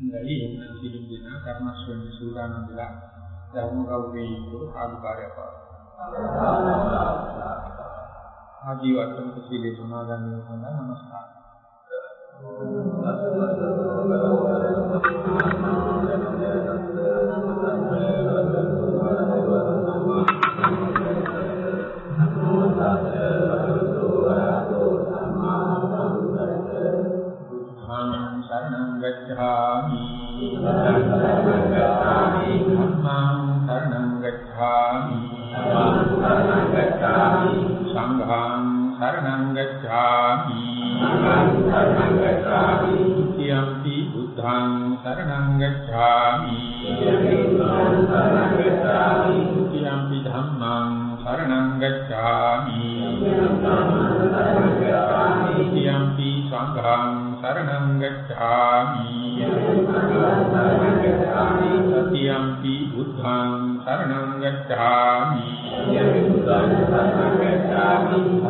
ඉන්දරි යොමු සිලින් දින කර්මස්වෙන් සූදානම් වෙලා ධර්ම කෞවේ යුතුව ආධාරය පවතුනා.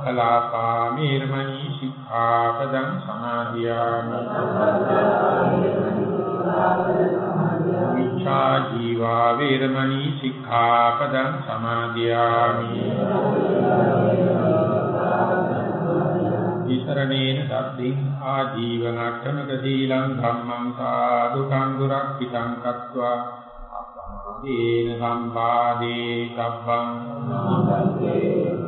කලාපාමි රමණී සික්ඛාපදං සමාදියාමි. මිච්ඡා ජීවා වේරමණී සික්ඛාපදං සමාදියාමි. ඊතරණේන සද්දින් ආජීවන අට්ඨමක සීලං ධම්මං සාදුකං දුරක්ඛිතං කତ୍වා. අප්පං දේන සම්පාදේ සම්බං සම්පත්තේ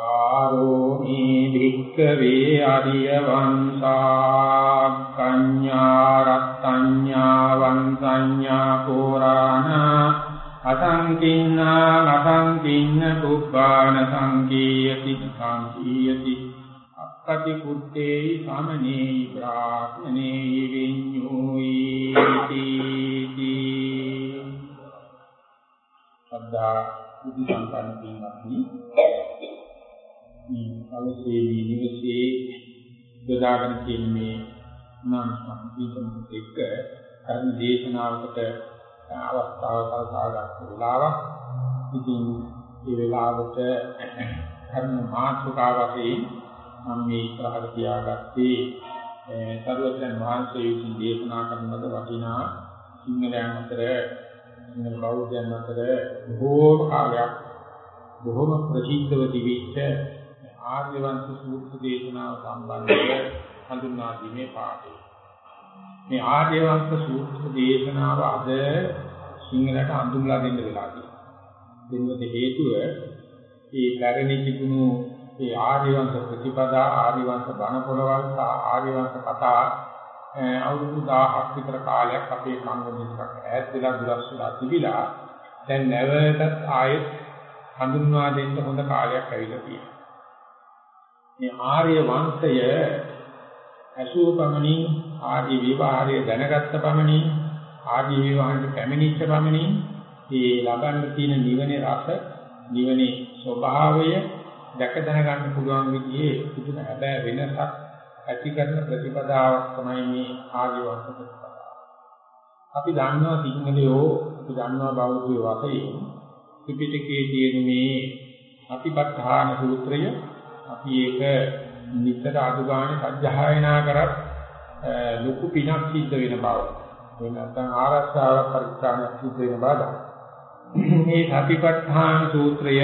කාරෝමි භික්ඛවේ අරිය වංශා කඤ්ඤා රත්ත්‍ඤ්ඤා වංශඤ්ඤා පුරාණා අසංකින්නා අසංකින්න කුබ්බාන සංකීයති සංකීයති අක්කති කුත්තේ සමනේ බ්‍රාහ්මනේ විඤ්ඤෝයිති සද්ධා බුද්ධ සම්පන්න පින්වත්නි මේ අවසේදී නිවසේ යොදාගෙන තියෙන මේ නම් සම්පීතමුත් එක්ක කර්ම දේශනාවකට අවස්ථාව සලසාගත් වෙලාවක්. ඉතින් මේ වෙලාවට කර්ම මාතෘකාව වශයෙන් මම මේ ඉස්සරහට තියාගත්තේ සරුවචන් වහන්සේ විසින් දේශනා කරන ලද වටිනා සිංහලයන් අතර සිංහල බෞද්ධයන් අතර බොහෝ කාලයක් බොහොම ප්‍රසිද්ධව තිබිච්ච ආර්ය වංශ සූත්‍ර දේශනාව සම්බන්ධව හඳුන්වා දීමේ පාඩේ. මේ ආර්ය වංශ සූත්‍ර දේශනාව අද සිංහලට හඳුන්ලා දෙන්න වෙලා තියෙනවා. දෙන්නට හේතුව මේ පැරණි තිබුණු මේ ආර්ය වංශ ප්‍රතිපදා ආර්ය වංශ බණ පොළවල් සහ ආර්ය වංශ කතා අවුරුදු 1000ක් විතර කාලයක් අපේ සංගමෙන් ටිකක් ඈත් වෙලා දුරස් වෙලා තිබිලා දැන් නැවතත් ආයෙත් හඳුන්වා දෙන්න හොඳ කාලයක් ඇවිල්ලා තියෙනවා. මේ ආර්ය වංශය ඇසූ පමණින් ආර්ය විවහාරය දැනගත්ත පමණින් ආදී විවාහයට පැමිණිච්ච පමණින් ඒ ලබන්න තියෙන නිවනේ රස නිවනේ ස්වභාවය දැක දැනගන්න පුළුවන් විදිහේ පුදුම හැබැයි වෙනසක් ඇති කරන ප්‍රතිපදාවක් තමයි මේ ආදිවාස ප්‍රතිපදාව. අපි දන්නවා සිංහලයෝ අපි දන්නවා බෞද්ධයෝ වශයෙන් ත්‍රිපිටකයේ තියෙන මේ අතිපත්තාන සූත්‍රය අපි ඒක නිතර අඩු ගන්න සත්‍යයනා කරත් ලොකු පිනක් සිද්ධ වෙන බව. ඒ නැත්නම් ආරක්ෂාවක් පරිත්‍රාණයක් සිද්ධ වෙන බව. මේ සතිපට්ඨාන සූත්‍රය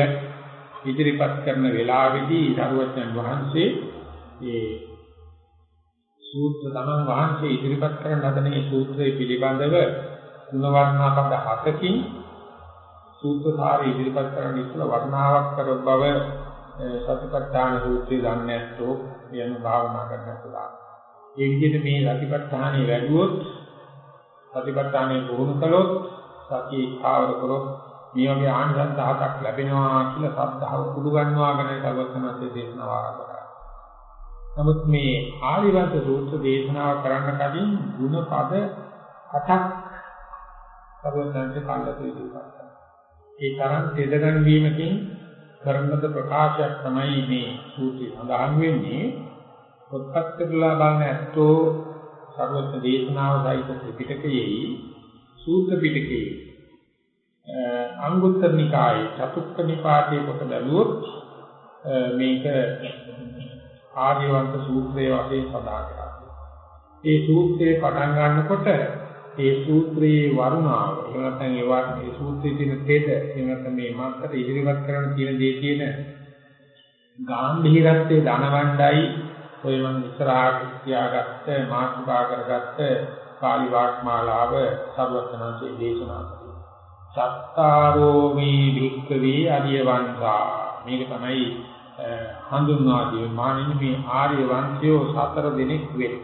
ඉදිරිපත් කරන වෙලාවේදී සරුවචන් වහන්සේ ඒ සූත්‍ර තමන් වහන්සේ ඉදිරිපත් කරන ලදන මේ සූත්‍රය පිළිබඳව ගුණ වර්ණනා පද හතකින් සූත්‍රධාරී ඉදිරිපත් කරන ඉස්සල වර්ණාවක් කර බව සතිපට්ඨාන සූත්‍රය දන්නේ නැත්නම් යන භාවනා කරන්න පුළුවන්. ඒ විදිහට මේ සතිපට්ඨානෙ වැඩුවොත් සතිපට්ඨානෙ පුහුණු කළොත් සතිය ස්ථාවර කරොත් මේ වගේ ආනිසංස හතක් ලැබෙනවා කියලා සද්ධාව කුඩු ගන්නවා ගැන සර්වඥාන්සේ දේශනාව ආරම්භ කරා. නමුත් මේ ආරිවන්ත සූත්‍ර දේශනාව කරන්න කලින් ಗುಣ පද හතක් සර්වඥාන්සේ කල්පිත ඉදිරිපත් ඒ තරම් තෙදගන් වීමකින් කරන ප්‍රකාශයක් තමයි මේ සූත්‍රය සඳහන් වෙන්නේ. පොත්පත් කරලා බලන ඇත්තෝ සර්වඥ දේශනාව සහිත ත්‍රිපිටකයේ සූත්‍ර පිටකයේ අංගුත්තර නිකායේ චතුක්ක නිපාතයේ කොට බැලුවොත් මේක ආර්යවංශ සූත්‍රයේ වශයෙන් සඳහන් කරා. ඒ සූත්‍රයේ පටන් ගන්නකොට ඒ සූත්‍රයේ වරුණාව එහෙම නැත්නම් ඒ වාක්‍යයේ සූත්‍රයේ තියෙන තෙද එහෙම නැත්නම් මේ මාත්‍කට ඉදිරිපත් කරන තියෙන දේ කියන ගාම්භීරත්වයේ ධනවණ්ඩයි ඔය මම ඉස්සරහට තියාගත්ත මාතෘකා කරගත්ත පාලි වාක්මාලාව සර්වඥාන්සේ දේශනා කළා. සත්තාරෝ මේ භික්ඛවේ අරියවංශා මේක තමයි හඳුන්වා දීම මානින් මේ ආර්ය වංශයෝ සතර දෙනෙක් වේ.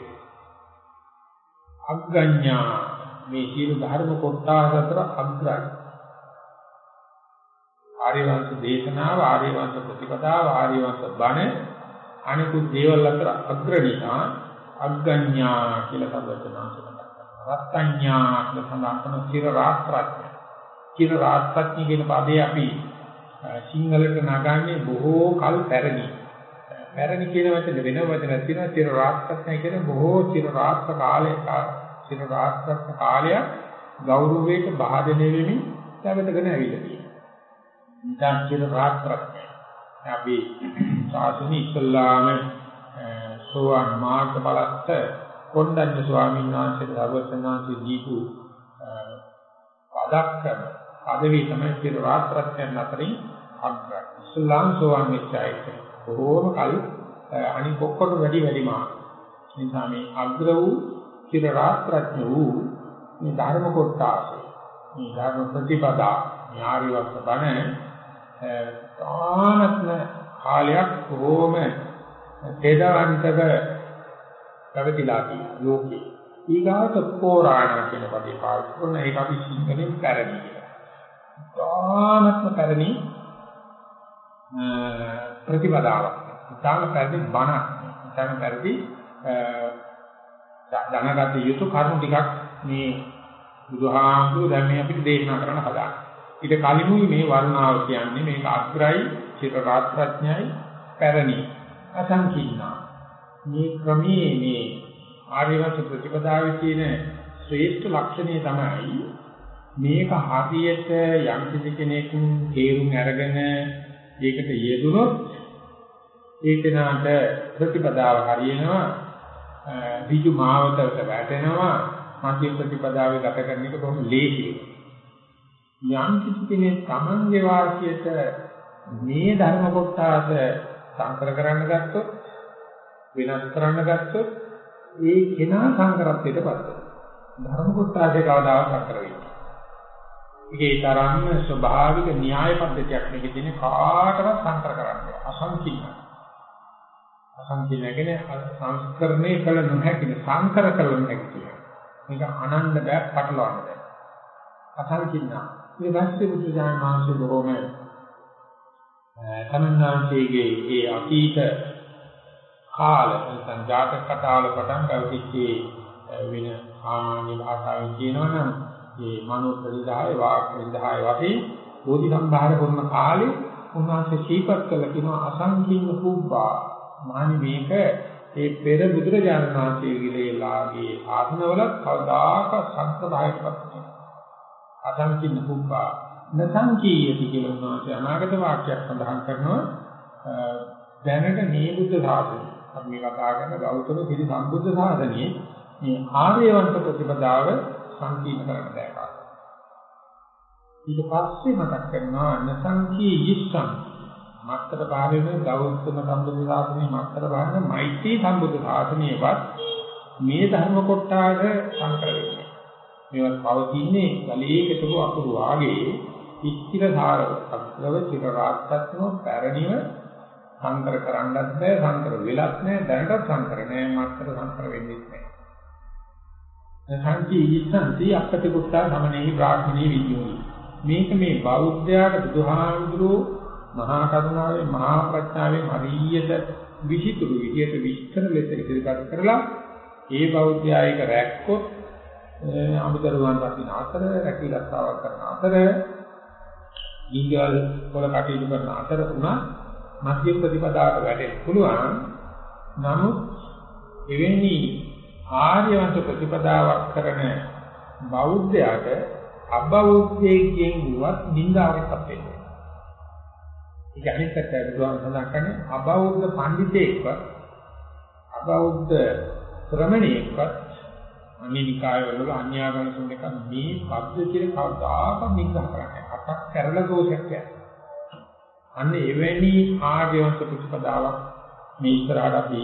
අග්ගඤ්ඤා මේ සියලු ධර්ම කොටස් අතර අග්‍රයි. ආර්ය වංශ දේශනාව, ආර්ය වංශ ප්‍රතිපදාව, ආර්ය වංශ බණ අනිකුත් දේවල් අතර අග්‍ර නිසා අග්ගඤ්ඤා කියලා සම්බන්ධනාංශ කරනවා. රත්ත්‍ඤ්ඤා කියලා සඳහන් කරන චිර රාත්‍රාඥ. චිර රාත්‍රාඥ කියන පදේ අපි සිංහලට නගන්නේ බොහෝ කල් පැරණි. පැරණි කියන වචනේ වෙන වචනක් තියෙනවා චිර රාත්‍රාඥ කියන බොහෝ චිර රාත්‍ර කාලයක චිර රාත්‍රාඥ කාලය ගෞරවයට භාජනය වෙමින් පැවතගෙන ඇවිල්ලා තියෙනවා. දැන් චිර රාත්‍රාඥ අපි සාසන ඉස්ලාම සෝවාන් මාර්ග බලස්ත කොණ්ඩඤ්ඤ ස්වාමීන් වහන්සේට සර්වඥාන්සේ දීපු පදක් කරන පදවි තමයි චිර රාත්‍රාඥයන් අතරින් අග්‍රයි. ඉස්ලාම් සෝවාන් වෙච්චායිට බොහෝම කල් අනික ඔක්කොට වැඩි වැඩි මා. නිසා මේ අග්‍ර වූ චිර රාත්‍රාඥ වූ මේ ධර්ම කොටාසේ මේ ධර්ම ප්‍රතිපදා ඥාරිවත් බණ තානත්ම කාලයක් කොහොම තේදවන්තව පැවතිලා තියෙනවා ලෝකේ. ඊගාට පෝරාණ කියන පදේ පාවිච්චි කරන ඒක අපි සිංහලෙන් පැරණි කියලා. තානත්ම පැරණි ප්‍රතිපදාවක්. ඉතාලම පැරණි බණක්. ඉතාලම පැරණි දැනගත යුතු කරුණු ටිකක් මේ බුදුහාමුදුරු දැන් මේ අපිට දේශනා කරන්න හදාගන්න. ඊට කලිනුයි මේ වර්ණාව කියන්නේ මේක අග්‍රයි චිර රාත්‍රඥයි පැරණි අසංකීර්ණ මේ ක්‍රමයේ මේ ආර්යවංශ ප්‍රතිපදාවේ තියෙන ශ්‍රේෂ්ඨ ලක්ෂණය තමයි මේක හරියට යම් කිසි කෙනෙක් තේරුම් අරගෙන ඒකට යෙදුනොත් ඒ කෙනාට ප්‍රතිපදාව හරියනවා ඍජු මාවතට වැටෙනවා මධ්‍ය ප්‍රතිපදාවේ ගත කරන එක බොහොම ලේසියි යම් කිසි කෙනෙක් තමන්ගේ වාසියට මේ ධර්ම කොටස සංකර කරන්න ගත්තොත් වෙනස් කරන්න ගත්තොත් ඒ කෙනා සංකරත්වයටපත් වෙනවා. ධර්ම කොටසේ කවදාවත් සංකර වෙන්නේ. ඒකේ තරම්ම ස්වභාවික න්‍යාය පද්ධතියක් මේකේ තියෙන කාටවත් සංකර කරන්නේ අසංකීර්ණ. අසංකීර්ණ කියන්නේ සංස්කරණය කළ නොහැකි සංකර කළ නොහැකි. මේක අනන්න බෑ පටලවන්න බෑ. අසංකීර්ණ. ඊට පස්සේ බුදුජානක මහන්සිය බොහොම තමන්නාන්සේගේ ඒ අතීත කාල නැත්නම් ජාතක කතාවල පටන් ගවිච්චේ වෙන සාමාන්‍ය භාෂාවෙන් කියනවනම් මේ මනෝ ප්‍රතිදාය වාක් ප්‍රතිදාය වශයෙන් බෝධි සම්භාර කරන කාලේ උන්වහන්සේ සීපත් කළ කියනවා අසංකීර්ණ කුබ්බා මානි මේක ඒ පෙර බුදුරජාණන් වහන්සේගේලාගේ ආත්මවලත් කවදාකවත් සත්‍යභාවයටපත් නැහැ. අසංකීර්ණ කුබ්බා නසංකීයති කියලා උන්වහන්සේ අනාගත වාක්‍යයක් සඳහන් කරනවා. දැනට මේ බුද්ධ ශාසනය අපි මේ කතා කරන ගෞතම සිරි සම්බුද්ධ ශාසනයේ මේ ආර්යවන්ත ප්‍රතිපදාව සංකීර්ණ කරන්න බෑ. ඊට පස්සේ මතක් කරනවා නසංකී යිස්සං මත්තර භාවයෙන් ගෞතම සම්බුද්ධ ශාසනයේ මත්තර භාවයෙන් මෛත්‍රී සම්බුද්ධ ශාසනයේවත් මේ ධර්ම කොටාද සංකර වෙන්නේ. මේවත් පවතින්නේ ගලීකටම අකුරු වාගේ ඉස්තිර ධාරව අක්‍රව චිර රාත්තත්ව පැරණිව සංකර කරන්නත් බෑ සංකර වෙලත් නෑ දැනටත් සංකර නෑ මත්තර සංකර වෙන්නේ නෑ. සංකී යිස්සං අපති කුත්තා සමනේහි බ්‍රාහ්මණී විද්‍යෝනි මේක මේ බෞද්ධයාට බුදුහාමුදුරුවෝ මහා කරුණාවේ මහා ප්‍රඥාවෙන් හරියට විචිතුරු විදියට විස්තර ලෙස ඉදිරිපත් කරලා ඒ බෞද්ධයා එක රැක්කොත් අමුදරුවන් රකින්න අතර රැකිලස්සාවක් කරන අතර ඊගල් වල කටයුතු කරන අතර උනා මධ්‍ය ප්‍රතිපදාවට වැටෙන්න පුළුවන් නමුත් එවැනි ආර්යවංශ ප්‍රතිපදාවක් කරන බෞද්ධයාට අබෞද්ධයෙක්ගෙන් වුවත් නින්දාවටපත් වෙන්නේ. ඒක අනිත් පැත්ත බුදුන් සඳහන් කරන්නේ අබෞද්ධ පඬිතෙක්වත් අබෞද්ධ ශ්‍රමණයෙක්වත් අනිනිකාය වල අන්‍යාගම සුන්දක මේ පද්ධතිය කවදාකවත් නිග්‍රහ කරන්නේ. අටක් කරලා දෝෂයක් කියන්නේ. අන්න එවැනි ආර්යවංශ ප්‍රතිපදාවක් මේ ඉස්සරහට අපි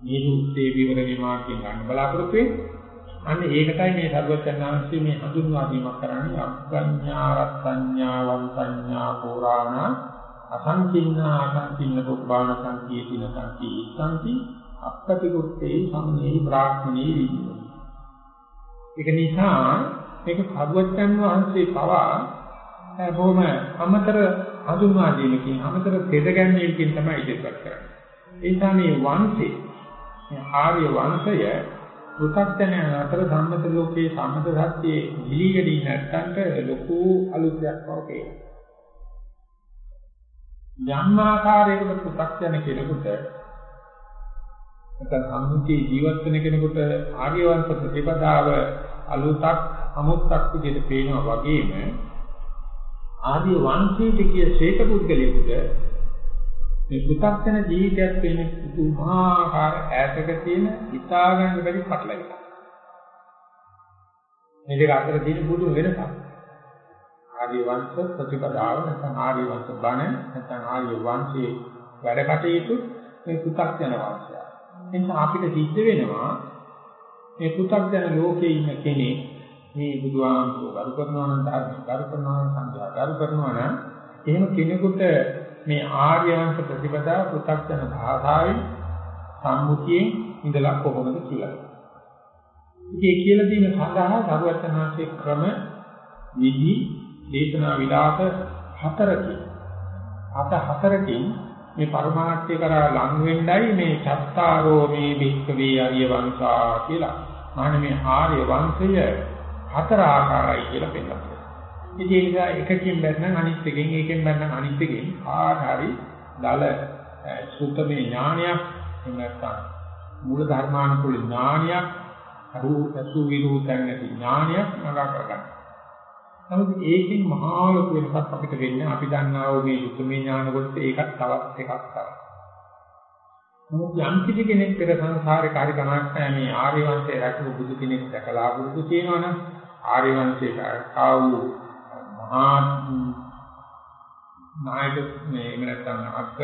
මේ සූත්‍රයේ විවරණේ මාර්ගයෙන් ගන්න බලාපොරොත්තු වෙන්නේ. අන්න ඒකටයි මේ සර්වචන්නාංශයේ මේ හඳුන්වා දීමක් කරන්නේ අග්ගඤ්ඤා රත්ත්‍ඤ්ඤා වන්තඤ්ඤා පුරාණ අසංකින්නා අසංකින්න කුබ්බාණ සංකීතින සංකීස්සන්ති අපපති කුත්තේ සම්නේ බ්‍රාහ්මණී විදිය. ඒක නිසා මේක සර්වචන් වහන්සේ පවා බොහොම අමතර හඳුන්වා දීමකින් අමතර දෙදගැන්වීමකින් තමයි ඉදිරිපත් කරන්නේ. ඒ නිසා මේ වංශේ ආර්ය වංශය පෘථග්ජනයන් අතර සම්මත ලෝකයේ සම්මත සත්‍යයේ නිලීගදී නැත්තන්ට ලොකු අලුත්යක් වගේ. යම් ආකාරයකට පෘථග්ජන කෙනෙකුට නැත්නම් සම්මුතිය ජීවත් වෙන කෙනෙකුට ආර්යවංශ ප්‍රතිපදාව අලුතක් අමුත්තක් විදිහට පේනවා වගේම ආදී වංශීය කිය ශේක පුද්ගලයෙකුට මේ පු탁තන ජීවිතයක් වෙන පුදුමාකාර ඈතක තියෙන හිතාගන්න බැරි පටලැවිල්ල. මේ දෙක අතර තියෙන බුදු වෙනසක්. ආර්ය වංශ ප්‍රතිපදාව නැත්නම් ආර්ය වංශ බණ නැත්නම් ආර්ය වංශයේ වැඩ කටයුතු මේ පු탁තන වංශය. එනිසා අපිට සිද්ධ වෙනවා මේ පු탁තන ලෝකයේ ඉන්න කෙනෙක් මේ බුදුආමතුරු කරු කරනවා නම් ධර්ම කරු කරනවා නම් සංඝයා කරු කරනවා නම් එහෙම කෙනෙකුට මේ ආර්යවංශ ප්‍රතිපදාව පෘථග්ජන භාෂාවෙන් සම්මුතියෙන් ඉඳලා කොහොමද කියලා. ඉතින් කියලා දීම සඳහා සරුවචනාංශේ ක්‍රම විදි දේශනා විලාස හතරකින් අත හතරකින් මේ පරමාර්ථය කරා ලං වෙන්නයි මේ චත්තාරෝ මේ භික්ඛවේ ආර්ය වංශා කියලා. මානේ මේ ආර්ය වංශය හතර ආකාරයි කියලා පෙන්නනවා. ඉතින් ඒ නිසා එකකින් බැන්නම් අනිත් එකෙන් ඒකෙන් බැන්නම් අනිත් එකෙන් කාට හරි දල සුතමේ ඥානයක් එහෙම නැත්නම් මූල ධර්මානුකූල ඥානයක් අරූපසු විරූතන් නැති ඥානයක් නගා කරගන්න. නමුත් ඒකෙන් මහා ලොකු වෙනසක් අපිට වෙන්නේ අපි දන්නා වූ මේ සුතමේ ඥාන කොටස ඒකත් තවත් එකක් තමයි. නමුත් යම් කිසි කෙනෙක් පෙර සංසාරේ කාර්ය කමක් මේ ආර්ය වංශයේ රැකපු බුදු කෙනෙක් දැකලා බුදු කියනවනම් ආර්ය වංශයේ කාවු මහා නායක මේ එහෙම නැත්නම් අක්ක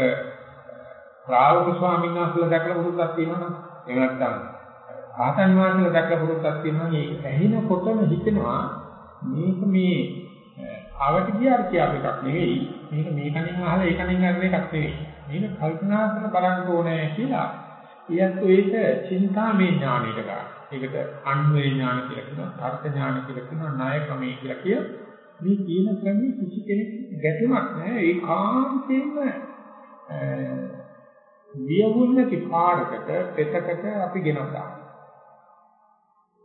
ශ්‍රාවක ස්වාමීන් වහන්සේලා දැකලා පුරුද්දක් තියෙනවනම් එහෙම නැත්නම් ආතන් වහන්සේලා දැකලා පුරුද්දක් තියෙනවා. මේ ඇහෙනකොටම හිතෙනවා මේක මේ ආවට ගියාර කියාප එකක් නෙවෙයි. මේක මේ කණෙන් අහලා ඒ කණෙන් අරන එකක් නෙවෙයි. මේක කල්පනා කරලා බලන්න ඕනේ කියලා. ඊයත් ඒක චින්තාමේ ඥානයට ගන්න. ඒකට අන්වේ ඥාන කියලා කියනවා, තර්ක ඥාන කියලා කියනවා, ණය ක්‍රමයේ කියලා කියනවා. මේ කියන ක්‍රමයේ කිසි කෙනෙක් ගැටුමක් නැහැ. ඒ කාන්තේම වියවුල් නැති පාරකට පෙතකට අපි ගෙනවා.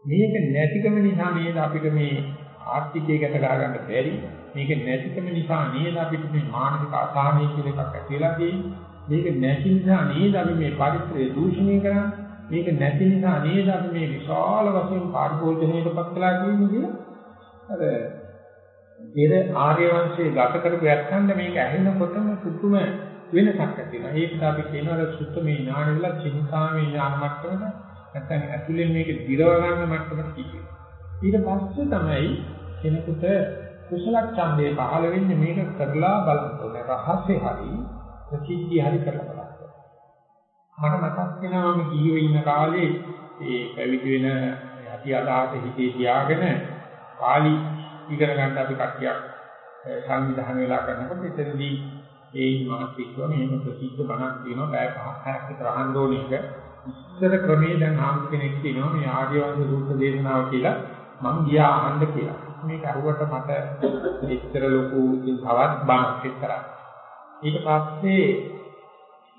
මේක නැතිකම නිසා නේද අපිට මේ ආර්ථිකය ගැට ගහ ගන්න බැරි. මේක නැතිකම නිසා නේද අපිට මේ මානසික අසහනය කියලා එකක් ඇති වෙලා තියෙන්නේ. මේක නැති නිසා නේද අපි මේ පරිසරය දූෂණය කරන්නේ. මේක නැති නිසා නේද අපි මේ විශාල වශයෙන් පාරිභෝජනයටපත් වෙලා තියෙන්නේ කියලා. අර පෙර ආර්ය වංශයේ ගත කරපු යත්තන්ට මේක ඇහෙනකොටම පුදුම වෙනසක් ඇති වෙනවා. ඒකට අපි කියනවා සුත්තමේ ඥාන වල චින්තාමේ ඥාන මට්ටමද නැත්නම් ඇතුලෙන් මේක දිරව ගන්න මට්ටමට කියනවා. ඊට පස්සේ තමයි කෙනෙකුට කුසල ඡන්දේ පහළ වෙන්නේ මේක කරලා බලන්න ඕනේ. රහසේ හරි ප්‍රසිද්ධිය හරි කරලා බලන්න. මට මතක් වෙනවා මම ගිහිව ඉන්න කාලේ ඒ පැවිදි වෙන යටි අදහස හිතේ තියාගෙන පාලි ඉගෙන ගන්න අපි කට්ටියක් සංවිධානය වෙලා කරනකොට එතනදී ඒ මාසිකව මේක ප්‍රසිද්ධ බණක් තියෙනවා පැය පහක් හයක් විතර අහන්න ඕන එක ඉස්සර ක්‍රමේ දැන් ආම් කෙනෙක් කියනවා මේ ආර්යවංශ සූත්‍ර දේශනාව කියලා මම ගියා අහන්න කියලා. මේක අරුවට මට එච්චර ලොකු ඉතින් තවත් බණක් විතරයි ඊට පස්සේ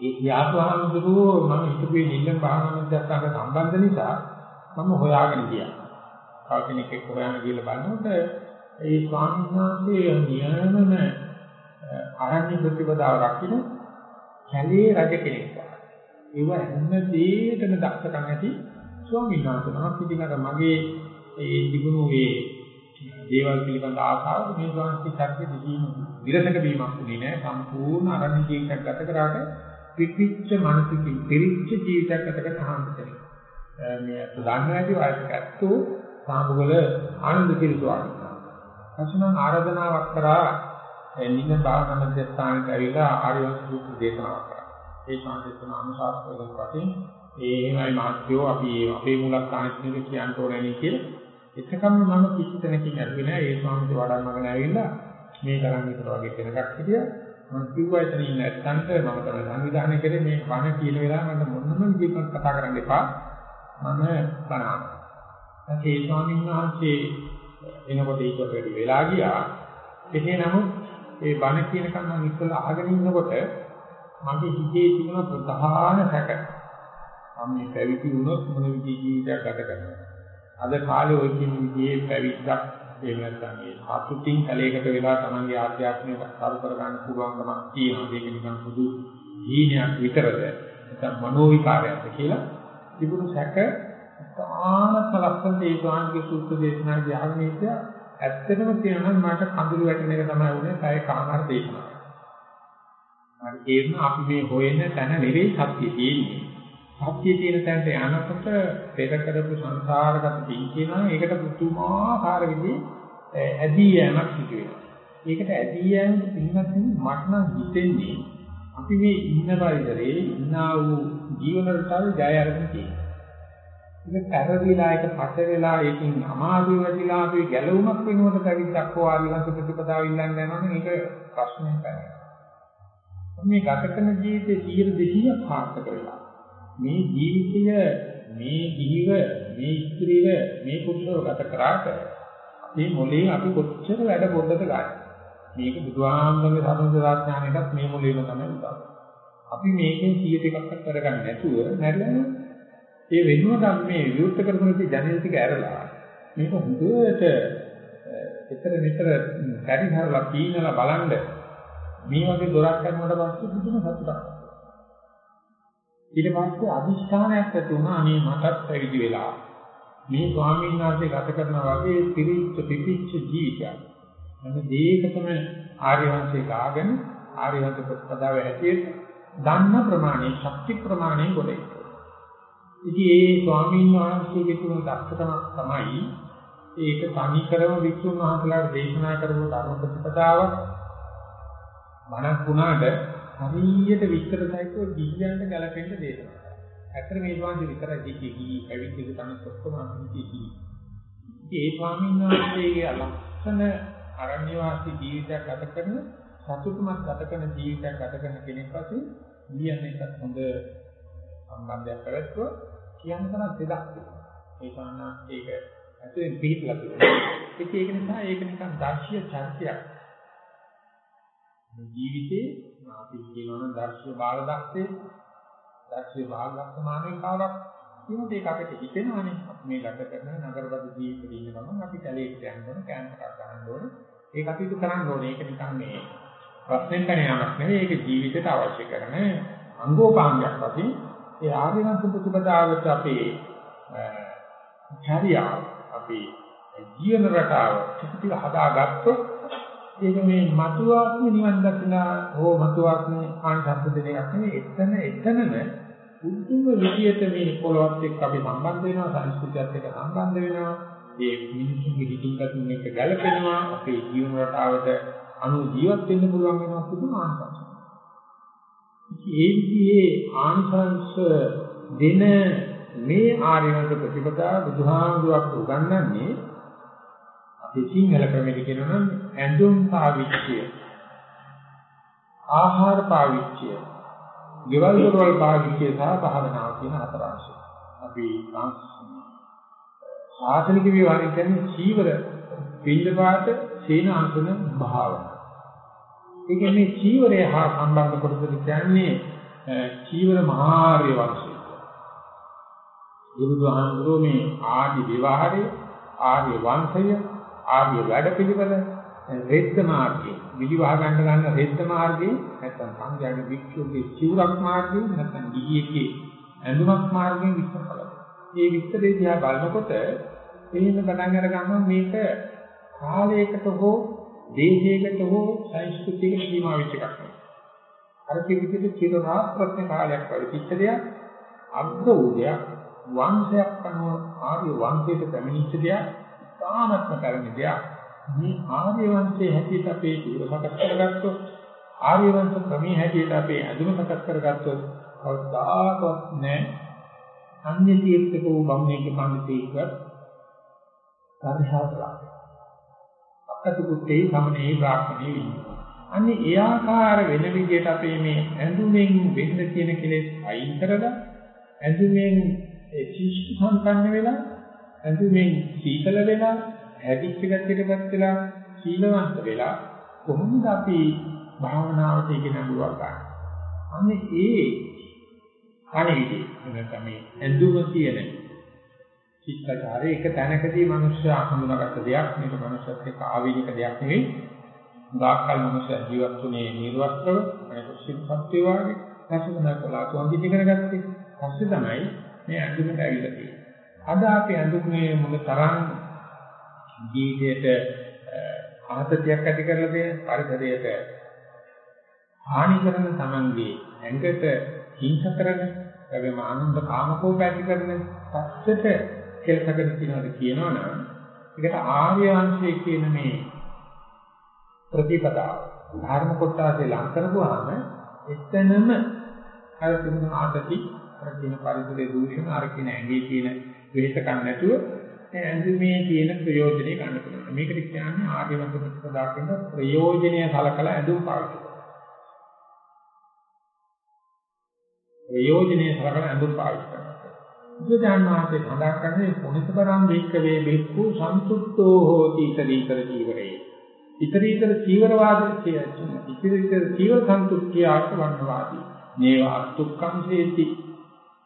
ඒ යාතුහාමුදුරුවෝ මම හිතුවේ නිල්ලම් භාවනා මධ්‍යස්ථානට සම්බන්ධ නිසා මම හොයාගෙන ගියා. තව කෙනෙක් එක්ක හොයාගෙන ගිහලා බලනකොට ඒ ස්වාමීන් වහන්සේ නියමම ආරණ්‍ය ප්‍රතිපදාව රකින්න කැලේ රජ කෙනෙක්. ඒව හැම දෙයකටම දක්ෂකම් ඇති ස්වාමීන් වහන්සේ නමක් ඉතින් අර මගේ ඒ තිබුණු ඒ දේවල් පිළිබඳ ආසාව මේ ස්වාමීන් වහන්සේ කිසිම විරසක වීමක් උනේ නැහැ සම්පූර්ණ ආරණ්‍ය ජීවිතයක් ගත කරාට පිපිච්ච මානසිකින් පිරිච්ච ජීවිතයක් ගත කරන හාමුදුරුවෝ. මේ අත දන්නේ නැති වයසක ඇත්තෝ සාමුගල ආනන්ද කිරිසුවාමි. අසුනම් ආරාධනාවක් කරා නින භාවනා මධ්‍යස්ථානට ඇවිල්ලා ආර්යවංශ සූත්‍ර දේශනාවක් කරා. ඒ සාන්තිස්තන අනුශාසකයන් වශයෙන් ඒ එහෙමයි මහත්යෝ අපි අපේ මූලස්ථානෙත් නෙවෙයි කියන්න ඕනේ නේ කියලා. එතකම මම කිසි තැනකින් ඇරුවේ නෑ. ඒ ස්වාමීන් වඩන්නගෙන ඇවිල්ලා මේ තරම් විතර වගේ කෙනෙක් හිටියා. මම කිව්වා එතන ඉන්න නැත්තන්ට මම තමයි සංවිධානය කරේ මේ බණ කියන වෙලාව මට මොනම විදිහකට කතා කරන්න එපා. මම බණ ඒ ස්වාමීන් වහන්සේ එනකොට ඒකට වැඩි වෙලා ගියා. එසේ නමුත් ඒ බණ කියනකම් මම ඉස්සෙල්ලා අහගෙන ඉන්නකොට මගේ හිතේ තිබුණ ප්‍රධාන සැක මම මේ පැවිදි වුණොත් මොන විදිහේ ජීවිතයක් ගත කරනවද? අද කාලේ ওই කියන විදිහේ පැවිද්දක් එහෙම නැත්නම් මේ සතුටින් කලයකට වෙලා තමන්ගේ ආධ්‍යාත්මික කරු කර ගන්න පුළුවන්කමක් තියෙනවා. ඒක නිකන් සුදු හීනයක් විතරද නැත්නම් මනෝ විකාරයක්ද කියලා තිබුණු සැක තාමත් ලක්ෂණ ඒ ස්වාමීගේ සූත්‍ර දේශනාවේ ආගමීත්‍ය ඇත්තටම කියනවා මට කඳුළු වැටෙන එක තමයි උනේ කය කාමාර දේශනාව. හරි ඒන්න අපි මේ හොයන තැන නෙවෙයි සත්‍ය තියෙන්නේ. සත්‍ය තියෙන තැනට යනකොට පෙර කරපු සංසාරගත පින් කියනවා ඒකට පුදුමාකාර විදිහේ ඇදී යෑමක් සිදු වෙනවා. ඒකට ඇදී යෑම පින්වත් මට නම් හිතෙන්නේ අපි මේ ඉන්න පරිසරයේ ඉන්නා වූ ජීවන රටාවේ ජය අරගෙන තියෙනවා. ඒක පෙරවිලා ඒක පට වෙලා ඒකින් අමාරු වෙලා අපි ගැලවුමක් වෙනකොට පැවිද්දක් හෝ ආදිවාසී ප්‍රතිපදාව ඉල්ලන්න යනවනේ ඒක ප්‍රශ්නයක් නැහැ. මේ ගත කරන ජීවිතයේ 100 200ක් සාර්ථක වෙලා මේ ජීවිතය මේ ජීව මේ ස්ත්‍රීව මේ පුරුෂව ගත කරාට මේ මොලේ අපි කොච්චර වැඩ පොඩ්ඩද ගන්න. මේක බුදුහාමුදුරගේ සම්බුද්ධාඥානයටත් මේ මොලේම තමයි උදව්. අපි මේකෙන් 100 එකක්වත් කරගන්න නැතුව නැරලා ඒ වෙනුවට අපි මේ විවෘත කරගෙන තියෙන ජනේල ටික ඇරලා මේක හොඳට එතර මෙතර පරිහරලා පීනලා බලන්න මේ වගේ දොරක් කරනකොට පස්සේ බුදුම සතුටක්. ඊට පස්සේ අදිෂ්ඨානයක් ඇති වුණා අනේ මටත් පැවිදි වෙලා මේ ස්වාමීන් වහන්සේ ගත කරන වගේ පිරිච්ච පිපිච්ච ජීවිතයක්. මම දෙයකටම ආර්ය වංශේ ගාගෙන ආර්ය වංශ ප්‍රතිපදාව හැටියට දන්න ප්‍රමාණය ශක්ති ප්‍රමාණය කොටේ. ඉතින් ඒ ස්වාමීන් වහන්සේගේ තුන දක්ෂකමක් තමයි ඒක තනිකරම වික්ෂුන් වහන්සේලාට දේශනා කරපු ධර්ම ප්‍රතිපදාවක් මනක් වුණාට හරියට විස්තර සහිතව දිව්‍යයන්ට ගැලපෙන්න දේශනා කරා. ඇත්තට මේ ස්වාමීන් විතරයි දිකී කී පැවිදික තමයි ඔක්කොම අන්තිමේ කී. ඉතින් ඒ ස්වාමීන් වහන්සේගේ ලක්ෂණ අරණ්‍ය වාසී ජීවිතයක් ගත කරන සතුටුමත් ගත කරන ජීවිතයක් ගත කරන කෙනෙක් වශයෙන් ලියන්න එකත් හොඳ සම්බන්ධයක් පැවැත්වුවා කියන්න තරම් දෙයක් තිබුණා. ඒ සාන්නා ඒක ඇතුලෙන් පිළිපලා තිබුණා. ඒක නිසා ඒක නිකන් දර්ශීය චර්චයක්. මේ ජීවිතේ අපි කියනවනම් දර්ශීය බාල දක්ෂේ දර්ශීය බාල දක්ෂ මානවිකාවක් ඒකට ඒක අපිට හිතෙනවානේ අපි මේ ගත කරන නගරබද ජීවිතේ ඉන්න ගමන් අපි කැලේට යන්න ඕන කැම්ප් එකක් ගන්න ඕන ඒක අපි ඉදු කරන්න ඕනේ ඒක නිකන් මේ ප්‍රශ්නෙන් කණ යාමක් නෙවෙයි ඒක ජීවිතයට අවශ්‍ය කරන අංගෝපාංගයක් වශයෙන් ඒ ආර්යවංශ ප්‍රතිපදාවට අපේ චර්යාව අපේ ජීවන රටාව ටික ටික හදාගත්තොත් ඒක මේ මතුවාත්ම නිවන් දකිනා හෝ මතුවාත්ම ආනිසංස දෙන එකක් නෙවෙයි එතන එතනම උතුම් විදියට මේ පොළොවත් එක්ක අපි සම්බන්ධ වෙනවා සංස්කෘතියත් එක්ක සම්බන්ධ වෙනවා. ඒ මිනිස්සුන්ගේ හිතින් ගතින් එක ගැලපෙනවා. අපේ ජීවන රටාවට අනු ජීවත් වෙන්න පුළුවන් වෙනවා. පුදුම ආනිසංස. ඒ විදිහේ ආනිසංස දෙන මේ ආර්යවංශ ප්‍රතිපදා බුදුහාමුදුරුවෝ උගන්වන්නේ අපි සිංහල ක්‍රමෙට කියනවා නම් ඇඳුම් පාවිච්චිය ආහාර පාවිච්චිය ගෙවල් දොරවල් පාවිච්චිය සහ භාවනාව කියන හතර අංශය. අපි සාසනික විවරණ කියන්නේ චීවර පිළිපාත සීන අංශන භාවනාව. ඒ කියන්නේ චීවරය හා සම්බන්ධ කොටස කියන්නේ චීවර මහාර්ය වංශය. බුදුහාමුදුරුවෝ මේ ආදි විවාහය ආර්ය වංශය ආර්ය වැඩ පිළිවෙල රෙද්ද මාර්ගයේ විලිවහ ගන්න ගන්න රෙද්ද මාර්ගයේ නැත්නම් සංඝයාගේ වික්ෂුගේ චිවරක් මාර්ගයේ නැත්නම් ගිහියෙක්ගේ ඇඳුමක් මාර්ගයෙන් විස්තර කළා. මේ විස්තරේ දිහා බලනකොට එහෙම පටන් අර ගන්නවා මේක කාලයකට හෝ දේශයකට හෝ සංස්කෘතියකට සීමා වෙච්ච එකක් නෙවෙයි. අර කිවිදිට චිරාත්‍රත්න කාලයක් වගේ පිටදයක් අග්ග උදයක් වංශයක් අනුව ආර්ය වංශයට පැමිණිච්ච දෙයක් තාමත්ම කරන දෙයක්. මේ ආර්ය වංශයේ හැටියට අපේ ජීව සකස් කරගත්තොත් ආර්ය වංශ ක්‍රමයේ හැටියට අපේ අඳුම සකස් කරගත්තොත් කවදාකවත් නැහැ. අන්‍ය තීර්ථක වූ බම්මේක පඬිතෙක්වත් පරිහාසලා. අක්කතු කුත්තේ සමනේ බ්‍රාහ්මණේ විඤ්ඤාණ. අන්නේ ඒ ආකාර වෙන විදිහට අපේ මේ ඇඳුමෙන් වෙන්න තියෙන කෙලෙස් අයින් කරලා ඇඳුමෙන් ශිෂ්ට සම්පන්න වෙලා ඇඳුමෙන් සීතල වෙලා හැදිච්ච ගැටයටපත් වෙලා සීලවන්ත වෙලා කොහොමද අපි භාවනාවට ඉගෙන ගන්නවා ගන්න. අනේ ඒ අනිවිදි නැත්නම් මේ ඇඳුම කියන චිත්තචාරයේ එක තැනකදී මිනිස්සු හඳුනාගත්ත දෙයක් මේක මිනිස්සුත් එක්ක ආවේනික දෙයක් නෙවෙයි. ගාකල් මිනිස්සු ජීවත් වුණේ නිර්වස්ත්‍රව අනිත් සිල්පත්ය වාගේ නැසුන කළා තුන්දි ඉගෙන ගත්තේ. පස්සේ තමයි මේ ඇඳුමට ඇවිල්ලා තියෙන්නේ. අද අපි ඇඳුමේ මොන තරම් ජීවිතයට ආතතියක් ඇති කරලා දෙන පරිසරයට හානි කරන තමන්ගේ ඇඟට හිංස කරන එවැම ආනන්ද කාමකෝප ඇති කරන පස්සට කෙලසගෙන තියනවාද කියනවනම් ඒකට ආර්ය වංශයේ කියන මේ ප්‍රතිපදාව ධර්ම කොටසේ ලං කරපුවාම එතනම අර තිබුණ ආතති අර කියන පරිසරයේ දූෂණ අර කියන ඇඟේ තියෙන වෙහෙස ගන්න නැතුව ඇඳුමේ තියෙන ප්‍රයෝජනෙ ගන්න පුළුවන්. මේකට කියන්නේ ආර්යවංශ ප්‍රතිපදා කියන ප්‍රයෝජනය සලකලා ඇඳුම් පාවිච්චි කරනවා. ප්‍රයෝජනය සලකලා ඇඳුම් පාවිච්චි කරනවා. බුදුදාන වාසේ සඳහන් කරන්නේ පුනිතපරම් වේක්කවේ බික්ඛු සන්තුට්ඨෝ හෝති ඉතරීතර ජීවරේ. ඉතරීතර චීවරවාදයේ ඉතරීතර චීවර සන්තුට්ඨිය ආත්මවන්නවාදී. නේව අත්තුක්ඛං සේති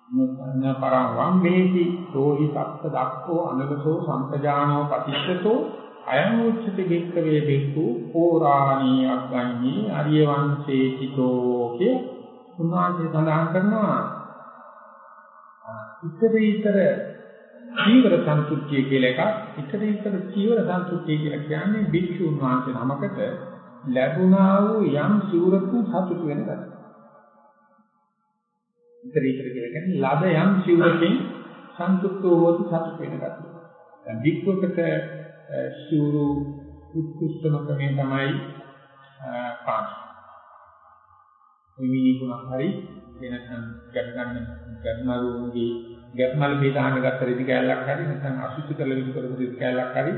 න පරං වම් වේති සෝහි සත්ත දක්ඛෝ අනලසෝ සම්පජානෝ පතිච්ඡතෝ අයං උච්චති බික්කවේ බික්ඛු පෝරාණී අග්ගඤ්ඤී ආර්ය වංශේ චිතෝ කිය උන්වහන්සේ සඳහන් කරනවා ඉතරීතර චීවර සන්තුෂ්ටිය කියලා එකක්. ඉතරීතර චීවර සන්තුෂ්ටිය කියලා කියන්නේ භික්ෂුන් වහන්සේ නමකට ලැබුණා වූ යම් සිවුරකින් සතුට වෙන ගැන ඉතරීතර කියලා කියන්නේ ලද යම් සිවුරකින් සන්තුෂ්ටව හොත් සතුට වෙන ගැන දැන් භික්ෂුවකට සිවුරු උත්කෘෂ්ඨම ක්‍රමය තමයි පාස්. විවිධුණක් හරි එනකන් ගැට ගන්න ගැටමරුන්ගේ ගැටමල් බේදාන්න ගත්ත රෙදි කෑල්ලක් හරි නැත්නම් අසුචි කරලා විදි කරපු රෙදි කෑල්ලක් හරි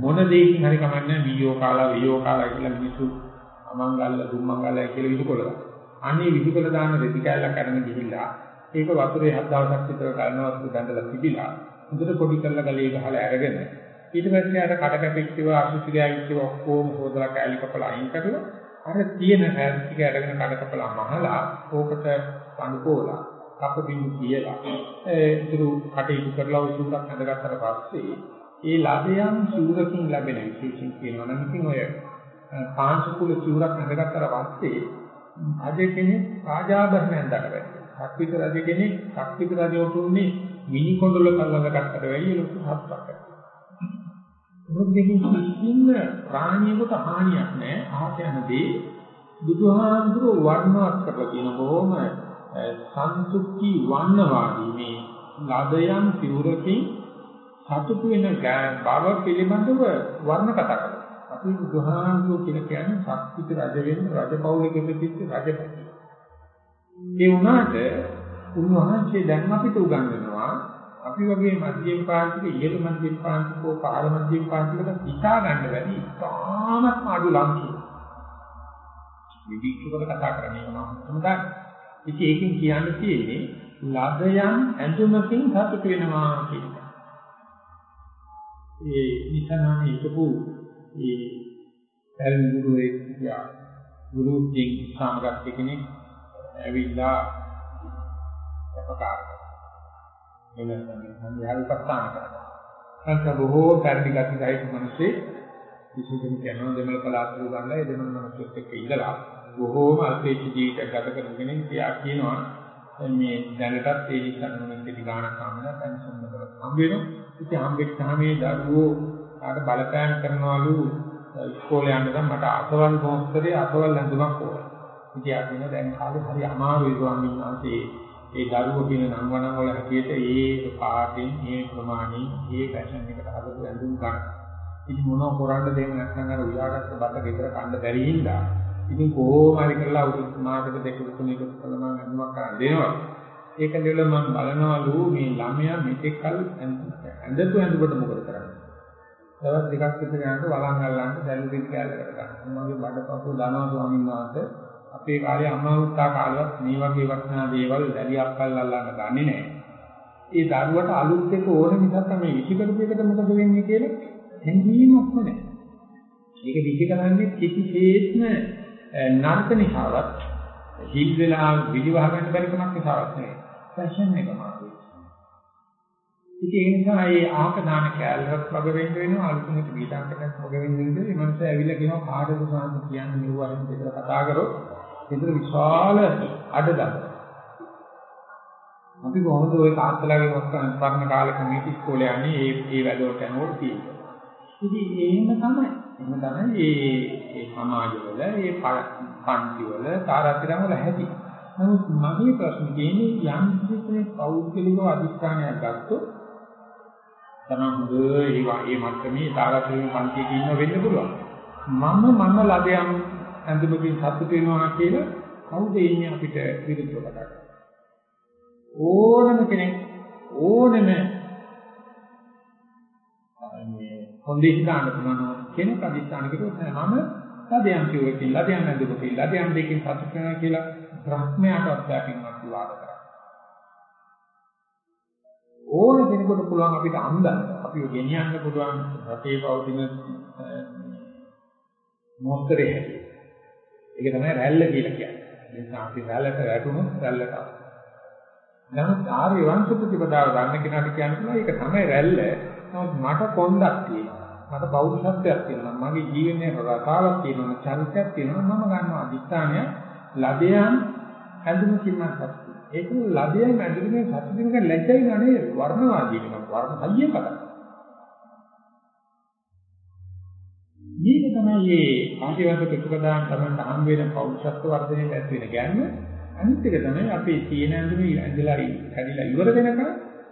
මොන දෙයකින් හරි කමන්නේ වියෝ කාලා වියෝ කාලා කියලා මිනිස්සු අමංගල්ල දුම්මංගල්ල කියලා විදුකොලලා අනේ විදුකොල දාන රෙදි කෑල්ලක් අරගෙන ගිහිල්ලා ඒක වතුරේ හත් දවසක් විතර කලනවත් බඳලා තිබිලා හොඳට පොඩි කරලා ගලේ ගහලා අරගෙන ඊට පස්සේ අර කඩ කැපිච්චව අසුචි ගෑවිච්චව ඔක්කොම හොදලා කෑලි කපලා අයින් කරලා අර තියෙන හැල් ටික අරගෙන කඩ කපලා මහලා ඕකට අනුකෝලා කප බිඳු කියලා ඒ ඉතුරු කටයුතු කරලා ඔය සූරක් ඇඳගත්තට පස්සේ ඒ ලදයන් සූරකින් ලැබෙන විශේෂයෙන් කියනවා නම් ඉතින් ඔය පාංශකුල සූරක් ඇඳගත්තට පස්සේ රජ කෙනෙක් රාජාභරණයෙන් දක්වයි. සක්විත රජ කෙනෙක් සක්විත රජවට උන්නේ මිනි කොඳුල කල්ලඟ ගත්තට වැඩිය ලොකු හත්පත්. මොකද දෙකින් කිසිම ප්‍රාණියෙකුට හානියක් නැහැ. අහත යන දේ බුදුහාමුදුරුවෝ වර්ණවත් කරලා තියෙන බොහොම සන්තුක්ති වන්නවාදී මේ ලදයන් සිවුරකින් සතුටු වෙන බව පිළිබඳව වර්ණ කතා කරනවා. අපි බුදුහාමුදුරුවෝ කියලා කියන්නේ ශක්තිත රජ වෙන්න රජපෞලක ඉපදිච්ච රජපති. ඒ වුණාට උන්වහන්සේ දැන් අපිට උගන්වනවා අපි වගේ මධ්‍යම පාන්තික ඉහළ මධ්‍යම පාන්තිකෝ පාර මධ්‍යම පාන්තිකට හිතා ගන්න බැරි තාමත් අඩු ලංකු. විදික්කවල කතා කරන්නේ මොනවද? ඉතින් ඒකෙන් කියන්න තියෙන්නේ ලදයන් ඇඳුමකින් සතුට වෙනවා කියන එක. ඒ නිසනානේ හිටපු ඒ පැරණි ගුරුවරයෙක් කියා ගුරුත්වයෙන් සාමගත කෙනෙක් ඇවිල්ලා අපකාර එන සංඥා විපස්සනා කරනවා. අන්ත බොහෝ පැරණි ගති සහිත මිනිස්සේ විශේෂයෙන් කියනවා දෙමළ පළාතවල ගන්න ඒ දෙමළ මිනිස්සුත් එක්ක ඉඳලා බොහෝම අල්පේච්ච ජීවිතයක් ගත කරන කෙනෙක් තියා කියනවා මේ දැනටත් ඒ නිසන්නුනෙත් ගානක් හම්බෙන පෙන්ෂන් වල හම්බ වෙනවා. ඉතින් හම්බෙච්චාම මේ දරුවෝ ආට බලපෑම් කරනවලු ඉස්කෝලේ යන්න නම් මට අසවල් මොහොතේ අසවල් ඇඳුමක් ඕන. ඉතින් ආ කියන දැන් කාලේ හරි අමාරුයි ස්වාමීන් වහන්සේ ඒ දරුවෝ කියන නම් වණන් වල හැටියට ඒ පාටින් ඒ ප්‍රමාණින් ඒ ෆැෂන් එකට හදපු ඇඳුම් ගන්න. ඉතින් මොනව කරන්න දෙන්නේ නැත්නම් අර උයාගත්ත බත ගෙදර කන්න බැරි හින්දා ඉතින් කොහොම හරි කරලා අවුරුදු මාසෙක දෙක තුනක කළා මම ඇඳුමක් ගන්න දෙනවා. ඒක දෙල මම බලනවලු මේ ළමයා මෙතෙක් කල ඇඳපු ඇඳුමට මොකද කරන්නේ? දවස් දෙකක් විතර යනකොට වළං අල්ලන්න දැලු දෙක කැලකට ගන්න. මගේ බඩපපුව දනවා ස්වාමීන් වහන්සේ අපේ කාලේ අම්මා උත්තා කාලවත් මේ වගේ වටිනා දේවල් දැලි අක්කල් අල්ලන්න ගන්නේ නැහැ. ඒ දරුවට අලුත් එක ඕන නිසා තමයි විසිකරපු එකට මොකද වෙන්නේ කියලා හැඟීමක්ම නැහැ. මේක විසි කරන්නේ කිසිසේත්ම නර්ක නිසාවත් හිල් වෙලා විදිවහ ගන්න බැරි කමක් නිසාවත් නෙවෙයි. ෆැෂන් එක මාරු. ඉතින් ඒ නිසා මේ ආක දාන කැලරක් වග වෙන්න වෙනවා අලුතෙන් බීටාංකයක් වග වෙන්න වෙනවා. මේ මනුස්සය ඇවිල්ලා කියනවා කාටද සාන්ත කියන්නේ මෙව්වරින් දෙතර කතා කරොත් ඒතර විශාල අඩදක්. අපි කොහොමද ওই කාන්තලාගේ වස්තන පරණ කාලෙක මේක ඉස්කෝලේ යන්නේ ඒ ඒ වැඩවලට යනකොට තියෙන්නේ. ඉතින් එහෙම තමයි. එහෙම තමයි මේ මේ සමාජවල මේ පන්තිවල තාරාතිරම් වල ඇති. නමුත් මගේ ප්‍රශ්නේ තියෙන්නේ යම් කිසි පෞද්ගලිකව අධිෂ්ඨානයක් ගත්තොත් තමයි ඒවා මේ මට්ටමේ තාරාතිරම් පන්තියක ඉන්න වෙන්න පුළුවන්. මම මම ලබයන් ඇඳුමකින් සතුට වෙනවා කියලා කවුද ඉන්නේ අපිට විරුද්ධව කතා කරන්නේ? ඕනම කෙනෙක් ඕනම මේ හොඳින් ගන්න පුළුවන් කෙනෙක් අධිෂ්ඨාන කරුවොත් මම ලදයන් කියුවකින් ලදයන් ඇඳුමකින් ලදයන් දෙකකින් සතුට වෙනවා කියලා බ්‍රහ්මයාටවත් බැපින්වත් විවාද කරා. ඕන කෙනෙකුට පුළුවන් අපිට අන්දන්න අපිව ගෙනියන්න පුළුවන් රටේ පවතින මොස්තරේ හැටි. ඒක තමයි රැල්ල කියලා කියන්නේ. ඒ නිසා අපි රැල්ලට වැටුණොත් රැල්ලට නමුත් ආර්ය වංශ ප්‍රතිපදාව ගන්න කෙනාට කියන්න ඒක තමයි රැල්ල. නමුත් මට කොන්දක් තියෙනවා. මට බෞද්ධත්වයක් තියෙනවා. මගේ ජීවනයේ රටාවක් තියෙනවා. චරිතයක් තියෙනවා. මම ගන්නවා අදිස්ථානය ලදයන් හැඳුමුකින් මම සතුටු. ඒක ලදයන් ඇඳුමේ සතුටින්ක ලැජ්ජයි නනේ වර්ණවාදී වෙනවා. වර්ණ හයිය කරා. මේක තමයි මේ ආශිර්වාද ප්‍රතිපදාන් තමයි හම් වෙන පෞෂත්ව වර්ධනයට ඇති වෙන ගැම්ම. අනිත් එක තමයි අපේ තියෙන ඇඳුමේ ඇඳලා කැඩිලා ඉවර වෙනකන්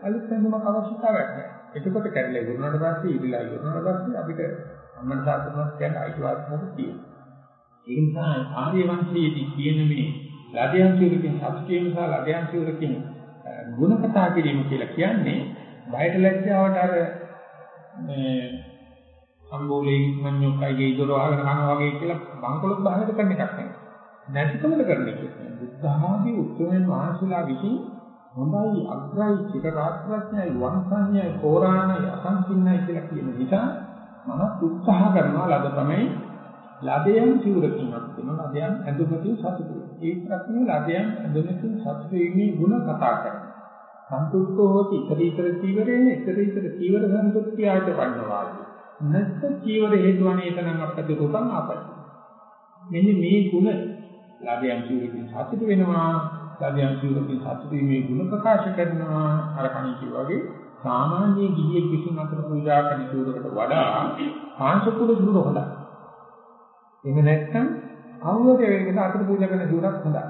අලුත් ඇඳුමක් අවශ්‍යතාවයක් නැහැ. එතකොට කැඩිලා ඉවරනට පස්සේ ඉවිලා ඉවරනට පස්සේ අපිට අම්මන් සාතුනක් කියන්න අයිතිවාසිකමක් තියෙනවා. ඒ නිසා ආර්ය වංශයේදී කියන මේ ලදයන් සිවුරකින් සත්‍යයෙන් සහ ලදයන් සිවුරකින් ගුණ කතා කිරීම කියලා කියන්නේ බයට ලැජ්ජාවට අර මේ සම්බෝලේ මඤ්ඤොක්කයිගේ ඉදොර වහගෙන කනවා වගේ කියලා බංකොලොත් බාහිර කරන එකක් නෙවෙයි. නැතිකමද කරන එක. බුද්ධ ආදී උත්තරයන් වහන්සේලා විසින් හොඳයි අග්‍රයි චිත රාත්‍රඥයි වංශඤ්ඤයි කෝරාණයි අසංකින්නයි කියලා කියන නිසා මම උත්සාහ කරනවා ලද තමයි ලදයන් සිවුරකින්වත් වෙනවා ලදයන් ඇඳුමකින් සතුටු වෙනවා. ඒ ප්‍රශ්නේ ලදයන් ඇඳුමකින් සතුටු වීමේ ಗುಣ කතා කරනවා. සන්තුෂ්ඨෝ හෝති ඉතරීතර චීවරේන ඉතරීතර චීවර සන්තුෂ්ඨියාට වන්නවාදී. නැත්ත චීවර හේතුවනේ එතනම අපට රූපං ආපයි. මෙන්න මේ ಗುಣ ලදයන් සිවුරකින් සතුටු වෙනවා. ලදයන් සිවුරකින් සතුටු වීමේ ಗುಣ ප්‍රකාශ කරනවා. අර කණී වගේ සාමාන්‍ය ගිහියෙක් විසින් අතර පූජා කරන සිවුරකට වඩා පාංශකුල දුර හොඳයි. එහෙම නැත්නම් කවුරුද වෙනකද අතර පූජා කරන සිවුරක් හොඳයි.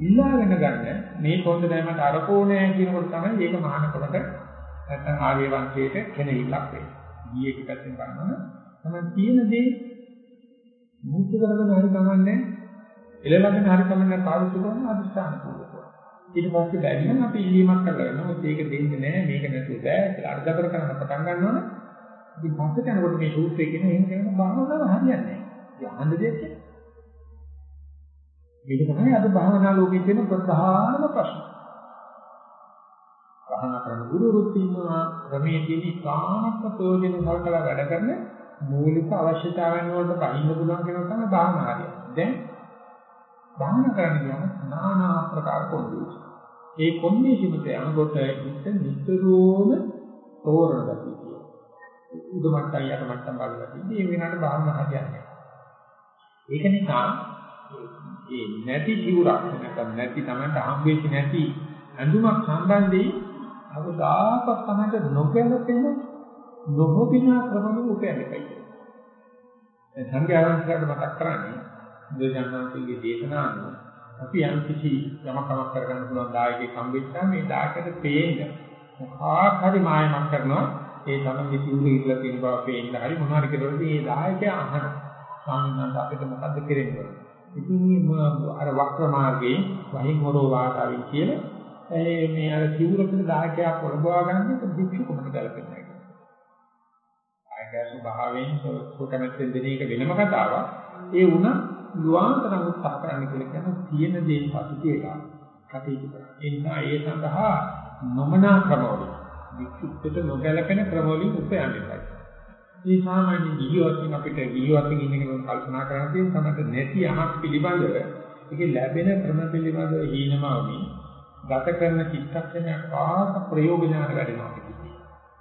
ඉල්ලාගෙන ගන්න මේ පොන්ද දැමට අරකෝනේ කියනකොට තමයි ඒක මහාන කොට නැත්නම් ආර්ය වංශයේට කෙනෙහිලක් වෙන්නේ. ගිහියෙක් පැත්තෙන් බලනවා තමයි තියෙන දේ මුතු කරගෙන හරි කමන්නේ එළවගෙන හරි කමන්නේ පාවිච්චි කරන අදිස්ථාන පූර්වක. ඊට පස්සේ බැරිනම් අපි ඉල්ලීමක් කරලා වෙනවා මේක දෙන්නේ නැහැ මේක නැතුව බෑ කියලා අර්ධකර කරන පටන් ගන්නවනේ. ඉතින් පස්සේ යනකොට මේ සූත්‍රය කියන එහෙම කියන භාවනාව හරියන්නේ නැහැ. යහඳ දෙයක් මේක තමයි අද භාවනා ලෝකයේ තියෙන ප්‍රධානම ප්‍රශ්න. භාවනා කරන ගුරුවරුත් ඉන්නවා ක්‍රමයේ තියෙන ඉස්හානක් ප්‍රයෝජන සල්කලා වැඩ කරන මූලික අවශ්‍යතාවයන් වලට බහින්න පුළුවන් කෙනා තමයි භාවනා හරිය. දැන් භාවනා කරන්න කියන নানা ආකාර පොදුයි. ඒ කොම්බිනේෂන් එක යනකොට ඉත නිතරම තෝරන ගතිය කියන. උඩ මට්ටම් යට මට්ටම් බලලා තියෙන්නේ මේ වෙනාට භාවනා හරියන්නේ. ඒක නිසා ඒ නැති ජීවරක් නැත්නම් නැති තමන්ට හම්බෙච්ච නැති අඳුමක් සම්බන්ධයෙන් අවදාපත් තමයි නොගැලපෙන නොහොබිනා ක්‍රමවල උපයන්නයි. ඒ සංඝයාන්සකට මතක් කරන්නේ බුදුජානකගේ දේශනාව අපි යම් කිසි යමක් කමක් කරගන්න පුළුවන් දායකයෙක් හම්බෙච්චා මේ දායකයට පේන්න මොකක් හරි මායමක් කරනවා ඒ තමයි සිවුරු ඉట్లా තියෙන බව පේන්න හරි මොනවා හරි කෙරුවොත් ඒ දායකයා අහන ස්වාමීන් වහන්සේ අපිට මොකද්ද කරන්නේ ඉතින් අර වක්‍ර මාර්ගයේ වහින් හොරෝ වාතාවෙන් කියන මේ අර සිවුරකට දායකයා පොළඹවා ගන්න භික්ෂු කොමද ගලපෙන්නේ නැහැ. ආයකයා ස්වභාවයෙන් කොකමැත්තෙන් දෙන එක වෙනම කතාවක්. ඒ වුණා ලුවාන්තරම් උත්සාහ කරන්න කියලා කියන තියෙන දේ පසුතියලා කටයුතු කරනවා. ඒ නිසා ඒ සඳහා නොමනා ක්‍රමවලින් විචුත්තට නොගැලපෙන ක්‍රමවලින් උපයන්නේ. මේ සාමාන්‍ය ජීවිතයෙන් අපිට ජීවිතයෙන් ඉන්න කෙනෙක් කල්පනා කරන දේ තමයි නැති යමක් පිළිබඳව ඒකේ ලැබෙන ක්‍රම පිළිබඳව හීනමාවමි ගත කරන චිත්තක්ෂණයක් ආස ප්‍රයෝග ඥාන වැඩෙනවා කියන්නේ.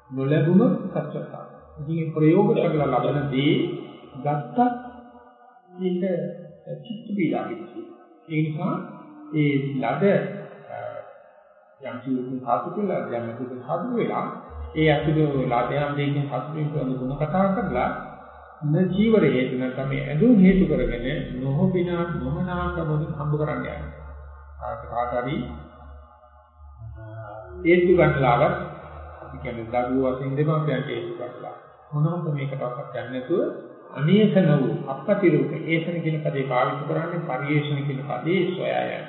නොලැබුණොත් සත්‍යතාව. ඉතින් ප්‍රයෝග කරලා ලබන දේ ගත්තත් ඒක චිත්ත පීඩාවයි. ඒ නිසා ඒ ලද යම් කිසි සාතු කියලා යම් කිසි සාතු වෙලා ඒ අතුරු ලාභයන් දෙකෙන් හසුරින් කරන ගුණ කතා කරලා න ජීවර හේතු නැත්නම් මේ ඇඳුම් හේතු කරගෙන නොහොබිනා නොමනාකමකින් හම්බ කරන්න යනවා. කාට හරි ඒත්තු ගන්නලාවත් අපි කියන්නේ දරුවෝ වශයෙන් දෙමාපියන්ට ඒත්තු ගන්නලා. මොනවද මේකටවත් යන්නේ නැතුව අනේසන වූ අපපතිරූප ඒසන කියන පදේ පාවිච්චි කරන්නේ පරිේශන කියන පදේ සොයායයි.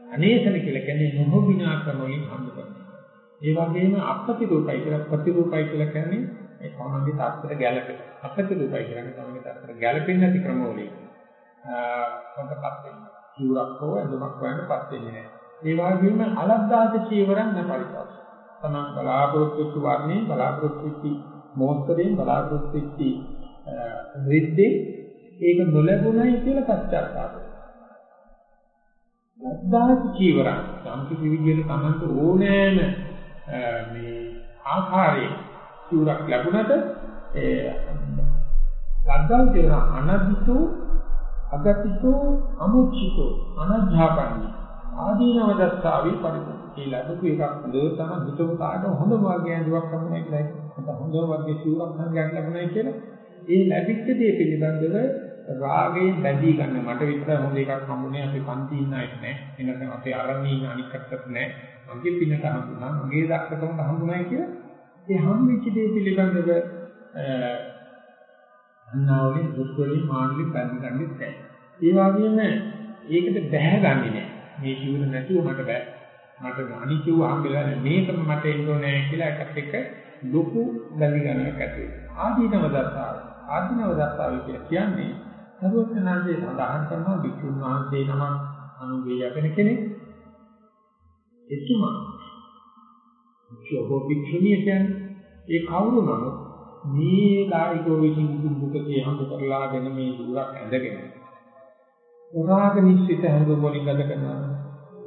අනේසන කියලා කියන්නේ නොහොබිනා ක්‍රමයෙන් හම්බ කරනවා. ඒ වගේම අප්‍රතිරූපයි කියලා ප්‍රතිරූපයි කියලා කියන්නේ ඒ සමන්ගේ තාත්තට ගැළපෙන. අප්‍රතිරූපයි කියන්නේ සමන්ගේ තාත්තට ගැළපෙන්නේ නැති ක්‍රමවලින්. කොටපත් වෙනවා. ජීවරක් හෝ ඇඳුමක් වයන්පත් වෙන්නේ නැහැ. ඒ වගේම අලද්දාත චීවරන් නැපරිපාස. තමන් බලාපොරොත්තු වෙච්ච වර්ණේ බලාපොරොත්තු වෙච්ච මොහොතෙන් බලාපොරොත්තු වෙච්ච රිද්දේ ඒක නොලැබුණයි කියලා පශ්චාත්තාප ලද්දාත චීවරන් සම් කිසි විදිහට තමන්ට ඕනෑම මේ ආකාරයේ සිවුරක් ලැබුණට ඒ ලද්දාව කියන අනදිතෝ අගතිතෝ අමුචිතෝ අනජ්ජාපන්නි ආදීනව දස්සාවි පරිපූර්ණ. ඒ ලැබපු එකක් හොඳ තමයි හිතව කාට හොඳ වර්ගයක් දුවක් හම්බුනේ කියලා. නැත්නම් හොඳ වර්ගයේ සිවුරක් හම්බයක් ලැබුණයි කියලා. ඒ ලැබිච්ච දේ පිළිබඳව රාගයෙන් බැඳී ගන්න. මට විතර හොඳ එකක් හම්බුනේ අපි පන්ති ඉන්න අයට නෑ. එනකම් අපේ අරණී ඉන්න අනික් කටට නෑ. මගේ පිනට හම්බුනා මගේ දක්ෂකමට හම්බුනායි කියලා. ඒ හම්බෙච්ච දේ පිළිබඳව අන්නාවලින් දුක්වලින් මානලින් බැඳී ගන්නෙත් නෑ. ඒ වගේම ඒකට බැහැගන්නේ නෑ. මේ ජීවන නැතුව මට බෑ මට අනිත්‍යව හම්බෙලා මේකම මට එන්න ඕනේ කියලා එකත් එක්ක ලොකු බැඳී ගන්නක් ඇති වෙනවා. ආදීනව දස්සාව ආදීනව දස්සාව කියන්නේ සරුවචනාංශයේ සඳහන් කරනවා වික්ෂුන් වහන්සේ නමක් අනුගේ යැපෙන කෙනෙක්. එතුමා වික්ෂුව වික්ෂුණිය කියන්නේ ඒ කවුරු නමුත් මේ ලායිකෝ විසින් දුකේ හඳු කරලාගෙන මේ දුරක් ඇඳගෙන රාග නිශ්චිත හැඟුම් වලින් ගත කරනවා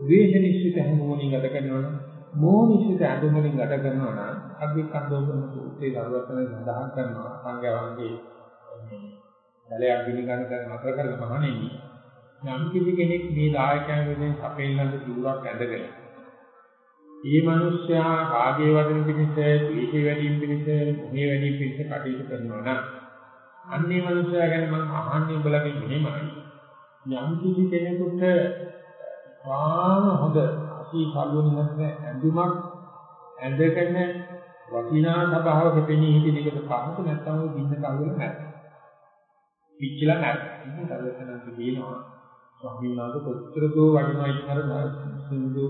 ද්වේෂ නිශ්චිත හැඟුම් වලින් ගත කරනවා මෝහ නිශ්චිත හැඟුම් වලින් ගත කරනවා නම් අභිකන්දෝපන සූත්‍රයේ දරුවතන සඳහන් කරනවා සංඝයාගේ මේ බලයක් පිළිගන්න කරන අතර කරලා මහණෙනි යම් කිසි කෙනෙක් මේ දායකයන් වෙනින් සපේලඳ දුරක් ඇඳගෙන මේ මිනිස්යා රාගයේ වදින පිණිස, ද්වේෂයේ වැඩිම පිණිස, මොහේ වැඩිම පිණිස කටයුතු කරනවා නම් අන්නේ මිනිස්යා ගැන මම අහන්නේ උඹලගේ මෙහෙමයි. යම් කිසි කෙනෙකුට ආන හොඳ අසී කල්ුණ නැත්නම් ඇඳුමක් ඇඳගෙන වටිනා සබාවක පෙනී හිටින එකට කහක නැත්නම් දින්න කවුල නැහැ. පිච්චිලා නැහැ. ඉතින් සර්වඥාන්ත කියනවා ස්වාමීන් වහන්සේ කොච්චර දෝ වටිනා ඉතර සින්දු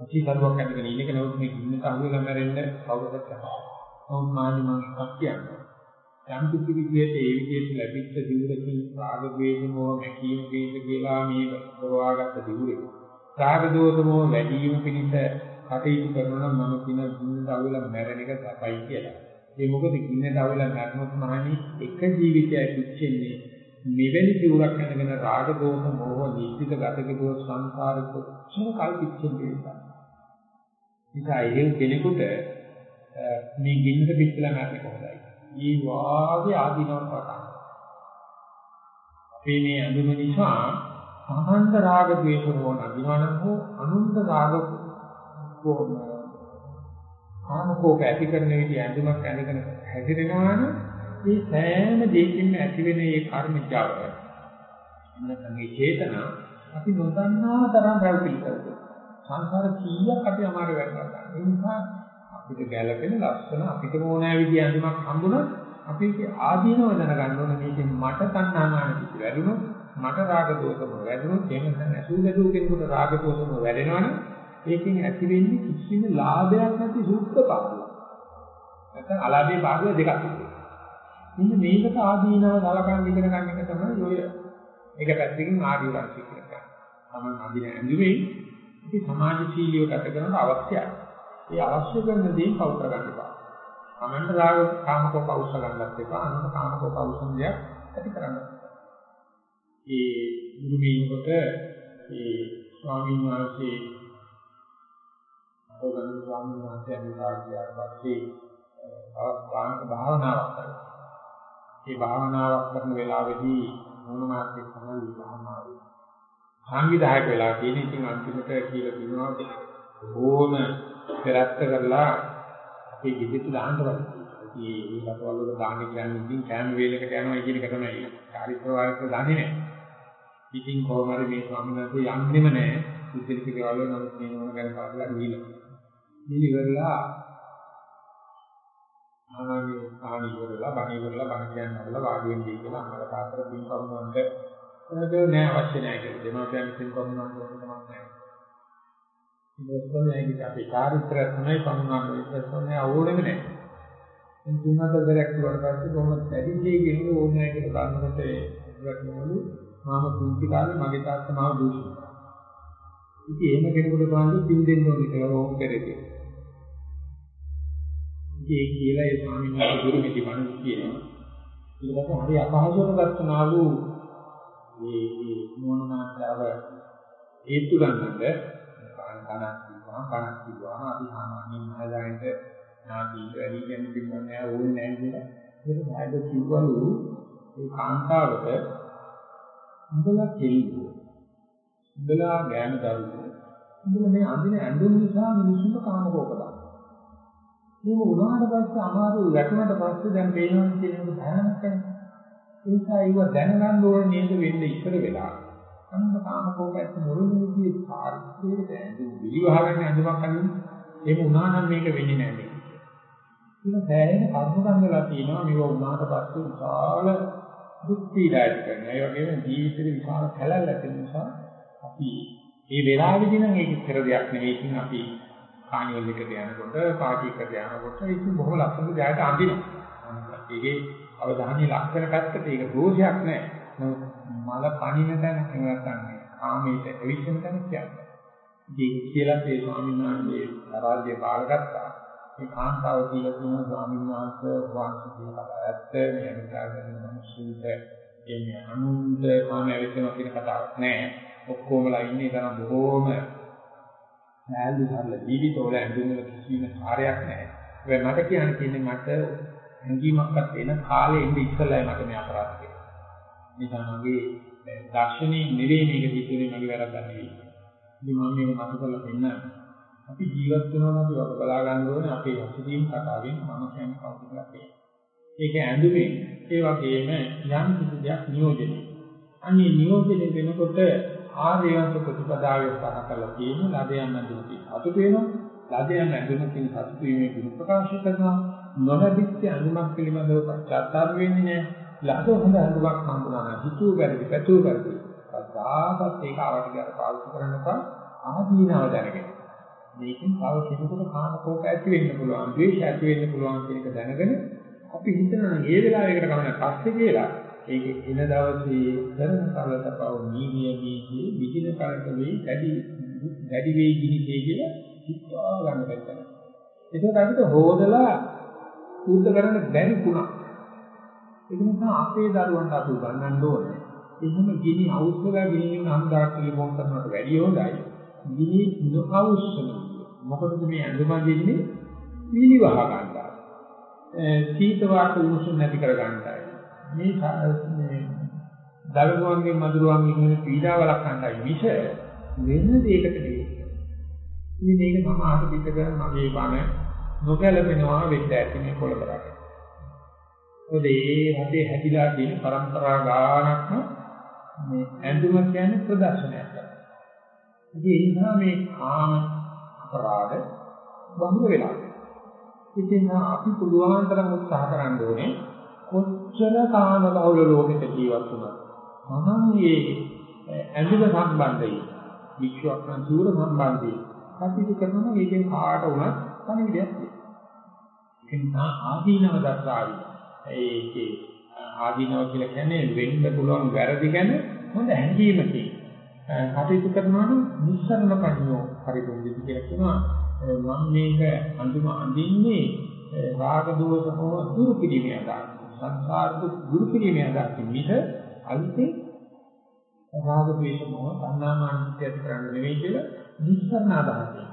අසීතරුවක් ඇඳගෙන ඉන්න කෙනෙකුට මේ ගින්නට අහුවෙලා මැරෙන්න කවුරුත් නැහැ. නමුත් මානි මම එකක් කියන්නවා. යම් කිසි විදිහට ඒ විදිහට ලැබිච්ච දිවුරකින් රාග වේදමෝ මැකීම වේද කියලා මේ ප්‍රවාහගත දිවුරේ. රාග දෝෂමෝ වැඩි වීම පිණිස කටයුතු කරනවා නම් මම කියන ගින්නට අහුවෙලා මැරෙන එක සපයි කියලා. ඒ මොකද ගින්නට අහුවෙලා මැරුණොත් මහණි එක ජීවිතයක් පිච්චෙන්නේ මෙවැනි දිවුරක් අඳගෙන රාග දෝෂ මෝහ නිසිත ගත කෙරුව සංසාර කොච්චර කල් පිච්චෙන්නේ නිසා එහෙම කෙනෙකුට මේ ගින්නට පිටලා නැති කොහොමදයි. මේ වාගේ ආධිනවක් පටන්. අපේ මේ අඳුම නිසා අනන්ත රාග ද්වේෂ රෝණ අදිනවන හෝ අනුන්ත රාග කෝම කාමකෝප ඇති කරන විදිහ ඇඳුමක් ඇඳගෙන හැදිරෙනවා නම් මේ සෑම දෙයකින්ම ඇති වෙන මේ කර්ම ජාව එන්නතම මේ චේතනා අපි නොදන්නා තරම් රැවටිලි කරනවා. සංසාර කීයක් අපි අමාරු වෙනවා ගන්න. ඒ නිසා අපිට ගැළපෙන ලස්සන අපිට ඕනෑ විදිහ අඳුමක් හම්බුනොත් අපි ඒක ආදීනව දැනගන්න ඕනේ මේකෙන් මට තණ්හාමාන කිසි වැඩුණොත් මට රාග දෝෂම වැඩුණොත් එහෙම නැත්නම් අසුදදු කෙනෙකුට රාග දෝෂම වැඩෙනවනම් ඒකෙන් ඇති වෙන්නේ කිසිම ලාභයක් නැති සුද්ධ පාඩුවක්. නැත්නම් අලාභේ පාඩුව දෙකක් තිබෙනවා. මෙන්න මේකට ආදීනව සලකන් ඉගෙන ගන්න එක තමයි ඔය එක පැත්තකින් ආදී වර්ෂික කරගන්න. තමන් අඳින ඇඳුමේ ඉති සමාජශීලීව ගත කරන අවශ්‍යයි. ඒ අවශ්‍ය කරන දේ කවු කරගන්න එපා. තමන්ට රාග කාමකෝ පෞෂ ගන්නත් එපා. අනුන්ට කාමකෝ පෞෂන් දෙයක් ඇති කරන්න. ඒ මුරුමීනකොට ඒ ස්වාමීන් වහන්සේ ඕගන ස්වාමීන් වහන්සේ අනිවාර්යයෙන් පස්සේ අවස්ථානක භාවනාවක් කරනවා. මේ භාවනාවක් කරන වෙලාවේදී මොන මාර්ගයක් තමයි භාවනාව. සංවිධායක වෙලා කියන ඉතින් අන්තිමට කියලා කියනවා බොහොම පෙරත්ත කරලා අපේ ගෙදරට දාන්න වගේ. ඒ ඒ රටවල් වල දාන්න කියන්නේ ඉතින් කෑම වේලකට යනවා කියන එක තමයි. කාර්යප්‍රවාහයක දාන්නේ නැහැ. ඉතින් කොහොම හරි මේ ස්වාමීන් වහන්සේ යන්නෙම නැහැ. සුද්ධිලික ගෙවල් වල නමුත් මේ මොන ගැන පාඩලා ගිහිල්ලා. ඉතිවිලා ආනාගේ ආනි ඉවරලා බණ ඉවරලා බණ කියන්න හදලා වාඩි වෙන්නේ කියලා අම්මලා තාත්තට පින් කරුණාන්ට ඒක නෑ අවශ්‍ය නෑ කියලා. දෙමාපියන් පින් කරුණාන්ට ඕන තමයි නෑ. ඉතින් අපේ චාරිත්‍රය තමයි පමුණාන්න ඉස්සන්නේ ඕනෙම නෑ. ඉතින් තුනකට දෙයක් කිව්වට පස්සේ කොහොමද වැඩිදී ගෙනුනේ ඕනේ නෑ කියලා ගන්නකොට ඒකට නෝලු මාම කුංචි කාලේ මගේ තාත්තා මාව දූෂණය කරා. ඉතින් එහෙම කෙනෙකුට බලන්න පින් දෙන්න ඕනේ කියලා ඕක කරේ. ඒ කියලා ඒ ස්වාමීන් වහන්සේ ගුරුමිති මනුස්ස කියනවා. ඊට පස්සේ හරි අපහසුවට ගත්තනා වූ මේ මේ මොනනාකාර හේතු ගන්නද කණක් කිව්වා කණක් කිව්වා අපි සාමාන්‍යයෙන් මහදායන්ට නාදී වැඩි කියන්නේ පිළිගන්නේ නැහැ ඕනේ නැහැ කියලා. ඒක සායද කිව්වලු ඒ කාන්තාවට උඹලා කෙල්ලෝ උඹලා ගෑනු දරුවෝ උඹලා මේ අඳින ඇඳුම් නිසා මිනිස්සුන්ට කාමකෝප දානවා. මේක උනාට පස්සේ අමාරු වැටුණට පස්සේ දැන් පේනවා කියන එක භයානකයි. ඒ නිසා ඒව දැනගන්න ඕනේ නේද වෙන්නේ ඉස්සර වෙලා. අන්න කාමකෝපයත් මුරුදු විදිහේ පාරිච්ඡේදයට ඇඳු විලිවහගෙන ඇඳුමක් අඳින්න. ඒක උනා නම් මේක වෙන්නේ නැහැ මේක. ඒක සෑහෙන කර්මකම් වෙලා තියෙනවා මේක උනාට පස්සේ විශාල දුක් පීඩා ඇති කරනවා. ඒ වගේම ජීවිතේ විශාල කැලැල්ල ඇති නිසා අපි මේ වෙලාවෙදී නම් ඒක ඉතර දෙයක් නෙවෙයි. ඉතින් අපි කාණිවල් එකට යනකොට පාටි එකට යනකොට ඉතින් බොහොම ලස්සන ජයයට අඳිනවා. ඒකේ අවධානය ලක්ෂණ පැත්තට ඒක දෝෂයක් නෑ. මල පණින තැන එහෙම නැත්නම් ආමේට එවිෂන් තැන කියන්නේ. ඉතින් කියලා ඒ ස්වාමීන් වහන්සේ රාජ්‍ය බාරගත්තා. ඒ කාන්තාව කියලා කියන ස්වාමීන් වහන්සේ වහන්සේ කියන කතාව ඇත්ත මේ අනිකාගෙන මිනිස්සුන්ට එන්නේ අනුන්ද මම ඇවිත්නවා කියන කතාවක් නෑ ඔක්කොමලා ඉන්නේ තරම් බොහෝම සෑල්ලු සරල ජීවිතවල ඇඳුම්වල කිසිම කාර්යයක් නෑ ඒ මට කියන්න තියෙන්නේ මට හැඟීමක්වත් එන කාලේ ඉඳි ඉස්සෙල්ලා මට මේ අපරාධ කියලා. නිසා මගේ දර්ශනීය නෙවෙයි මේක හිතුනේ මගේ වැරද්දක් නෙවෙයි. ඉතින් මම මේක මතක කරලා දෙන්න. අපි ජීවත් වෙනවා අපි වග බලා ගන්න ඕනේ අපේ අසුදීන් කතාවෙන් මම කියන්නේ කවුද කියලා කියනවා. ඒක ඇඳුමේ ඒ වගේම යම් කිසි දෙයක් නියෝජනය. අනේ නියෝජනය වෙනකොට ආර්යවංශ ප්‍රතිපදාවේ පහ කළා කියන ලදයන් ඇඳුමකින් අතුට වෙනවා. ලදයන් ඇඳුමකින් සතුට වීමේ ගුණ ප්‍රකාශ කරනවා. නොලැබිච්ච අඳුමක් පිළිබඳව පශ්චාත්තාප වෙන්නේ නැහැ. ලද හොඳ අඳුමක් හම්බුනා නම් හිතුව බැරි පැතුව බැරි. කවදාකවත් ඒක ආවට ගියාට පාවිච්චි කරන්නකම් ආදීනව දැනගෙන. මේකෙන් තව කෙනෙකුට කාම කෝප ඇති වෙන්න පුළුවන්, ද්වේෂ ඇති වෙන්න පුළුවන් කියන එක දැනගෙන අපි හිතනවා මේ වෙලාවයකට ගමන පස්සේ කියලා ඒක එන දවසේ කරන කලට පව නීවිය නීතිය විදින කලට වෙයි වැඩි වැඩි වෙයි ගිහිසේ කියලා හිතා ගන්න බැහැ. ඒක අපිට හොදලා සූද්ධ කරන්න බැරි තුනක්. ඒක නිසා අපේ දරුවන්ට අපි උගන්වන්න ඕනේ. එහෙම ගිනි අවුස්සලා ගිනින් අන්දාට ලිමෝන් කරනවට වැඩිය හොඳයි. ගිනි නොඅවුස්සන. මොකටද මේ ඇඳුම දෙන්නේ? වීලි වහ ගන්නවා. සීත වාත උණුසුම් නැති කර ගන්නයි. මේ මේ දරුවන්ගේ මදුරුවන්ගේ කියන පීඩාවලක් ගන්නයි මිස වෙන දෙයකට නෙවෙයි. ඉතින් මේක මම අහක පිට කරන මගේ බණ නොකැලපෙනවා වෙන්න ඇති මේ පොළබරට. මොකද ඒ හදේ හැදිලා තියෙන પરම්පරා ගානක්ම මේ ඇඳුම කියන්නේ ප්‍රදර්ශනයක්. ඉතින් ඒ නිසා මේ කාම අපරාධ බහුල වෙලා. ඉතින් අපි පුළුවන් තරම් උත්සාහ කරන්න ඕනේ කොච්චර කාම බහුල ලෝකෙක ජීවත් වුණත් මහන් මේ ඇඳුම සම්බන්ධයි වික්ෂයක් නම් සූර සම්බන්ධයි කටයුතු කරනවා ඒකෙන් කාට වුණත් පණිවිඩයක් තියෙනවා. ඒ නිසා ආදීනව දස්සාවි. ඒකේ ආදීනව කියලා කියන්නේ වෙන්න පුළුවන් වැරදි ගැන හොඳ හැඟීමකින් කටයුතු කරනවා නම් නිස්සරණ ප්‍රඥෝ පරිපූර්ණයි කියලා කියනවා. මම මේක අඳුම අඳින්නේ රාග දෝෂ හෝ දුරු කිරීමේ අදහස. සංසාර දුරු කිරීමේ අදහස මිස අන්තිම රාග ද්වේෂ මොහ තණ්හාමාන ඉත්‍යාදි කරන්න නෙවෙයි කියලා නිස්සරණ අදහසයි.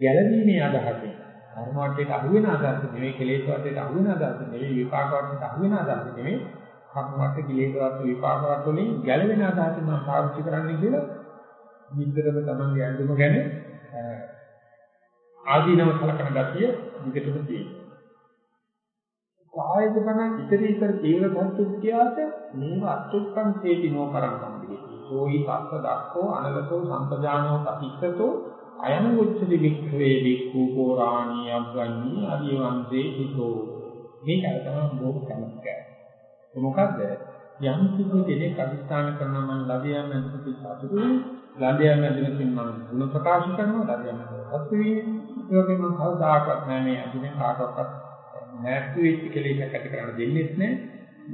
ගැළවීමේ අදහසයි. කර්ම වටේට අහු වෙන අදහස නෙවෙයි කෙලෙස් වටේට අහු වෙන අදහස නෙවෙයි විපාක වටේට අහු වෙන අදහස නෙවෙයි කර්ම වට කෙලෙස් වට විපාක වට වලින් ගැළවෙන අදහස මම පාවිච්චි කරන්න කියලා නිතරම තමන්ගේ අඳුම ගැන ආදීනව සලකන ගතිය විකටම තියෙනවා. කායද බණ ඉතරි ඉතර තීව්‍ර සත්‍යත්‍යාස මේව අත්ුක්කම් හේතිනෝ කරම් සම්පිතී. සෝයි පස්ස දක්ඛෝ අනලතෝ සම්පජානෝ පතිස්සතෝ අයං උච්චති වික්ඛවේ වික්ඛු පෝරාණී අග්ගඤ්ඤී අදිවන්තේ හිතෝ මේක තමයි බොහොම කැමතියි. මොකද්ද? යම් කිසි කෙනෙක් අදිස්ථාන කරනවා මම ලදියම් ඇතුළත සතුටුයි ලදියම් ඇතුළත මම ගුණ ප්‍රකාශ කරනවා ලදියම් ඇතුළත සතුටුයි ඒ වගේම මම කවදාකවත් නෑ මේ අදිනෙන් කාටවත් නැති වෙච්ච කෙලෙසක් ඇති කරන්න දෙන්නේ නැහැ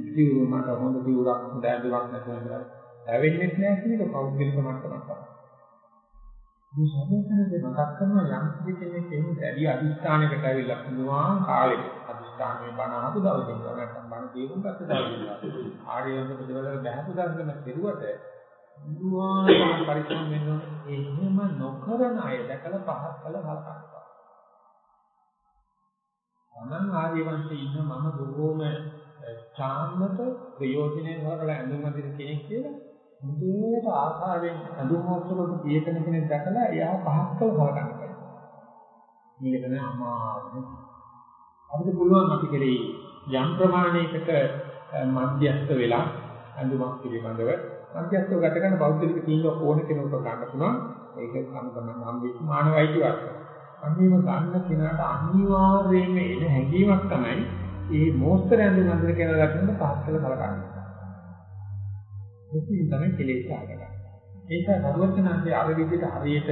දියුරු මට හොඳ දියුරක් දැදුවක් නැතුව ඉඳලා ඇවෙන්නේ නැහැ කියන එක පෞද්ගලික මට්ටමක් තමයි. මේ සම්පූර්ණයෙන් මතක් කරනවා යම් කෙනෙක් එහෙම වැඩි අදිස්ථානයකට ඇවිල්ලා පුළුවන් කාලෙක අදිස්ථානයේ බණ අහපු දවසේ ඉඳලා නැත්නම් බණ තේරුම් ගත්ත දවසේ ඉඳලා ආර්යයන්ට පිළිවෙල බහැපු දවසේම කෙරුවට බුදුආන පරිස්සම් වෙන්න ඕනේ. එහෙම නොකරන අය දැකලා පහත් කළ හලකනවා. අනන් ආර්යවංශයේ ඉන්න මම බොහෝම චාන්නත ප්‍රයෝජනෙ හොරලා ඇඳුම් අදින කෙනෙක් කියලා මුදේට ආසාවෙන් අඳුම් වස්තුවකට පියකන කෙනෙක් දැකලා එයා පහක් කළ බලන්න බෑ. මේක තමයි අමාරු. අපිට පුළුවන් අපි කෙරේ යම් ප්‍රමාණයකට මධ්‍යස්ත වෙලා අඳුමක් පිළිබඳව මධ්‍යස්තව ගත කරන බෞද්ධික තීන්දුවක් ඕන කෙනෙකුට ගන්න පුළුවන්. ඒක සම්පූර්ණ නම් වෙච්ච මානවයිති වාක්‍ය. අන්නේම ගන්න කෙනාට අනිවාර්යයෙන්ම එන හැඟීමක් තමයි මේ මෝස්තර ඇඳුම් අඳින කෙනා දකින්න පහත් කළ බලකන්නේ. ඉතින් තමයි කෙලෙස් ආගම. ඒක සර්වඥාන්සේ අර විදිහට හරියට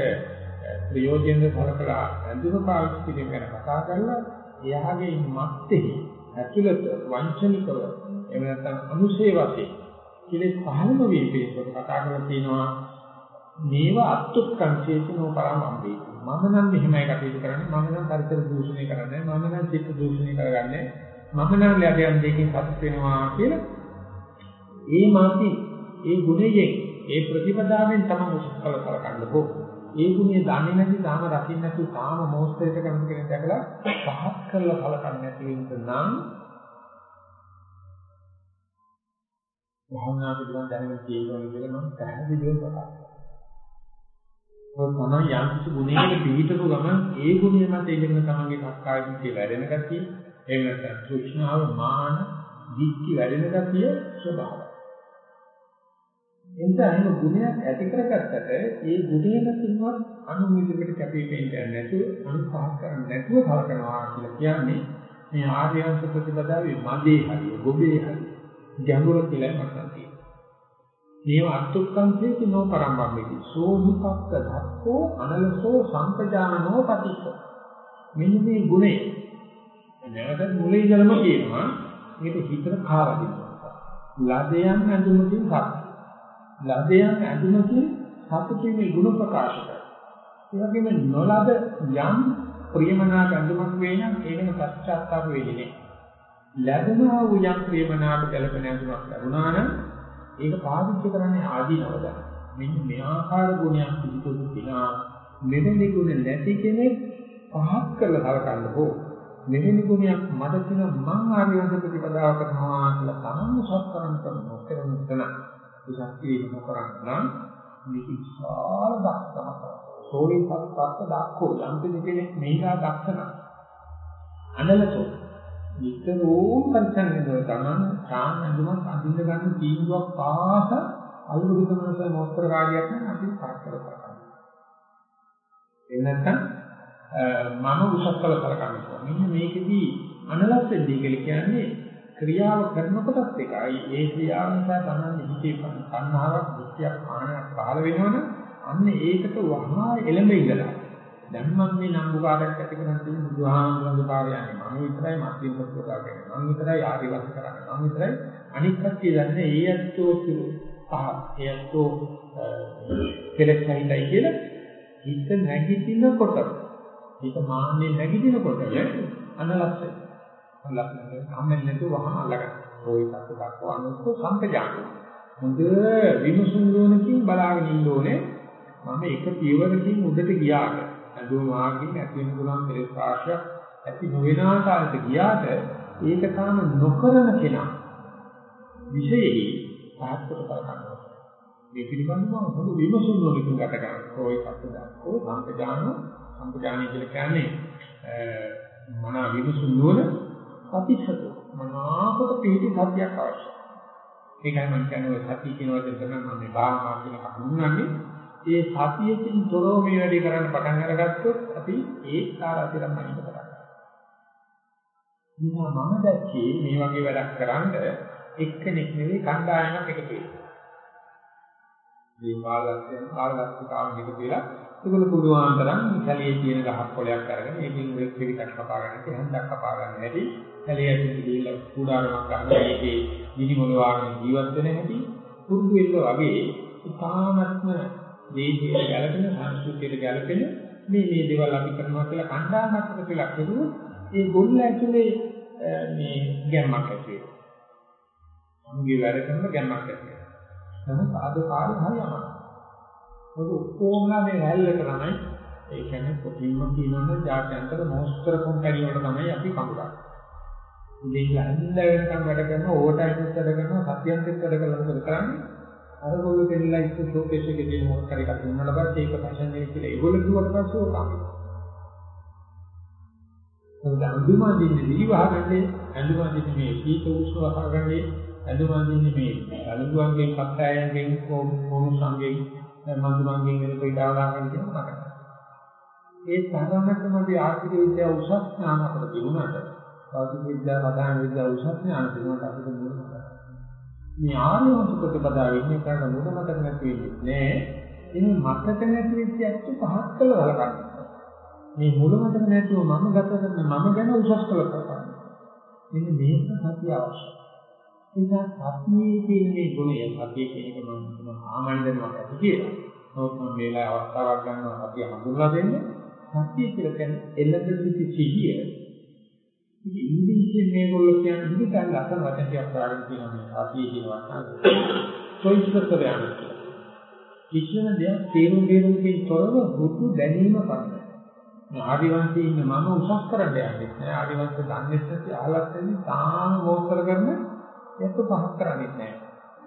ප්‍රයෝජනෙ බලකලා ඇඳුම පාවිච්චි කිරීම ගැන කතා කරලා එයාගේ මත්තේ ඇතුළත වංචනිකව එහෙම නැත්නම් අනුසේ වශයෙන් කෙලෙස් පහළම වී පිළිබඳව කතා කරලා තියෙනවා මේව අත්ුක්කං චේතනෝ පරමම්බේ මම නම් මෙහෙමයි කටයුතු කරන්නේ. මම නම් පරිසර දූෂණය කරන්නේ මම නම් චිත්ත දූෂණය කරගන්නේ මම නම් ලැබෙන දෙකකින් සතුට වෙනවා කියලා ඒ මාති ඒ ගුණයෙන් ඒ ප්‍රතිපදාවෙන් තමයි මුසකල කරකන්න ඕ ඒ ගුණය දන්නේ නැති තාම රකින්න නැති තාම මොස්තරයට කරන කෙනෙක් දැකලා පහත් කරලා කලකන්නේ නැති වෙන්න නම් භාවනා පිළිබඳ දැනගෙන තියෙනවා කියලා මම පැහැදිලිව ප්‍රකාශ කරනවා. ඔය තමයි යම් කිසි ගුණයකට පිළිතරු ගමන් ඒ ගුණය මත ඉගෙන තමන්ගේ සක්කාය දිට්ඨිය වැඩෙන ගතිය, එහෙම නැත්නම් තෘෂ්ණාව, මාන, දිට්ඨි වැඩෙන ගතිය ස්වභාවය. එතන ගුණයක් ඇති කරගත්තට ඒ ගුණයකින්වත් අනුමිතිකට කැපී පෙනෙන්නේ නැතුව අනුපාත කරන්නේ නැතුව කලකනවා කියලා කියන්නේ මේ ආර්යවංශ ප්‍රතිපදාවේ මදේ හරිය, ගොබේ හරිය ගැඹුර කියලා මතක් තියෙනවා. මේව අත්ුක්කංසේති නෝ පරම්පම්මේති. සෝහිපක්ක ධක්කෝ අනලසෝ සම්පජානනෝ පටිච්ච. මෙන්න මේ ගුණය. නැවත මුලින් ඉඳලම කියනවා මේක හිතට කාවදිනවා. ලදයන් ඇඳුමකින් සත්. ලදයන් ඇඳුමකින් සතුටින් මේ ගුණ ප්‍රකාශ කරනවා. ඒ වගේම නොලද යම් ප්‍රියමනාප ඇඳුමක් වේ නම් ඒකන පශ්චාත්තාප වෙන්නේ නැහැ. ලැබුණා වූ යම් ප්‍රේමනාට ගැලපෙන ඇඳුමක් ලැබුණා නම් ඒක පාවිච්චි කරන්නේ ආදීනවද මෙන්න මේ ආකාර ගුණයක් පිළිතුරු තිනා මෙවැනි ගුණ නැති කෙනෙක් පහත් කරලා කලකන්න හෝ මෙවැනි ගුණයක් මට තියෙන මං ආර්යවංශ ප්‍රතිපදාව කරනවා කියලා තමන් සත්කරන් කරනවා කරන තැන. උසස්කී නොකරන නම් මේක විශාල දක්ෂතාවක් සෝයිපත්පත් දක්කෝ යම් කෙනෙක් මේලා දක්ෂණ අනලසෝ. නිතරම පරිසංගිතව තමන් සාම ඇඳුමක් අඳින්න ගන්න තීන්දුවක් පාස අලුත් මනස මොස්තර කාර්යයක් නම් අපි කරකර කරගන්නවා. ඒ නැත්නම් මම උසස් කළ කරගන්නවා. මෙන්න මේකෙදී අනලස් වෙන්නේ කියලා කියන්නේ ක්‍රියාව කරනකොටත් එකයි ඒ ක්‍රියාව නිසා තමයි හිතේ පන්නාවක් දුක්ඛයක් ආනයක් පහළ වෙනවනේ අන්න ඒකට වහා එළඹ ඉඳලා දැන් මම මේ නම්බුකාරයක් ඇති කරන් තියෙන බුදුහාමුදුරන්ගේ පාරයන්නේ මම විතරයි මධ්‍යම ප්‍රතිපදාව කියන්නේ මම විතරයි ආදිවාස කරන්නේ. මම විතරයි අනිත් කට්ටිය දන්නේ ඒ ඇත්තෝ පහ ඒ ඇත්තෝ කෙලෙස් නැහිතයි කියලා හිත නැගිටිනකොට. හිත මාන්නේ නැගිටිනකොට අනලස්සයි අනලස්සයි අම්මෙන් නැතුව වහම අල්ලගන්න. ඔය කක්ක දක්වා අනුස්සෝ සම්පජාන. හොඳ විමසුම් දෝනකින් බලාගෙන ඉන්න ඕනේ. මම එක පියවරකින් උඩට ගියාට අදුව මාර්ගයෙන් ඇති වෙන පුළුවන් කෙලෙස් රාශියක් ඇති නොවන ආකාරයට ගියාට ඒක තාම නොකරන කෙනා විශේෂයි සාර්ථක කරගන්නවා. මේ පිළිබඳව හොඳ විමසුම් වලින් ගත කරනවා. ඔය කප්පද. ඔය සම්පජාන සම්පජානයි කියලා කියන්නේ මන විමසුම් වල ප්‍රතිශත මනාකොට පිටි සත්‍යයක් අවශ්‍යයි. ඒකයි මම කියන්නේ ඔය සතිය කියන වචන තමයි මම මේ භාවනා කියන කකුණන්නේ ඒ සතියෙන් තොරව මේ වැඩේ කරන්න පටන් අරගත්තොත් අපි ඒ කාර්යතරම් මනින්න පටන් ගන්නවා. මම දැක්කේ මේ වගේ වැඩක් කරන්න එක්කෙනෙක් නෙවෙයි කණ්ඩායමක් එකතු වෙනවා. මේ කාලයන් කාලයක් කාලෙක එකතු වෙලා ඒගොල්ලෝ පුළුවන් තරම් කැලේ තියෙන ගහක් කොලයක් අරගෙන ඒකෙන් වෙක් පිටික් කපා ගන්න හැන්දක් කපා ගන්න හැටි කැලේ ඇතුළේ ගිහිල්ලා කුඩාරමක් ගන්න ඒකේ නිදි මොළ වාගෙන ජීවත් වෙන හැටි පුරුදු වෙන්න වගේ ඉතාමත්ම දේශීය ගැළපෙන සංස්කෘතියට ගැළපෙන මේ මේ දේවල් අපි කරනවා කියලා කණ්ඩායමක් කියලා කරුවොත් ඒ ගොල්ල ඇතුලේ මේ ගැම්මක් ඇති වෙනවා. සමුගේ වැඩ කරන ගැම්මක් ඇති වෙනවා. නමුත් ආද කාලේ හරියම. මොකද ඔක්කොමලා මේ හැල්ලට තමයි ඒ කියන්නේ කොටින්ම කියනවනේ ජාත්‍යන්තර මොස්තර කොම්පැනි වල තමයි අපි කඳුරන්නේ. ඉතින් ලහින්ද වෙනකම් වැඩ කරන ඕවර්ටයිම් වැඩ කරන සත්‍යන්තෙත් වැඩ කරලා මොකද කරන්නේ? අර ගොල්ලෝ දෙන්නලා ඉස්ස ෂෝකේස් එකේ තියෙන මොකක් හරි එකක් දුන්නාට පස්සේ ඒක ෆැෂන් එක කියලා ඒගොල්ලෝ කිව්වට පස්සේ ඕක තමයි. මොකද අඳුම දින්නේ දිවිවහගන්නේ අඳුම දින්නේ මේ සීත උෂ්ණ වහගන්නේ අඳුම දින්නේ මේ අලුගුවන්ගෙන් පත්තයන්ගෙන් කොමුසංගෙන් මන්දුමන්ගෙන් වෙන පිටාවලා ගන්න කියන මතක. ඒ තරමටම අපි ආර්ථික විද්‍යාව උසස් ඥාන අපිට තිබුණාට භෞතික විද්‍යාව, රසායන විද්‍යාව උසස් ඥාන තිබුණාට අපිට මොනවද මේ ආර්යවංශ ප්‍රතිපදාව ඉන්නේ කරන මොන මතක නැති වෙන්නේ නෑ. ඉතින් මතක නැති වෙච්ච ඇත්ත පහත් කළා වලකන්න. මේ මුල මතක නැතුව මම ගත කරන මම ගැන උසස් කළා කරන්න. මෙන්න මේක සත්‍ය අවශ්‍යයි. එනිසා සත්‍යයේ තියෙන මේ ගුණය සත්‍ය කියන එක මම මම ආමණ්ඩනවට ඇති කියලා. නමුත් මම මේලා අවස්ථාවක් ගන්නවා අපි හඳුන්වා දෙන්නේ සතිය කියලා කියන්නේ එළඹ සිටි සිහිය. ඉතින් ඉංග්‍රීසියෙන් මේගොල්ලෝ කියන්නේ ඉංග්‍රීසි ලස්සන වචන ටිකක් දාගෙන කියනවා මේ සතිය කියන වචන. choiceless awareness. කිසිම දෙයක් තේරුම් බේරුම්කින් තොරව බුදු දැනීම පමණයි. මේ ආදිවාසී ඉන්න මම උසස් කරන්න යන්නේ නැහැ. ආදිවාසී දන්නේ නැති අහලත් නැති තාම මොකද කරන්නේ? ඒක පහක් කරන්නේ නැහැ.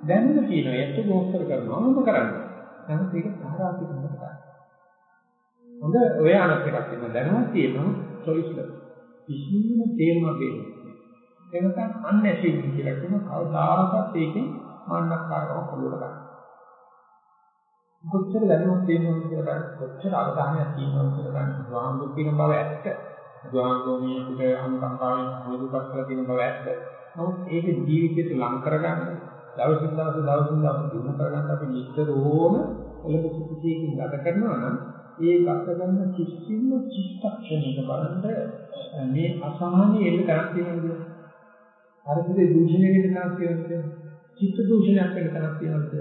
දැනන කියනවා ඒක මොකද කරනවා මොකද කරන්නේ? නමුත් ඒක සාරාතික මොකක්ද? හොඳ ඔය අනක් එකක් තියෙනවා දැනුවත් තියෙනවා choiceless. කිසිම තේරුමක් දෙන්නේ නැහැ. ඒක තමයි unassuming කියලා කියන කවදාකවත් ඒකෙන් මාන්නකාරව කොල්ලට ගන්න. කොච්චර දැනුමක් තියෙනවද කියලා බලන්න කොච්චර අවධානයක් තියෙනවද කියලා බලන්න බුදුහාමුදුරු කියන බව ඇත්ත. බුදුහාමුදුරු මේ අපිට අනුකම්පාවෙන් මොදුපත් කරලා තියෙන බව ඇත්ත. නමුත් ඒක ජීවිතයට ලං කරගන්න දවසින් දවස දවසින් දවස දිනු කරගන්න අපි නිතරම එළඹ සිටියකින් ගත කරනවා නම් ඒ ගත කරන කිසිම චිත්තක්ෂණයක බලන්න මේ අසහනයේ එන්න තරක් තියෙනවද? හරිද දූෂණයකට තරක් තියෙනවද? චිත්ත දූෂණයක් වෙන තරක් තියෙනවද?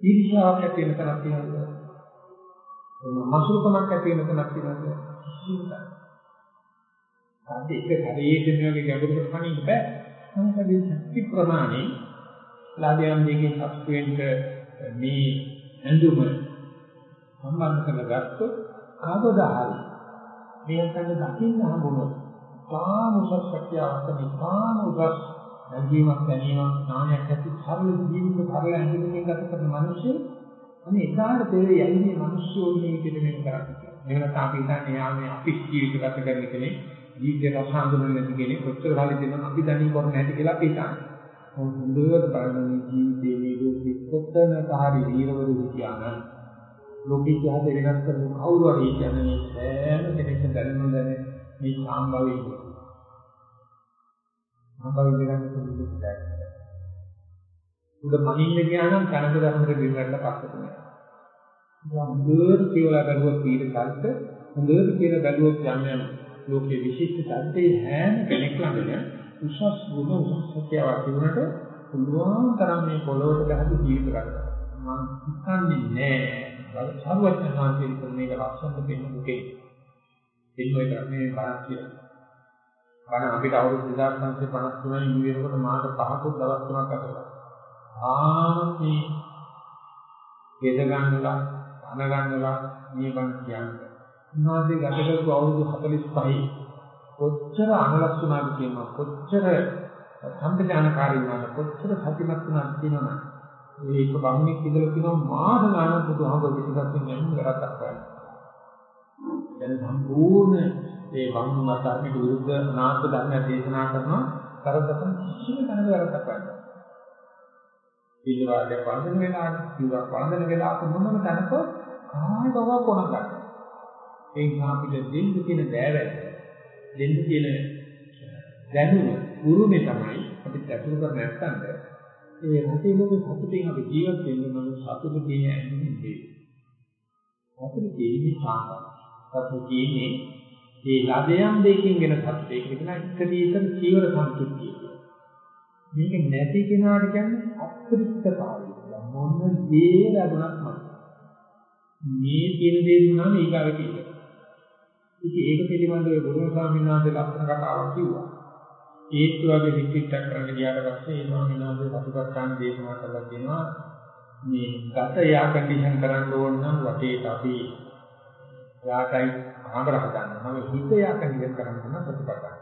ඊර්ෂ්‍යාවක් ඇති වෙන තරක් තියෙනවද? මසුරුකමක් ඇති වෙන තරක් තියෙනවද? කිසිම තරක්. අද එක හරියට මේ වගේ ගැඹුරකට පණින්න බෑ. මොකද මේ ශක්ති ප්‍රමාණය ලාභයන් දෙකෙන් සතුට වෙන්න මේ ඇඳුම සම්බන්ධ කරගත්තොත් කවදා හරි මේකට දකින්න හම්බුනොත් තාම උසස් ශක්තියක් තමයි තාම උසස් නැගීමක් දැනීමක් ඥානයක් ඇති සරල ජීවිත සරල ඇඟිල්ලකින් ගත කරන මිනිස්සු අනේ එදාට තේරෙයි යන්නේ මිනිස්සු මේ විදිහට මේක කරන්නේ කියලා. එහෙම නැත්නම් අපි හිතන්නේ යා මේ අපි ජීවිත ගත කරන කෙනෙක් ජීවිතේ රස හඳුනන්නේ නැති කෙනෙක් කොච්චර කාලෙ දෙනවා අපි දන්නේ කරන්නේ නැති කියලා අපි හිතන්නේ. හොඳට බලන මේ ජීවිතේ මේ දුක් කොතන කාරි වීරවරු කියනනම් ලෝකේ ඉතිහාසය වෙනස් කරන කවුරු හරි කියන්නේ සෑම කෙනෙක්ම දැනුම දැන මේ සාම්භවයේ සාම්භවයේ ගන්න පුළුවන් දෙයක්. උඩ මනින්න ගියා නම් කනක ධර්මද බින්දරලා පස්සට නෑ. හොඳට කියලා බැලුවොත් ඊට කල්ප හොඳට කියලා බැලුවොත් යන්නේ ලෝකේ විශිෂ්ට සත්‍යයේ හැම කෙනෙක් ළඟම උසස් ගුණ උසස් සත්‍යයක් තිබුණට පුළුවන් තරම් මේ පොළොවට ගහදී ජීවිත ගන්න. මම හිතන්නේ නෑ. සර්වඥාන්සේ මේක ලක්ෂණ දෙන්න දුකේ. එන්නෝ එක මේ බණ කියලා. බණ අපිට අවුරුදු 2553 ඉඳි වෙනකොට මාස පහකුත් දවස් තුනක් අතර. ආමේ ගෙද ගන්නලා, අන ගන්නලා මේ බණ කියන්නේ. උන්වහන්සේ ගත කරපු අවුරුදු 45 කොච්චර අනලස් වුණාද කියනවා කොච්චර සම්පජානකාරී වුණාද කොච්චර සතිමත් වුණාද කියනවා ඒක බම්මෙක් ඉඳලා කියනවා මාස ගානක් බුදුහාමුදුරු පිටපස්සෙන් යන්න කරත්තක් ගන්න. දැන් සම්පූර්ණ ඒ බම්ම ධර්මයට විරුද්ධ අනාත්ම ධර්ම දේශනා කරනවා කරදතන කිසිම තැනක කරත්තක් ගන්න. ඊළඟට වන්දන වෙලාවට ඉවක් වන්දන වෙලාවට මොනම තැනක කායව කොන ගන්න. ඒ නිසා අපිට දෙන්න තියෙන දෑවැද්ද දෙන්න තියෙන දැනුම උරුමේ තමයි අපි ඇතුළු කර නැත්තඳ ඒ රටේ ලෝකෙ සතුටින් අපි ජීවත් වෙන්න නම් සතුට කියන ඇන්නේ නෙවෙයි. සතුට කියන්නේ සාහන. සතුට කියන්නේ ඒ ලදයන් දෙකකින් වෙන සතුට. ඒක කියන එකදීතර චීවර සම්තුෂ්ටිය. මේක නැති කෙනාට කියන්නේ අප්‍රික්තතාවය. මොන දේ ලැබුණත් මම මේ තියෙන දේ දුන්නාම ඊගාවට ඉන්න. ඉතින් ඒක පිළිබඳව ගුරු ස්වාමීන් වහන්සේ ලස්සන කතාවක් කිව්වා. ඒත් වගේ විචිත්තක් කරන්න ගියාට පස්සේ ඒ ස්වාමීන් වහන්සේ ප්‍රතිපත්තාන දේශනා කළා කියනවා මේ ගත යා කන්ඩිෂන් කරන්න ඕන නම් වටේට අපි යාටයි කාමර හදන්න. මම හිත යා කන්ඩිෂන් කරන්න නම් ප්‍රතිපත්තාන.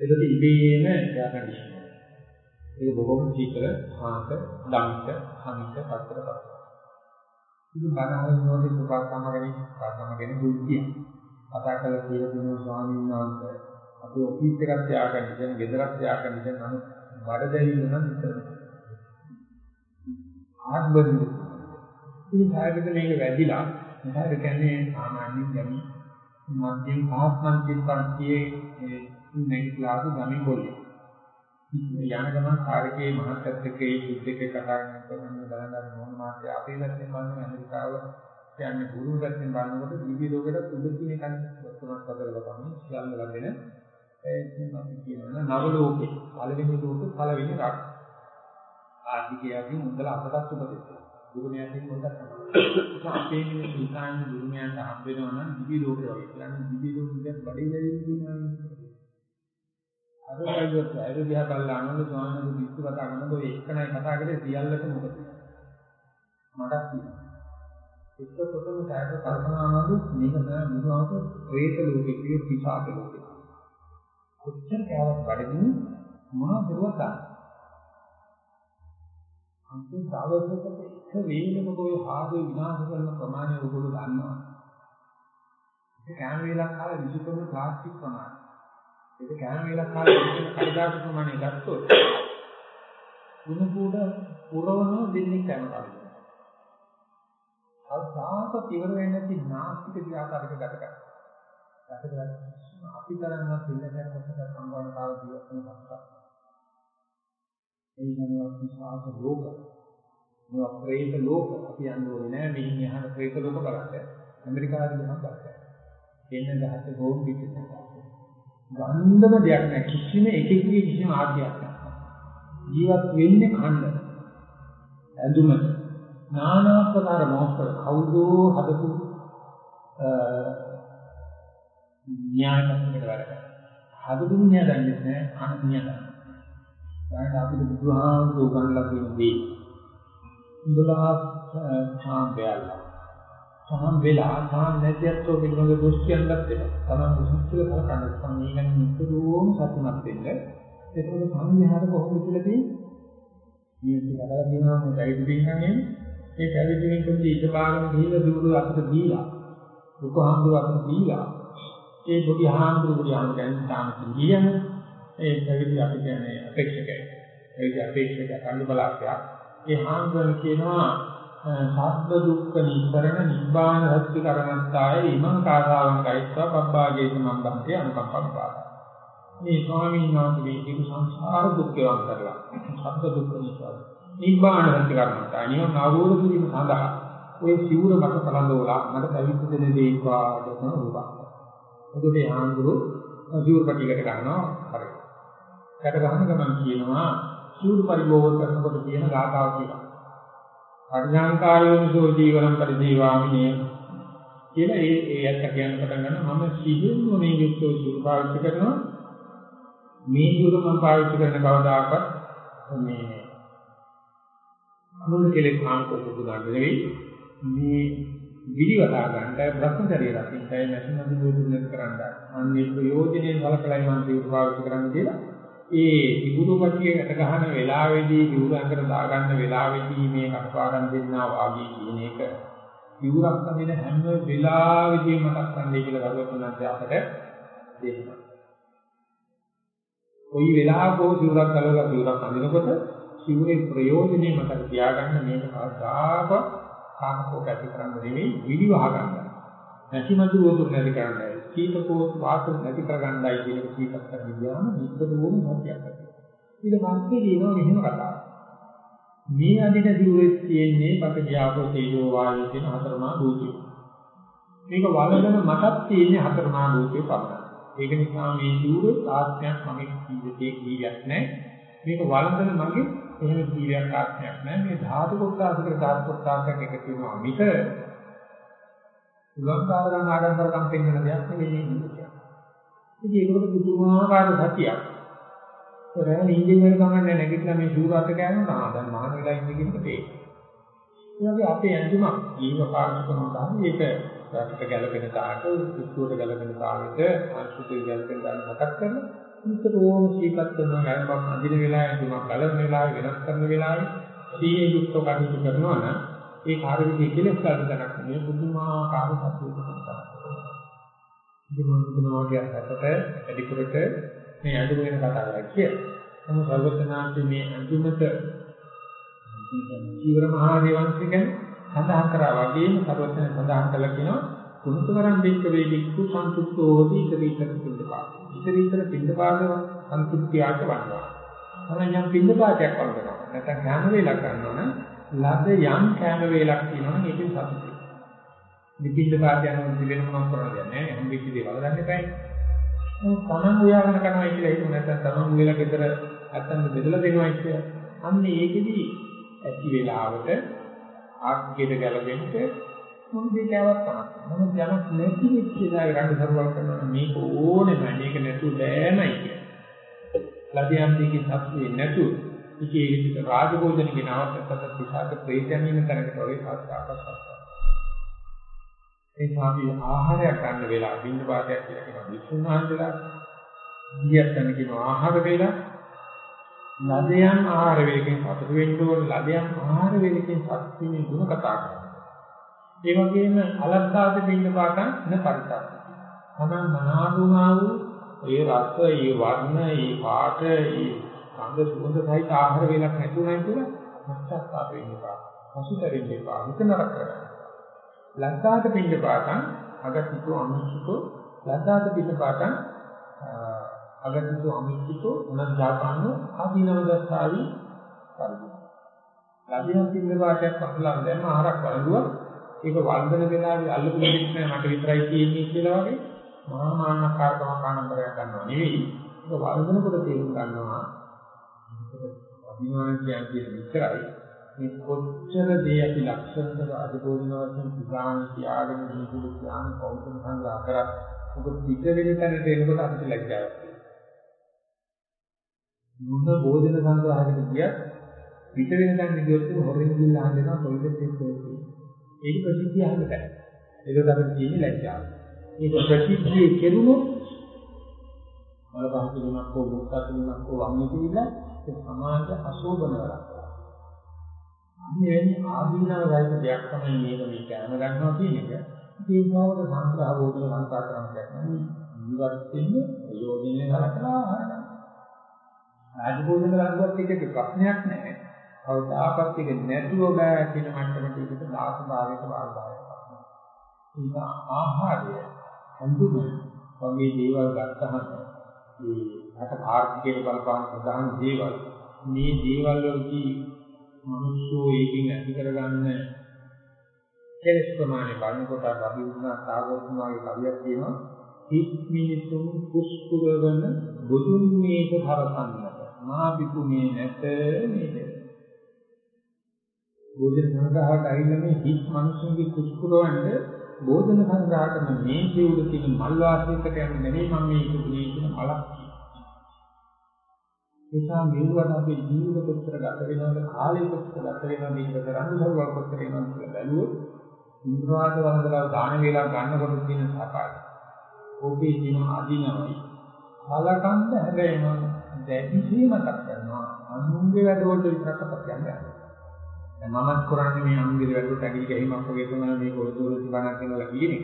ඒකත් ඉබේම යා කන්ඩිෂන්. ඒක බොහොම සීතල, සාන්ත, දමිත, සමිත, පතරපත්. ඉතින් බණහන් නෝටි සුපස්සම ගැන පස්සම ගැන බුද්ධිය. කතා කළ කියලා දුන්න ස්වාමීන් වහන්සේ අපි ඔෆිස් එකක් තියාගන්න ඉතින් ගෙදරක් තියාගන්න ඉතින් නම් බඩ දැවිල්ල නම් විතරයි. ආත්මබඳු. ඉතින් කායකට මේක වැදිලා මොකද කියන්නේ සාමාන්‍යයෙන් ගැමි මධ්‍යම පහත් මධ්‍යම පන්තියේ නැගිටලාපු ගමි කොල්ලේ. යන ගමන් කාර්යයේ මහත්කත් එක්ක ඒ සුද්ධ එක කතා කරන බලන්න මොන මාත්‍ය අපේ පැත්තෙන් බලන ඇමරිකාව කියන්නේ ගුරු පැත්තෙන් බලනකොට විවිධ රෝගකට උඩ තියෙන කන්නේ තුනක් හතරක් තමයි සියල්ල ලැබෙන ඒ ඉතින් අපි කියනවා නව ලෝකේ පළවෙනි ලෝකේ පළවෙනි රට ආර්ථිකයකින් මුදල අපටත් උපදෙස් ගුරුමයාගෙන් පොඩ්ඩක් තමයි. අපේ මේ හිතාන ගුරුමයාට හම්බ වෙනවා නම් දිවි ලෝකේ වගේ. කියන්නේ දිවි ලෝකෙන් බඩේ දැරීම කියනවා. අර කයිවත් අර දිහා බලලා අනන්ද ස්වාමීන් වහන්සේ විශ්ව කතා කරනකොට ඔය එකනයි කතා කරේ සියල්ලට මොකද? මටත් තියෙනවා. එක්කකොටම කායක කල්පනාවලු මේක තමයි බුදුහාමර ප්‍රේත ලෝකේ කිය පිසාද ලෝකේ. කොච්චර කාලයක් වැඩිදී මොනවද කරුවා ගන්න. අන්තිම දවසකට එක වේලක ඔය ආදී විනාශ කරන ප්‍රමාණය ඔයගොල්ලෝ දන්නවා. ඒක කෑම වේලක් කාලේ විසුකරන ප්ලාස්ටික් ප්‍රමාණය. ඒක කෑම වේලක් කාලේ විසුකරන කඩදාසි ප්‍රමාණය ගත්තොත් ගුණ කුඩ පුරවන දෙන්නේ කෑම කාලේ. අල්සාක ඉවර වෙන්නේ නැති නාස්තික විආකාරයක ගත කරනවා. ගත කරලා අපි තරම්වත් පිළිදැක් කොටස සම්බන්ධ කාල ජීවත් වෙන සත්‍යක්. ඒ වෙනවා විශ්වාස ලෝක. මේ ප්‍රේත ලෝක අපි යන්නේ නැහැ මෙහින් යහන ප්‍රේත ලෝක බලන්න. ඇමරිකාවේ ගමන් බලන්න. එන්න ගහත හෝම් පිටින්. ගන්ධම දෙයක් නැහැ කිසිම එකෙකුගේ කිසිම ආගයක් නැහැ. ජීවත් වෙන්නේ ඛණ්ඩ. ඇඳුමට නානාත්මකාර මොහොතක කවුදෝ හදපු න්‍යායපත්‍රයකට වැඩ කරනවා. හදපු න්‍යාය දන්නේ නැහැ අනන්‍ය දන්නේ. ඒකට අපිට බුදුහාමුදුරුවෝ උගන්ලා තියෙන දේ. උඹලා සාම් වෙලා. සාම් වෙලා සාම් නැතිවෝ පිළිබඳ දොස් කියන්නත් එපා. තමයි මුසුච්චල කරකන්න. මේ ගැන නිතරම සතුටුමත් වෙන්න. ඒකවල සංවිහාර කොහොමද කියලා තියෙන්නේ? මේ විදිහට කියනවා මේ ගයිඩ් දෙන්නන්නේ ඒ පැවිදිෙන් කන්දි ඉඳ බාගෙන ගිහිල්ලා දුරු අතට දීලා දුක හාමුදුර අතට දීලා ඒ බුදි හාමුදුරු බුදියාම දැන් තාම කියන්නේ ඒ පැවිදි අපි කියන්නේ අපේක්ෂකයි. ඒ අපේක්ෂක කඳු බලාපයක් ඒ හාමුදුරන් කියනවා සබ්බ දුක්ඛ නිස්සරණ නිබ්බාන සත්‍ය කරණත්තාය ඉමං කාසාවං ගයිත්වා පබ්බාගේ සම්බන්ධය අනුකම්පා මේ ස්වාමීන් වහන්සේ මේ ජීව සංසාර දුක් ගෙවන් කරලා සබ්බ දුක්ඛ නිස්සරණ නිබ්බාන සත්‍ය කරණත්තාය නිවන අවබෝධ කිරීම සඳහා ඔය සිවුර මට පළඳවලා මට පැවිදි දෙන දේවා කියන රූපක්. එතකොට ඒ ආන්දරු සිවුර පිටිකට ගන්නවා හරි. කට ගහන ගමන් කියනවා සිවුර පරිභෝග කරනකොට කියන ගාථාව කියලා. අඥානකාරයෝනිසෝ ජීවනම් පරිදීවාමිනේ කියලා ඒ ඒ ඇත්ත කියන්න පටන් ගන්නවා මම සිහින්ම මේ යුක්තෝ සිවුර පාවිච්චි කරනවා මේ සිවුර මම පාවිච්චි කරන කවදාකවත් මේ අනුන් කෙලෙස් ආන්කෝ පුදුගන්න නෙවෙයි මේ විලිවතා ගන්න භ්‍රමචර්ය රකින්නයි නැතිනම් දුරුදුනත් කරන්න. අන්නේ ප්‍රයෝජනෙන් වලකලයි මම සිවුර පාවිච්චි කරන්න කියලා ඒ විගුරුපතියට ගහන වෙලාවේදී විවුරංකර දාගන්න වෙලාවේදී මේ කටපාඩම් දෙන්නා වාගේ කියන එක විවුරක් වෙන හැම වෙලාවෙදීම මතක් කරන්නේ කියලා ගරුතුන්වත් අපට දෙන්නවා. කොයි වෙලාවක හෝ විවුරක් කලවලා විවුරක් අඳිනකොට සිවුරේ ප්‍රයෝජනේ මතක තියාගන්න මේක කවදාක කාමකෝට ඇති කරන්න නෙවෙයි විලිවහ ගන්න. නැතිමතු වෝතු නැති කරන්නයි. කීපකෝ වාසන නැති කරගන්නයි කියන එක කීපක් කරගෙන ගියාම නිබ්බදෝම සත්‍යයක් ඇති. ඊට පස්සේ කියනවා මෙහෙම කතාවක්. මේ අදින සිවුරේ තියෙන්නේ පටවියාපෝ තේජෝ වායෝ කියන හතරමා භූතය. මේක වලගෙන මටත් තියෙන්නේ හතරමා භූතය පමණයි. ඒක නිසා මේ සිවුර ආත්මයක් මගේ ජීවිතයේ කීයක් නැහැ. මේක වලගෙන මගේ එහෙම කීයක් ආත්මයක් නැහැ. මේ ධාතු කොටසකට ධාතු කොටසක් එකතු වෙනවා. මිස උලංකාරයන් ආඩම්බරකම් පෙන්වන දෙයක් නෙවෙයි කියන්නේ. ඉතින් ඒකට පුදුමාකාර සතියක්. ඒරෑ නිින්දෙන් වෙන ගමන් නැගිටලා මේ ශූරාත ගෑනවා නා දැන් මහාන වෙලා ඉන්නේ කියන එක ඒ වගේ අපේ ඇඳුමක් ජීව පාලනය කරනවා ඒක රටට ගැලපෙන තාට විශ්වයට ගැලපෙන තාලෙට ආශිතේ ගැලපෙන තාලෙ හතක් කරන නිතරම සීපත් කරන හැමෝම අදින වෙලාවේ ඇඳුමක් ගලන වෙලාවේ වෙනස් කරන වෙලාවේ සීයේ යුක්තව කටයුතු කරනවා නම් ඒ කාර්යවිදී කෙලෙස් ගන්න තැනක් නෙවෙයි බුදුමාකාර සත්‍යයක තමයි. ඉතින් මම බුදුනාගේ අතට වැඩිපුරට මේ අඳුම වෙන කතාවක් කිය. නමුත් සර්වඥාන්සේ මේ අඳුමට ජීවර මහා දේවංශය ගැන සඳහන් කරා වගේම සර්වඥයන් සඳහන් කළා කියනවා කුණුතරම් දෙක්ක වේදිකු සන්තුෂ්ඨෝ හෝති ඉතරීතර පින්දපාත. ඉතරීතර පින්දපාත සන්තුෂ්ඨියට වන්නවා. තමයි යම් පින්දපාතයක් වන්දනවා. නැත්නම් ඥාන වේලා කරනවා නම් ලද යම් කෑම වේලක් තියෙනවා නම් ඒකෙන් සතුටුයි. නිපින්ද පාදයන් වල වෙන මොනවක් කරන්නද නැහැ. හැම විච්ච දේවල් ගන්න එපායි. තමන් උයාගෙන කරනවා කියලා හිතුව නැත්නම් තමන් උයලා ගෙදර නැත්නම් බෙදලා දෙනවා කියලා. අන්න ඒකෙදි ඇති වෙලාවට ආග්ගයට ගැලපෙන්න මොන දෙයක්වත් තමයි. මොන යමක් නැති වෙච්ච දා රණ්ඩු සරුවල් කරනවා මේක ඕනෙම මේක නැතුව බෑමයි කියන්නේ. ලදියම් දෙකේ සත්‍යෙ නැතුව ඉතින් ඒක විතර රාජභෝජනගේ නවත්තකට විසාක ප්‍රේතයන් ඉන්න තැනකට වගේ සාස්ත්‍රාපස්සක්. ඒ සාපි ආහාරයක් ගන්න වෙලාව බින්ද පාතයක් කියලා කියන විසුණුහන්දලා ගියක් ගන්න කියන ආහාර වේලා ලදයන් ආහාර වේලකින් සතුට වෙන්න ඕන ලදයන් ආහාර වේලකින් සතුට වීමේ ගුණ කතා කරනවා. ඒ වගේම අලස්සාද බින්ද පාතන් න පරිත්‍යාග. තමන් මනාවුනා වූ ඒ රස, ඒ වර්ණ, ඒ පාට, ඒ ගන්ධ සුවඳ සහිත ආහාර වේලක් නැතුණයි කියලා පශ්චාත්තාප වෙන්න එපා. පසුතැවෙන්න එපා. හිත නරක කරගන්න. ලද්දාත පින්න පාතං අගතිතෝ අනුසුතෝ ලද්දාත පින්න පාතං අගතිතෝ අනුසුතෝ උනජාපන්න ආදීනව දස්සාවි පරිදි. ලද්දින පින්න පාතයක් පහළම දැම්ම ආහාරක් වළඳුවා ඒක වන්දන වෙලාවේ අල්ලපු දෙයක් නෑ මට විතරයි තියෙන්නේ කියලා වගේ මහා මානකාරකම කාණම්බරයක් ගන්නවා නෙවෙයි. ඒක වන්දනකොට තේරුම් ගන්නවා. අභිමාන කියන්නේ විතරයි. මේ කොච්චර දේ අපි ලක්ෂණවල අධිපෝධන වශයෙන් පුරාණ තියාගෙන ජීවිත ඥාන කෞතුක සංග්‍රහ කරා ඔබ පිට වෙන තැනට එනකොට අපිට ලැජ්ජාවක් මුන්න බෝධන සංග්‍රහයකට ගියත් පිට වෙන තැනට ගියොත් හොරෙන් ගිහිල්ලා අහනවා කොයිද තියෙන්නේ ඒක ප්‍රසිද්ධිය අහන්න බෑ ඒක තමයි තියෙන්නේ ලැජ්ජාව ඒක ප්‍රසිද්ධියේ කෙරුණොත් වල පහසුකමක් හෝ මුක්තකමක් හෝ වන්නේ කියලා ඒ සමාජ අශෝභන කරක් මේ ආදීනව ගයික දෙයක් තමයි මේක මේ කැම ගන්නවා කියන එක. ඒ බවද සංග්‍රහ බෝධන සංකා කරන්නේ නැහැ. ජීවත් වෙන්නේ යෝජනය කරලා ආහාර ගන්න. ආජීවෝධන කරගුවත් එකේ ප්‍රශ්නයක් නැහැ. කවදාකවත් ඒක නැතුව බෑ කියන මට්ටමට ඒකට දාස භාවයක භාගයක්. ඒක ආහාරය හඳුන වගේ දේවල් ගත්තහම මේ රට ආර්ථිකයේ බලපාන ප්‍රධාන දේවල් මේ දේවල් වලදී මිනිස්සු ඒකෙන් ඇති කරගන්න කෙලස් ප්‍රමාණය බලනකොට අපි උනා සාගෝතුමාගේ කවියක් තියෙනවා හිත් මිනිසුන් කුස්කුරවන බුදුන් මේක හරසන්නට මා විකුණේ නැත නේද භෝජන සංග්‍රහයට ඇවිල්ලා මේ හිත් මිනිසුන්ගේ කුස්කුරවන්න භෝජන සංග්‍රහ කරන මේ ජීවුල තියෙන මල් වාසයකට යන්නේ නෙමෙයි මම මේ ඉදුනේ කියන මලක් නිසා මෙවුවට අපේ ජීවිත කොච්චර ගත වෙනවද කාලය කොච්චර ගත වෙනවද මේක කරන්නේ සරුවල් කොච්චර වෙනවද කියලා බැලුවොත් ඉන්ද්‍රවාද වන්දනාව දාන වේලා ගන්නකොට තියෙන සාකාරය. ඕකේ තියෙන ආදීනවයි. කලකන්ද හැබැයි මම දැඩිසේ මතක් කරනවා අනුන්ගේ වැඩවලට විතරක් අපත් යන්නේ. දැන් මමත් කරන්නේ මේ අනුන්ගේ වැඩවලට ඇගිලි ගැහිමක් වගේ තමයි මේ කොළදෝල තිබණක් වෙනවා කියන්නේ.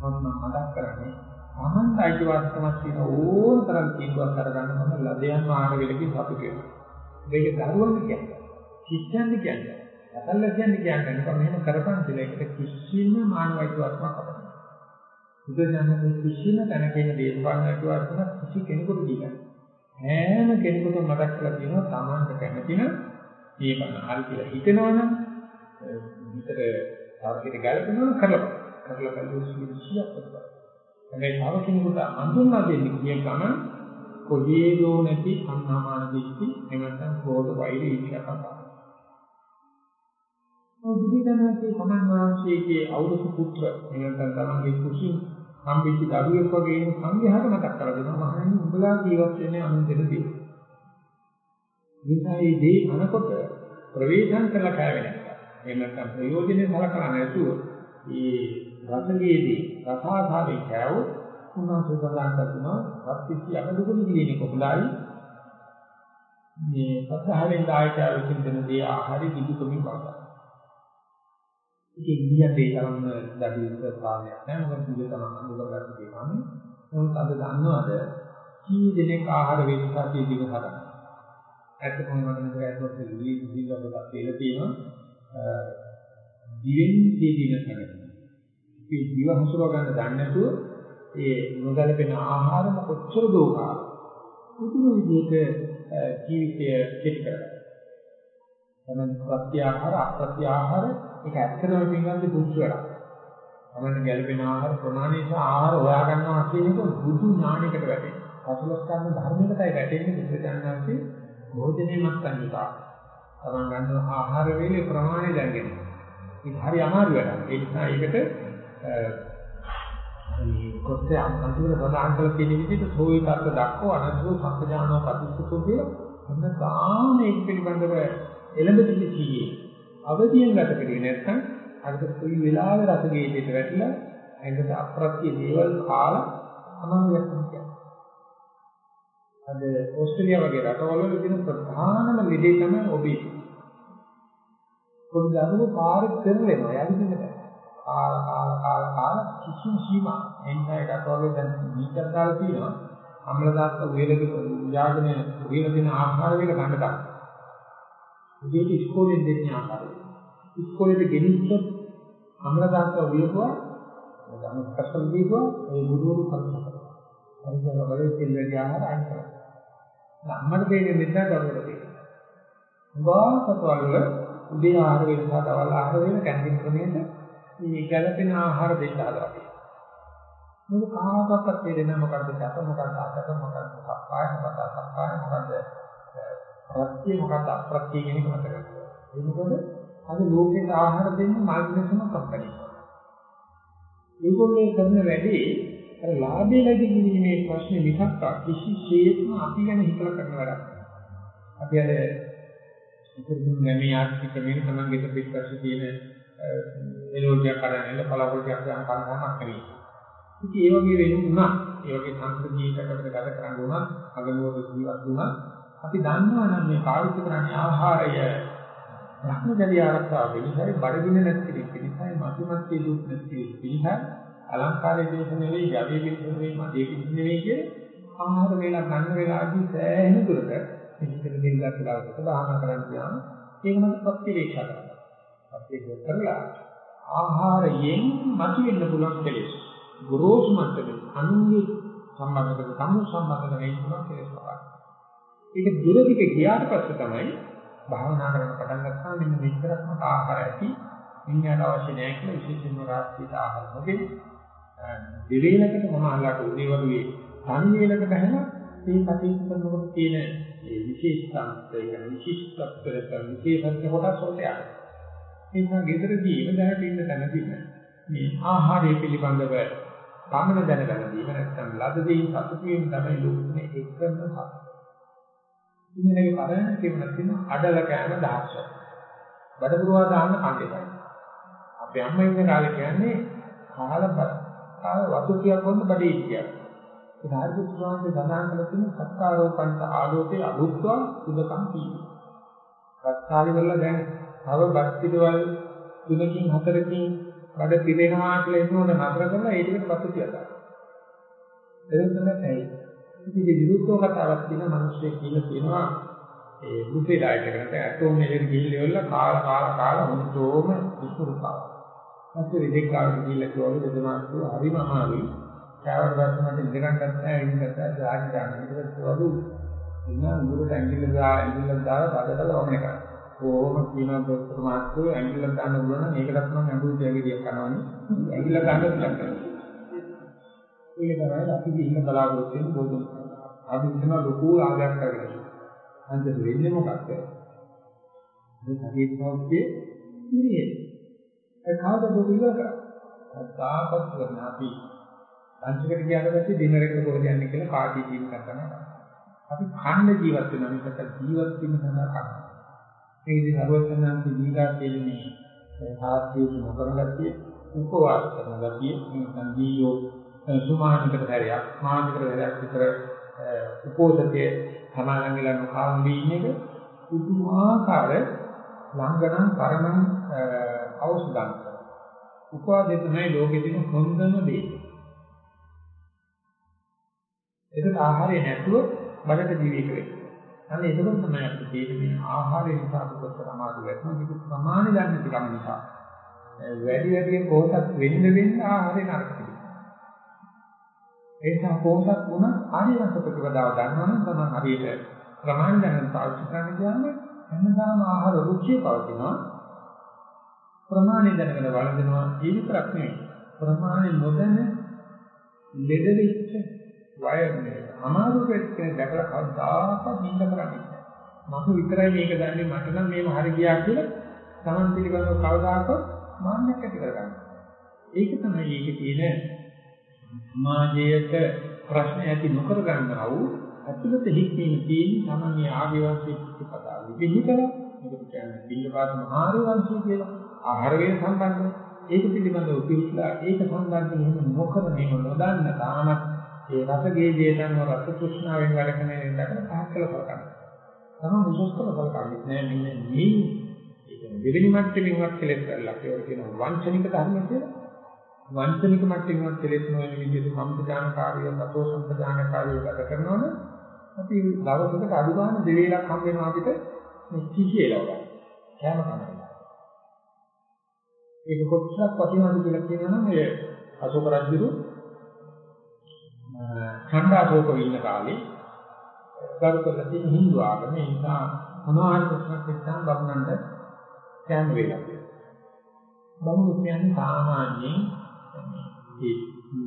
මම මතක් කරන්නේ අනන්ත අයිතිවාසිකමක් තියෙන ඕන තරම් තීන්දුවක් කරගන්න මම ලදයන් මාන වෙලකින් සතුට වෙනවා. මේක දරුවන් කියන්නේ. ශිෂ්‍යයන් කියන්නේ. අතල්ල කියන්නේ කියන්නේ නිකන් මෙහෙම කරපන් කියලා ඒකට කිසිම මානව අයිතිවාසිකමක් අපිට නැහැ. බුදුදහමේ කිසිම තැනකින් දේශපාලන අයිතිවාසිකමක් කිසි කෙනෙකුට දීලා හැම කෙනෙකුටම මතක් කරලා තියෙනවා Tamanට කැමතින මේ බණ හරි කියලා හිතනවනම් විතර තාර්කික ගැලපෙනවා කරලා කරලා බලුවොත් සියක් කරලා හැබැයි තව කෙනෙකුට අඳුන්වා දෙන්න කියන ගමන් කොහේදෝ නැති සංනාමාන දිට්ඨි එහෙම නැත්නම් ක්‍රෝධ වෛර ඊර්ෂ්‍යා කරනවා. බුදුදහමේ සමන් වහන්සේගේ අවුරුදු පුත්‍ර එහෙම නැත්නම් තමන්ගේ කුසින් හම්බෙච්ච දරුවෙක් වගේ ඉන්න සංඝයාට මතක් කරලා දෙනවා මහණෙනි උඹලා ජීවත් වෙන්නේ අනුන් දෙන දේ. විසයි දේ අනකොට ප්‍රවේශම් කරලා කෑවෙන්නේ. එහෙම නැත්නම් ප්‍රයෝජනෙ සලකලා නැතුව මේ රසගේදී රසාධාරී කෑව උන්වහන්සේ සඳහන් කරනවා රත්තිච්ච අනුදුකුණු දිනේ කොහොමදායි මේ සත්‍යයෙන් දායකයා විසින් දෙන දේ ආහාරي කිදුකමින් බලනවා. ඉතින් ඉන්දියන් දේ තරම් දඩි ප්‍රාණයක් නෑ මොකද ඉතින් තමයි අනුගමනය කරන්නේ. නමුත් අද දන්නවද කී දෙනෙක් ආහාර වේදිකාවේ දින හදනවා. ඇත්තටම මම මතකයි ඒකත් ඉලි ඉලිගලක් කියලා තියෙනවා. දිවෙන් දින කරනවා. අපි ජීව හසුරව ගන්න දන්නේ නැතුව ඒ නොගැලපෙන ආහාරම කොච්චර දෝකා පුදුම විදිහට ජීවිතය කෙටි කරගන්නවා. තමන් ප්‍රත්‍ය ආහාර අප්‍රත්‍ය ආහාර ඒක ඇත්තටම පින්වන්දි පුදුසු වැඩක්. තමන් ගැලපෙන ආහාර ප්‍රමාණය සහ ආහාර හොයා ගන්නවා කියන එක බුදු ඥානයකට වැටෙනවා. පසලස්කන්ධ ධර්මයකටයි වැටෙන්නේ බුදුජානනාංශේ භෝජනේ මත්තන්විතා. තමන් ගන්න ආහාර වේලේ ප්‍රමාණය දැනගෙන. ඒක හරි අමාරු වැඩක්. ඒ නිසා ඒකට මේ කොටසේ අන්තිමට සඳහන් කළ තියෙන විදිහට සෝවිතර්ක දක්ව අනතුරු සත්‍යඥානව ප්‍රතිසුතු කියලා අන්න තාම ඒක පිළිබඳව එළඹ සිටි කීයේ අවදියෙන් ගත කරේ නැත්නම් අද කොයි වෙලාවෙ රස ගේකට වැටිලා ඇඟට අප්‍රත්‍ය දේවල් කාලා අමංගලයක් කියන්නේ. අද ඕස්ට්‍රේලියාව වගේ රටවල තියෙන ප්‍රධානම ලෙඩේ තමයි ඔබේ. පොඩි දරුවෝ පාරේ පෙරලෙනවා යන්නේ නැහැ. කාල කාල කාල කාල කිසිම සීමා එන්නයකට වගේ දැන් මීටර් දාලා තියෙනවා. අම්ල දාස්ස උයලක යාගෙන උයල දෙන ආහාර වේල ගන්න ගන්න. උදේට ඉස්කෝලෙන් දෙන්නේ ආහාරය. ඉස්කෝලේට ගෙනිච්චොත් අම්ල දාස්ස උයලුවා ගන්න කෂ්ඨම් දීපුවා ඒ ගුරුවරු කරනවා. පරිසර වල තෙල් වැඩි ආහාර අයින් කරනවා. අම්මට දෙන්නේ මෙතන දරුවට දෙන්නේ. උදාසතවල වල උදේ ආහාර වේල සහ දවල් ආහාර වේල කැන්ටින් ක්‍රමයට මේ ගැළපෙන ආහාර දෙන්න හදලා මේක කාටවත් තේරෙන්නේ මොකද්ද සැප මොකද්ද අසැප මොකද්ද සප්පාය මොකද්ද අසප්පාය මොකද්ද ප්‍රත්‍ය මොකද්ද අප්‍රත්‍ය කියන එක මතක ගන්නවා. ඒ මොකද අද ලෝකෙට ආහාර දෙන්නේ මාර්ගදර්ශන කම්පැනි. ඒගොල්ලෝ කරන වැඩේ අර ලාභය ලැබී ගැනීමේ ප්‍රශ්නේ මිසක් කිසිසේත්ම අපි ගැන හිතලා කරන වැඩක්. අපි අර ඉතින් මේ ආර්ථික ක්‍රමයෙන් තමයි පිටපස්සේ තියෙන එළෝටියක් කරගෙන පළවලටයක් ගන්න කනහමක් නෙවෙයි. ඉතින් ඒ වගේ වෙනුණා. ඒ වගේ සංස්කෘතික ජීවිතයකට ගත කරන්න උනත්, අගනුවර ජීවත් වුණත් අපි දන්නවා නම් මේ පාවිච්චි කරන්නේ ආහාරය භ්‍රමචර්ය ආරක්ෂාව වෙනසයි බඩගින්න නැති පිළිසයි මතුමත්යේ දුක් නැති පිළිසයි අලංකාරයේ දේශ නෙවෙයි යවේ පිළිස නෙවෙයි මදේ පිළිස නෙවෙයි කිය ආහාර වේලා ගන්න වෙලාවදී සෑහෙන දුරට පිළිසෙල දෙල්ලක් දාලා සදාහන කරන්න ගියාම ඒක මත ප්‍රතිවේක්ෂා කරනවා. ප්‍රතිවේක්ෂා කරලා ආහාරයෙන් මතුවෙන්න පුළුවන් කෙලෙස්. ගොරෝසු මට්ටමේ අනුන්ගේ සම්බන්ධක සම්මු සම්බන්ධක වෙන්න පුළුවන් කෙලෙස් වගේ. ඒක දුරදිග ගියාට පස්සේ තමයි භාවනා කරන්න පටන් ගත්තාම මෙන්න මෙච්චරක්ම ආහාර ඇති විඤ්ඤාණ අවශ්‍ය නැහැ කියලා විශේෂයෙන්ම රාත්‍රියට ආහාර නොගෙන දෙවේලකට මොනවාලට උදේවරුේ තනි වේලකට බහැලා මේ කටයුතු කරනකොට තියෙන ඒ විශේෂත්වය කියන විශිෂ්ටත්වයට විශේෂත්ව කොටස් වලට යනවා. ඒ නිසා ගෙදරදී ඉන්න දැනට ඉන්න තැනදී මේ ආහාරය පිළිබඳව පමණ දැනගන්න දීම නැත්නම් ලද දෙයින් සතුටු වීම තමයි ලෝකනේ එකම සත්‍ය. ඉන්නගේ පරණ කියනවා තියෙන අඩල කෑම දහස්ස. බඩපුරවා දාන්න කණ්ඩේයි. අපේ අම්මා ඉන්න කාලේ කියන්නේ කාල කාල වතු ටිකක් වොන්න බඩේ කියලා. ඒ ධාර්මික සුවාන්ගේ සඳහන් කළ තියෙන සත්කාරෝපන්ත ආලෝකයේ අභුත්වා සුදකම් කීවේ. රත්කාලි වල දැන් තව බත් පිටවල් තුනකින් හතරකින් බඩ පිරෙනවා කියලා එතනොට නතර කරලා ඒ ටිකට පස්සේ තියලා. ඒක තමයි ඇයි. ඉතින් විරුද්ධව කතාවක් තියෙන මිනිස්සෙක් කියලා කියනවා ඒ බුෆේ ඩයට් එකට ඇටෝම් එකෙන් ගිහිල්ලා කාලා කාලා කාලා හොඳටම විසුරුපා. ඊට දෙක කාලෙක ගිහිල්ලා කිව්වලු දෙදමාස්තු හරිම අමාරුයි. කෑවට පස්සේ මට ඉඳ ගන්නත් නැහැ ඉන්න ගත්තා ජාති ගන්න. ඊට පස්සේ වදු එන්න උඹට ඇඟිල්ල දා ඇඟිල්ල දාලා බඩට වමනේ කරා. කොහොම කියනවා ડોක්ටර් මාස්ටර් ඇඟිල්ල ගන්න බුණා නම් ඒකටත් මම ඇඟුල් දෙයකදී කරනවනේ. ඇඟිල්ල ගන්න පුළුවන් කරනවා. ඒක තමයි අපි ඉන්න බලාපොරොත්තු වෙන බෝධි. අපි හිතන ලොකු ආගයක් කරගෙන. අන්තිම වෙන්නේ මොකක්ද? මේ ශරීර භෞතිකයේ ඉන්නේ. ඒ කාද බෝධි ඉවර කරා. අදාපත් කරන අපි ලංචකට ගියාට පස්සේ ඩිනර් එකට කොහෙද යන්නේ කියලා පාටි ටීම් එකක් කරනවා. අපි කන්න ජීවත් වෙනවා මිසක ජීවත් වෙන්න සඳහා කන්න. ඒ ඉතින් අරවචනාන්ති දීලා කියන්නේ සාස්ත්‍රීය නොකරගතිය උපවාස කරන ගතිය නැත්නම් දීයෝ සුමානිකට හැරයක් මානිකට හැරයක් විතර උපෝසතයේ සමානන් වෙලා නොකාම් වී ඉන්න එක පුදුමාකාර ලංඝනං පරමං අවශ්‍යදන් උපවාදයේ තමයි ලෝකෙ තියෙන හොඳම දේ. ඒක ආහාරය නැතුව බඩට ජීවිත වෙන්නේ. අන්න ඒක තමයි අපිට තේරෙන්නේ ආහාරය නිසා අපට සමාධි වෙනවා. මේක ප්‍රමාණ ගන්න තිකම නිසා. වැඩි වැඩියෙන් කොහොමද වෙන්න වෙන්න ආහාරය නරක පිළිගන්නවා. ඒ නිසා කොහොමද වුණ ආර්යවංශ ප්‍රතිපදාව දන්නවනම් තමයි හරියට ප්‍රමාණ ගන්න පාවිච්චි කරන්න කියන්නේ හැමදාම ආහාර රුචිය පවතිනවා. ප්‍රමාණය දැනගෙන වළඳනවා ජීවිතයක් නෙවෙයි. ප්‍රමාණය නොදැන ලෙඩ වෙච්ච වයන්නේ අමාරු වෙච්ච දැකලා කවදාකවත් නිඳ කරන්නේ මම විතරයි මේක දන්නේ මට නම් මේව හරි ගියා කියලා Taman පිළිබඳව කවදාකවත් මාන්නයක් ඇති කරගන්න. ඒක තමයි ඒකේ තියෙන සමාජයට ප්‍රශ්න ඇති නොකර ගන්නා වූ ඇතුළත හික්මීම තියෙන තමයි ආදිවාසී ප්‍රතිපදාව. විහිදලා මේකට කියන්නේ පිළිපාත මහාර වංශය කියලා. ආහාර වේල සම්බන්ධව ඒක පිළිබඳව පිළිලා ඒක සම්බන්ධව එහෙම නොකර මේක නොදන්න තාමත් ඒ රසගේ දේතන්ව රස තෘෂ්ණාවෙන් වැඩ කරන ඉඳගෙන පහත් කළ කරගන්න. තමයි විශේෂ කළ කරගන්නේ නෑ මෙන්න මේ දෙවෙනි මට්ටමින්වත් කෙලෙස් කරලා ඒවට කියනවා වංචනික ධර්ම කියලා. වංචනික මට්ටමින්වත් කෙලෙස් නොවන විදිහට සම්පදානකාරීව සතෝ සම්පදානකාරීව ගත කරනවනේ අපි දවසකට අඩු ගන්න දෙවේලක් හම් වෙනවා අපිට මේ කිසියලව ගන්න. කෑම කනවා. ඒක කොච්චරක් වටිනවද කියලා කියනවනම් ඒ අශෝක රජුරු ඛණ්ඩාශෝක ඉන්න කාලේ ගරු කරලා තියෙන හින්දු ආගම ඒ නිසා මොනවා හරි ප්‍රශ්නයක් නැත්නම් බබුනන්ට කෑම වේලා කියලා. බමුණු කියන්නේ සාමාන්‍යයෙන් මේ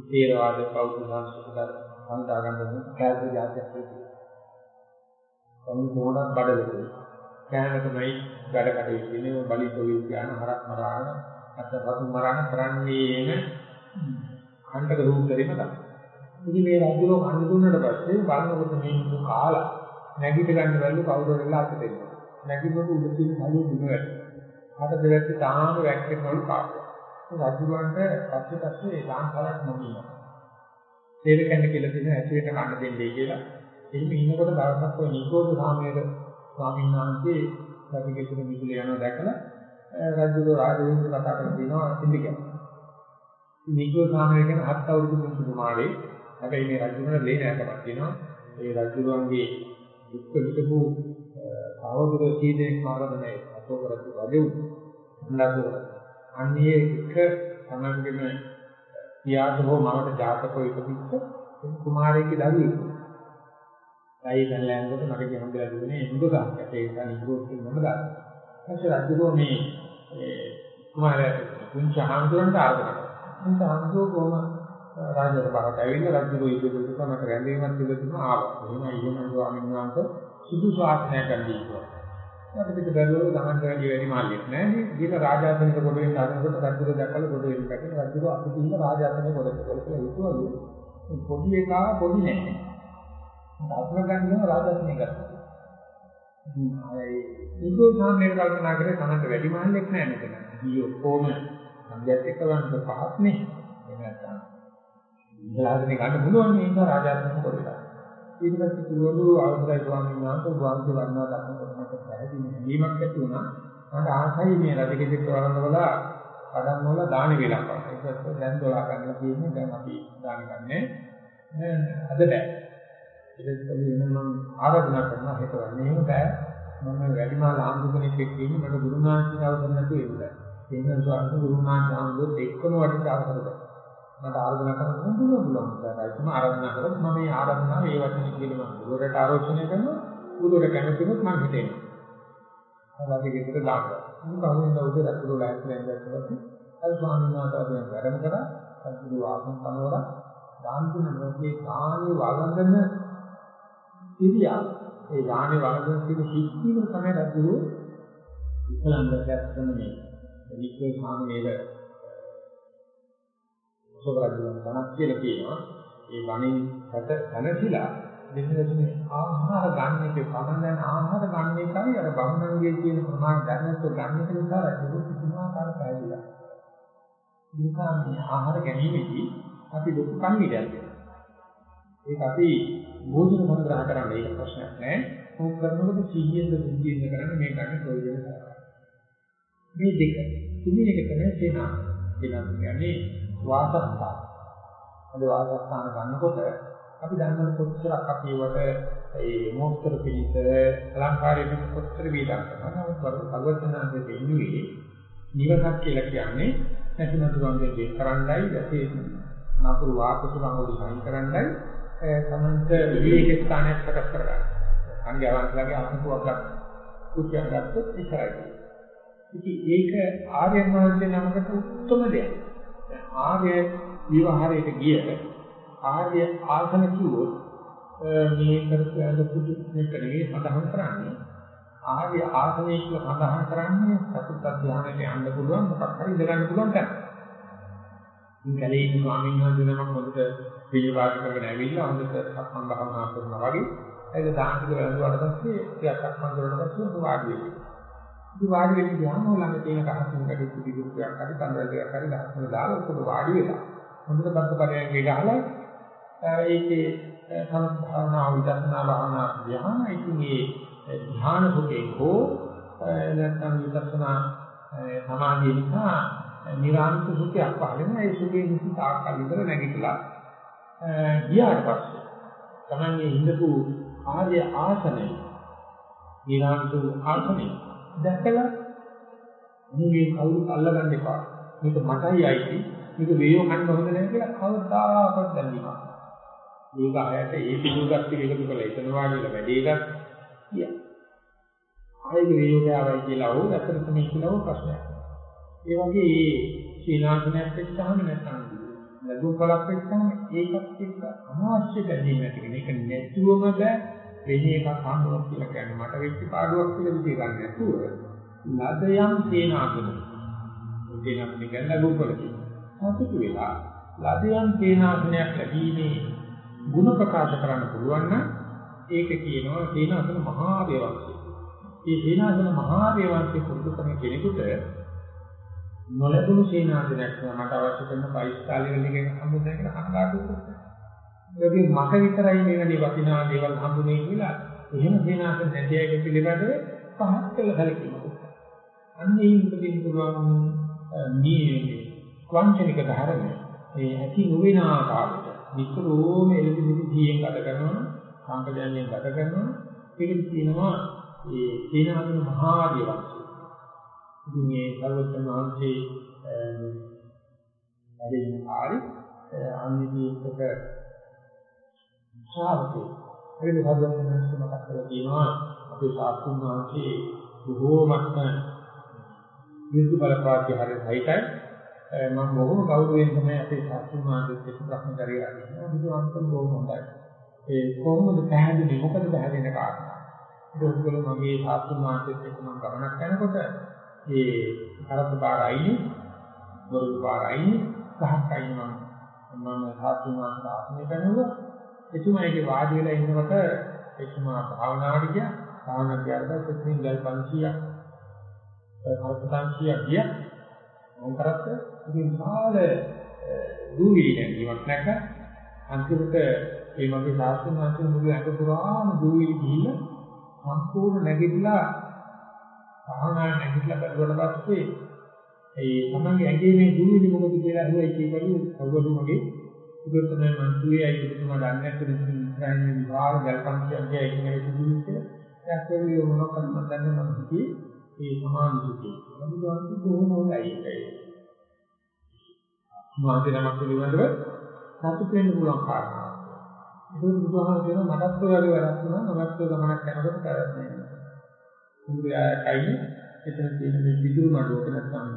තේරවාද බෞද්ධ සංස්කෘතික හඳා ගන්න කෑම જાතියක් කියලා. බමුණු මොනක් බඩලද. කෑම තමයි වැඩ කටයුතු කියන්නේ බලිතෝවිය කියන හරක් මරාන අත රතු මරාන කරන්නේම කණ්ඩක රූපතරේම තමයි. ඉතින් මේ රජුලෝ කන්න දුන්නට පස්සේ බලනකොට මේ මුළු කාලා නැගිට ගන්න බැල්ලු කවුරු වෙලා අත දෙන්න. නැගිටිනකොට උඩ තියෙන කලිය බිම වැටෙනවා. හට දෙවැත්ත තාම වැක්කෙනවලු කාර්යය. රජුවන්ට පස්සේ පස්සේ ලාංකාවක් නොමිනවා. සේවකයන් කියලා තියෙන ඇසියට කන්න දෙන්නේ කියලා. එහෙම ඉන්නකොට දවසක් ඔය නිකෝද සාමයේ ස්වාමීන් වහන්සේ රජගෙතුන මිදුල යනවා දැකලා රජුගේ රාජවංශ කතා කරලා දිනවා ඉන්දිකා. නිකෝද සාමයේ කියන හත් අවුරුදු පුංචි කුමාරේ හැබැයි මේ රජුගේ ලේ නැකමක් තියෙනවා. ඒ රජුගේ දුක්ඛ විදපු සහෝදර සීදෙක් මාරදනේ අශෝක රජු රජු නඩුවර. අන්නේ එක තමන්ගෙම පියාට හෝ මවට ජාතකව ඉපදිච්ච කුමාරයෙක්ගේ දරුවෙක්. ඇයි දැන් ලෑන්කොට මට කියන්න බැහැ දුන්නේ ඉන්දු ගහක් ඒ නිසා නිරෝධ කින්නම දාන්න. ඊපස්සේ රජුරෝ මේ කුමාරයාට පුංචි හාමුදුරන්ට ආරාධනා කළා. පුංචි හාමුදුරුවෝ කොහොම රාජ්‍යයට බහට ඇවිල්ලා රජුරෝ ඉදිරියට තමයි රැඳීමක් තිබෙන්න ආවා. එහෙනම් ඊගෙන ස්වාමීන් වහන්සේ සුදුසු ආසනයක් ගන්න දීලා. ඊට පිට බැලුවොත් ගමන් කරන්නේ වැඩි මාල්ලෙක් නෑ නේ. ගිහින් රාජාසනෙට කොට වෙන්න හදනකොට රජුර දැක්කල කොට වෙන්න බැහැ. රජුර අපි ගිහින් රාජාසනෙ කොට කියලා හිතුවලු. පොඩි එකා පොඩි නෑ. අත්න ගන්නවා රාජාසනෙ ගත්තා. ඒ ඉන්දෝ සාමයේ කල්පනා කරේ තමන්ට වැඩි මාල්ලෙක් නෑ මෙතන. ඊ ඔක්කොම සංගයත් එක්ක වන්ද පහක් නේ. එහෙම නැත්නම් ඉන්ද්‍රාසනෙ ගන්න පුළුවන් නේ ඉන්න රාජාසනෙ කොට වෙලා. ඊට පස්සේ කිව්වලු අවසරයි ස්වාමීන් වහන්සේ වහන්සේ වර්ණනා දක්නකොට මට පැහැදිලි හැඟීමක් ඇති වුණා. මට ආසයි මේ රජකෙදෙක් වරන්වල පඩම් වල දාන වේලක් කරනවා. ඒක පස්සේ දැන් 12 කරලා තියෙන්නේ දැන් අපි දාන ගන්නේ. අද බෑ. ඊට පස්සේ එන මම ආරාධනා කරනවා හෙට වන්නේ එහෙම බෑ. මම වැඩිමහල් ආන්දු කෙනෙක් එක්ක ඉන්නේ මට ගුරුනාථ අවසර නැතුව එන්න බෑ. ඒ නිසා ස්වාමීන් ගුරුනාථ ආන්දුත් එක්කම වටිට අවසර දෙන්න. මට ආරාධනා කරන්න පුළුවන් පුළුවන්. ඒකම ආරාධනා කරොත් මම මේ ආරාධනාව ඒ වචනේ කියලා මම ගුරුවරට ආරෝපණය කරනවා. ගුරුවරට කැමතිනොත් මම හිතෙනවා. අලාගේ ගෙදර දානවා. මම කවුරුන්ද උදේ රතුරු ලෑස්තියෙන් දැක්කත් අර ස්වාමීන් වහන්සේ වැඩම කරා. සතුරු ආසන කනවර දාන දුන්න ලෝකේ කාණේ වළඳන ඉරියා. ඒ දානේ වළඳන සිට හික්කීම තමයි රතුරු ඉස්ලාම්දයක් කරන මේ වික්‍රේ ස්වාමීන් සෝබරජුන් තනක් කියලා කියනවා. ඒ වණින් හැට තනසිලා දෙන්නදී ආහාර ගන්න එකේ පමණ දැන් ආහාර ගන්න එකයි අර බමුණන්ගේ කියන ප්‍රමාණ දැනනත් ගන්න එක නිසා ඒක කිසිමාකාර පැහැදිලා. නිසා මේ ආහාර ගැනීමේදී අපි ලොකු කන්නීඩයක් ඒක අපි භෝජන සංග්‍රහ කරන්න ඒක ප්‍රශ්නයක් නෑ. මොකක් කරනකොට සීයෙන්ද බුද්ධියෙන්ද කරන්නේ මේ ගන්න ප්‍රයෝජන කරගන්න. මේ දෙක තුන්වෙනි එක තමයි සේනා. සේනා කියන්නේ වාසස්ථාන. අද වාසස්ථාන ගන්නකොට අපි දන්නව කොච්චරක් අපි ඒවට ඒ මොස්තර පිළිස අලංකාරයේ පිට කොච්චර වේදන් කරනවා. නමුත් පර්වතනාන්දේ දෙන්නේ නිවසක් කියලා කියන්නේ නැති නතුරුන්ගේ දෙක් කරන්නයි ඇසේ නපුරු වාකුසුරන් වලින් අයින් කරන්නයි තමන්ට විවේක ස්ථානයක් සකස් කරගන්න. අංගය අවන්තලගේ අසුතුවක් ගන්න. කුච්චයක් ගත්තොත් ඉස්සරහට. ඉතින් ඒක ආර්යයන් වහන්සේ නමකට උත්තම දෙයක්. ආර්ය විවහාරයට ගිය ආර්ය ආසන කිව්වොත් මේ කරපු පුදු මේක නෙවෙයි සඳහන් කරන්නේ ආර්ය ආසනයේ කියලා සඳහන් කරන්නේ චතුත් ධානයට යන්න පුළුවන් මොකක් හරි ඉඳ ගන්න පුළුවන් තැන. ඉතින් කලේ ඉන්න ස්වාමීන් වහන්සේ නමක් හොඳට පිළිවාද කරගෙන ඇවිල්ලා හොඳට සක්මන් භාවනා කරනවා වගේ ඒක දාන ටික වැළඳුවාට පස්සේ ටිකක් සක්මන් කරලා පස්සේ උඹ වාඩි වෙනවා. ඉතින් වාඩි වෙන්න ගියාම ළඟ තියෙන කහකින් කඩු පිටිකුක් හරි කන්දරයක් හරි ගහන්න දාලා උඩ වාඩි වෙලා හොඳට බද්ද පරයන්ගේ ගහලා ඒකේ සම්භාවනා විදර්ශනා භාවනා ධ්‍යාන ඉතින් ඒ ධ්‍යාන සුඛේ හෝ නැත්නම් විදර්ශනා සමාධිය නිසා නිරාමිත සුඛයක් පහළ වෙන ඒ සුඛේ නිසි තාක්කල් විතර නැගිටලා ගියාට පස්සේ තමන්ගේ හිඳපු ආර්ය ආසනය නිරාමිත ආසනය දැකලා මේ කවුරුත් අල්ලගන්න එපා මේක මටයි අයිති මේක වේයෝ කන්න හොඳ නැහැ කියලා කවදාකවත් දැනීමක් මේක ආයත ඒ පිටුගත් ටික එකතු කරලා එතන වාඩිලා වැඩේ ගන්න කිය. ආයෙත් වේයෝගාවයි කියලා ඕක ඇත්තට මේ කියලාව ප්‍රශ්නයක්. ඒ වගේ මේ සීනාසනයක් වෙච්චාම නැත්නම් ලැබුම් කලක් වෙච්චාම ඒකත් එක්ක අනවශ්‍ය බැඳීම් නැති කෙනෙක්. ඒක නැතුවම බෑ වෙන එකක් හම්බුනොත් කියලා කියන්නේ මට වෙච්ච පාඩුවක් කියලා විදිහ ගන්න නැතුව ලදයන් සීනාසන. සීනාසන කියන්නේ ලැබුම් කල කියනවා. සතුටු වෙලා ලදයන් සීනාසනයක් ලැබීමේ ಗುಣ ප්‍රකාශ කරන්න පුළුවන් නම් ඒක කියනවා සීනාසන මහා වේවංශය. මේ සීනාසන මහා වේවංශය පුරුදු කරන කෙනෙකුට නොලැබුණු සීනාසනයක් මට අවශ්‍ය කරන පයිස්කාලේ වලින් හම්බුනේ කියලා හංගාටු කරනවා. ඒකේ මට විතරයි මේකේ වටිනා දේවල් හම්බුනේ කියලා එහෙම සීනාසන නැති අය පිළිබඳව පහත් කළ හැකියි. අන්න ඒ උපදින්න පුළුවන් මේ වංචනික ධර්ම ඒ ඇති නොවන ආකාරයට නිතරම එළඹිලි ජීයෙන් ගත කරනවා සංකල්පයෙන් ගත කරනවා ඒකෙන් කියනවා ඒ සීනාසන මහා දේවංශය. ඉතින් මේ සර්වඥ මහන්සේ වැඩිම කාර්ය අනිදීකක ශාවකේ ඒක සර්වඥ මහන්සේ මතක් කරලා කියනවා අපේ සාස්තුන් වහන්සේ බොහෝමත්ම විදු බලපාති හරියටයි මම බොහොම ගෞරවයෙන් තමයි අපේ සාස්තුන් වහන්සේට ප්‍රශ්නකාරී ආන්නේ. බුදුහාමුදුරුවෝ බොහොම හොඳයි. ඒ කොහොමද පැහැදිලි මොකද පැහැදිලි කාරණා. ඒක උගල මගේ සාස්තුන් වහන්සේත් එක්ක මම ගමනක් යනකොට ඒ කරත් පාර අයිනේ වරුදු පාර අයිනේ ගහක් අයිනේ මම මම සාස්තුන් වහන්සේ ආසනේ කරනවා. එතුමාගේ වාඩි වෙලා ඉන්නකොට එතුමා භාවනාවට ගියා. භාවනා කරද්දී එතනින් ගල් 500ක් කරත් 500ක් ගියා. මම කරත් ඉතින් සාල දුවිලි නැතිවක් නැක අන්තිමට මේ මගේ සාස්ත්‍රඥ වහන්සේ මුළු ඇඟ පුරාම දුවිලි ගිහිල්ලා සම්පූර්ණ නැගිටලා භාවනා නැගිටලා බැලුවට පස්සේ ඒ තමන්ගේ ඇඟේ මේ දුවිලි මොකද කියලා අහුවයි කියපළු කවුරුද මගේ උදේ තමයි මම දුවේ අයි තුමා දන්නේ නැත්නම් ඉතින් ඉස්සරහින් විවාහ ගල්පන් කියන්නේ ඒකනේ දුවිලි කියලා ඇත්තටම මොනවද මම දන්නේ මම හිතේ ඒ සමාධි සුඛේ. බුදුහාමුදුරුවෝ කොහොම හොඳයි ඒකයි. මාගේ නමක් පිළිබඳව සතුට වෙන්න පුළුවන් කාරණාවක්. ඒක බුදුහාමුදුරුවෝ මටත් ඔයගේ වැඩක් වුණා මමත් ගමනක් යනකොට කරන්නේ නැහැ. මුද්‍රායයි එතන තියෙන මේ විදුරු මඩුවක නැත්නම්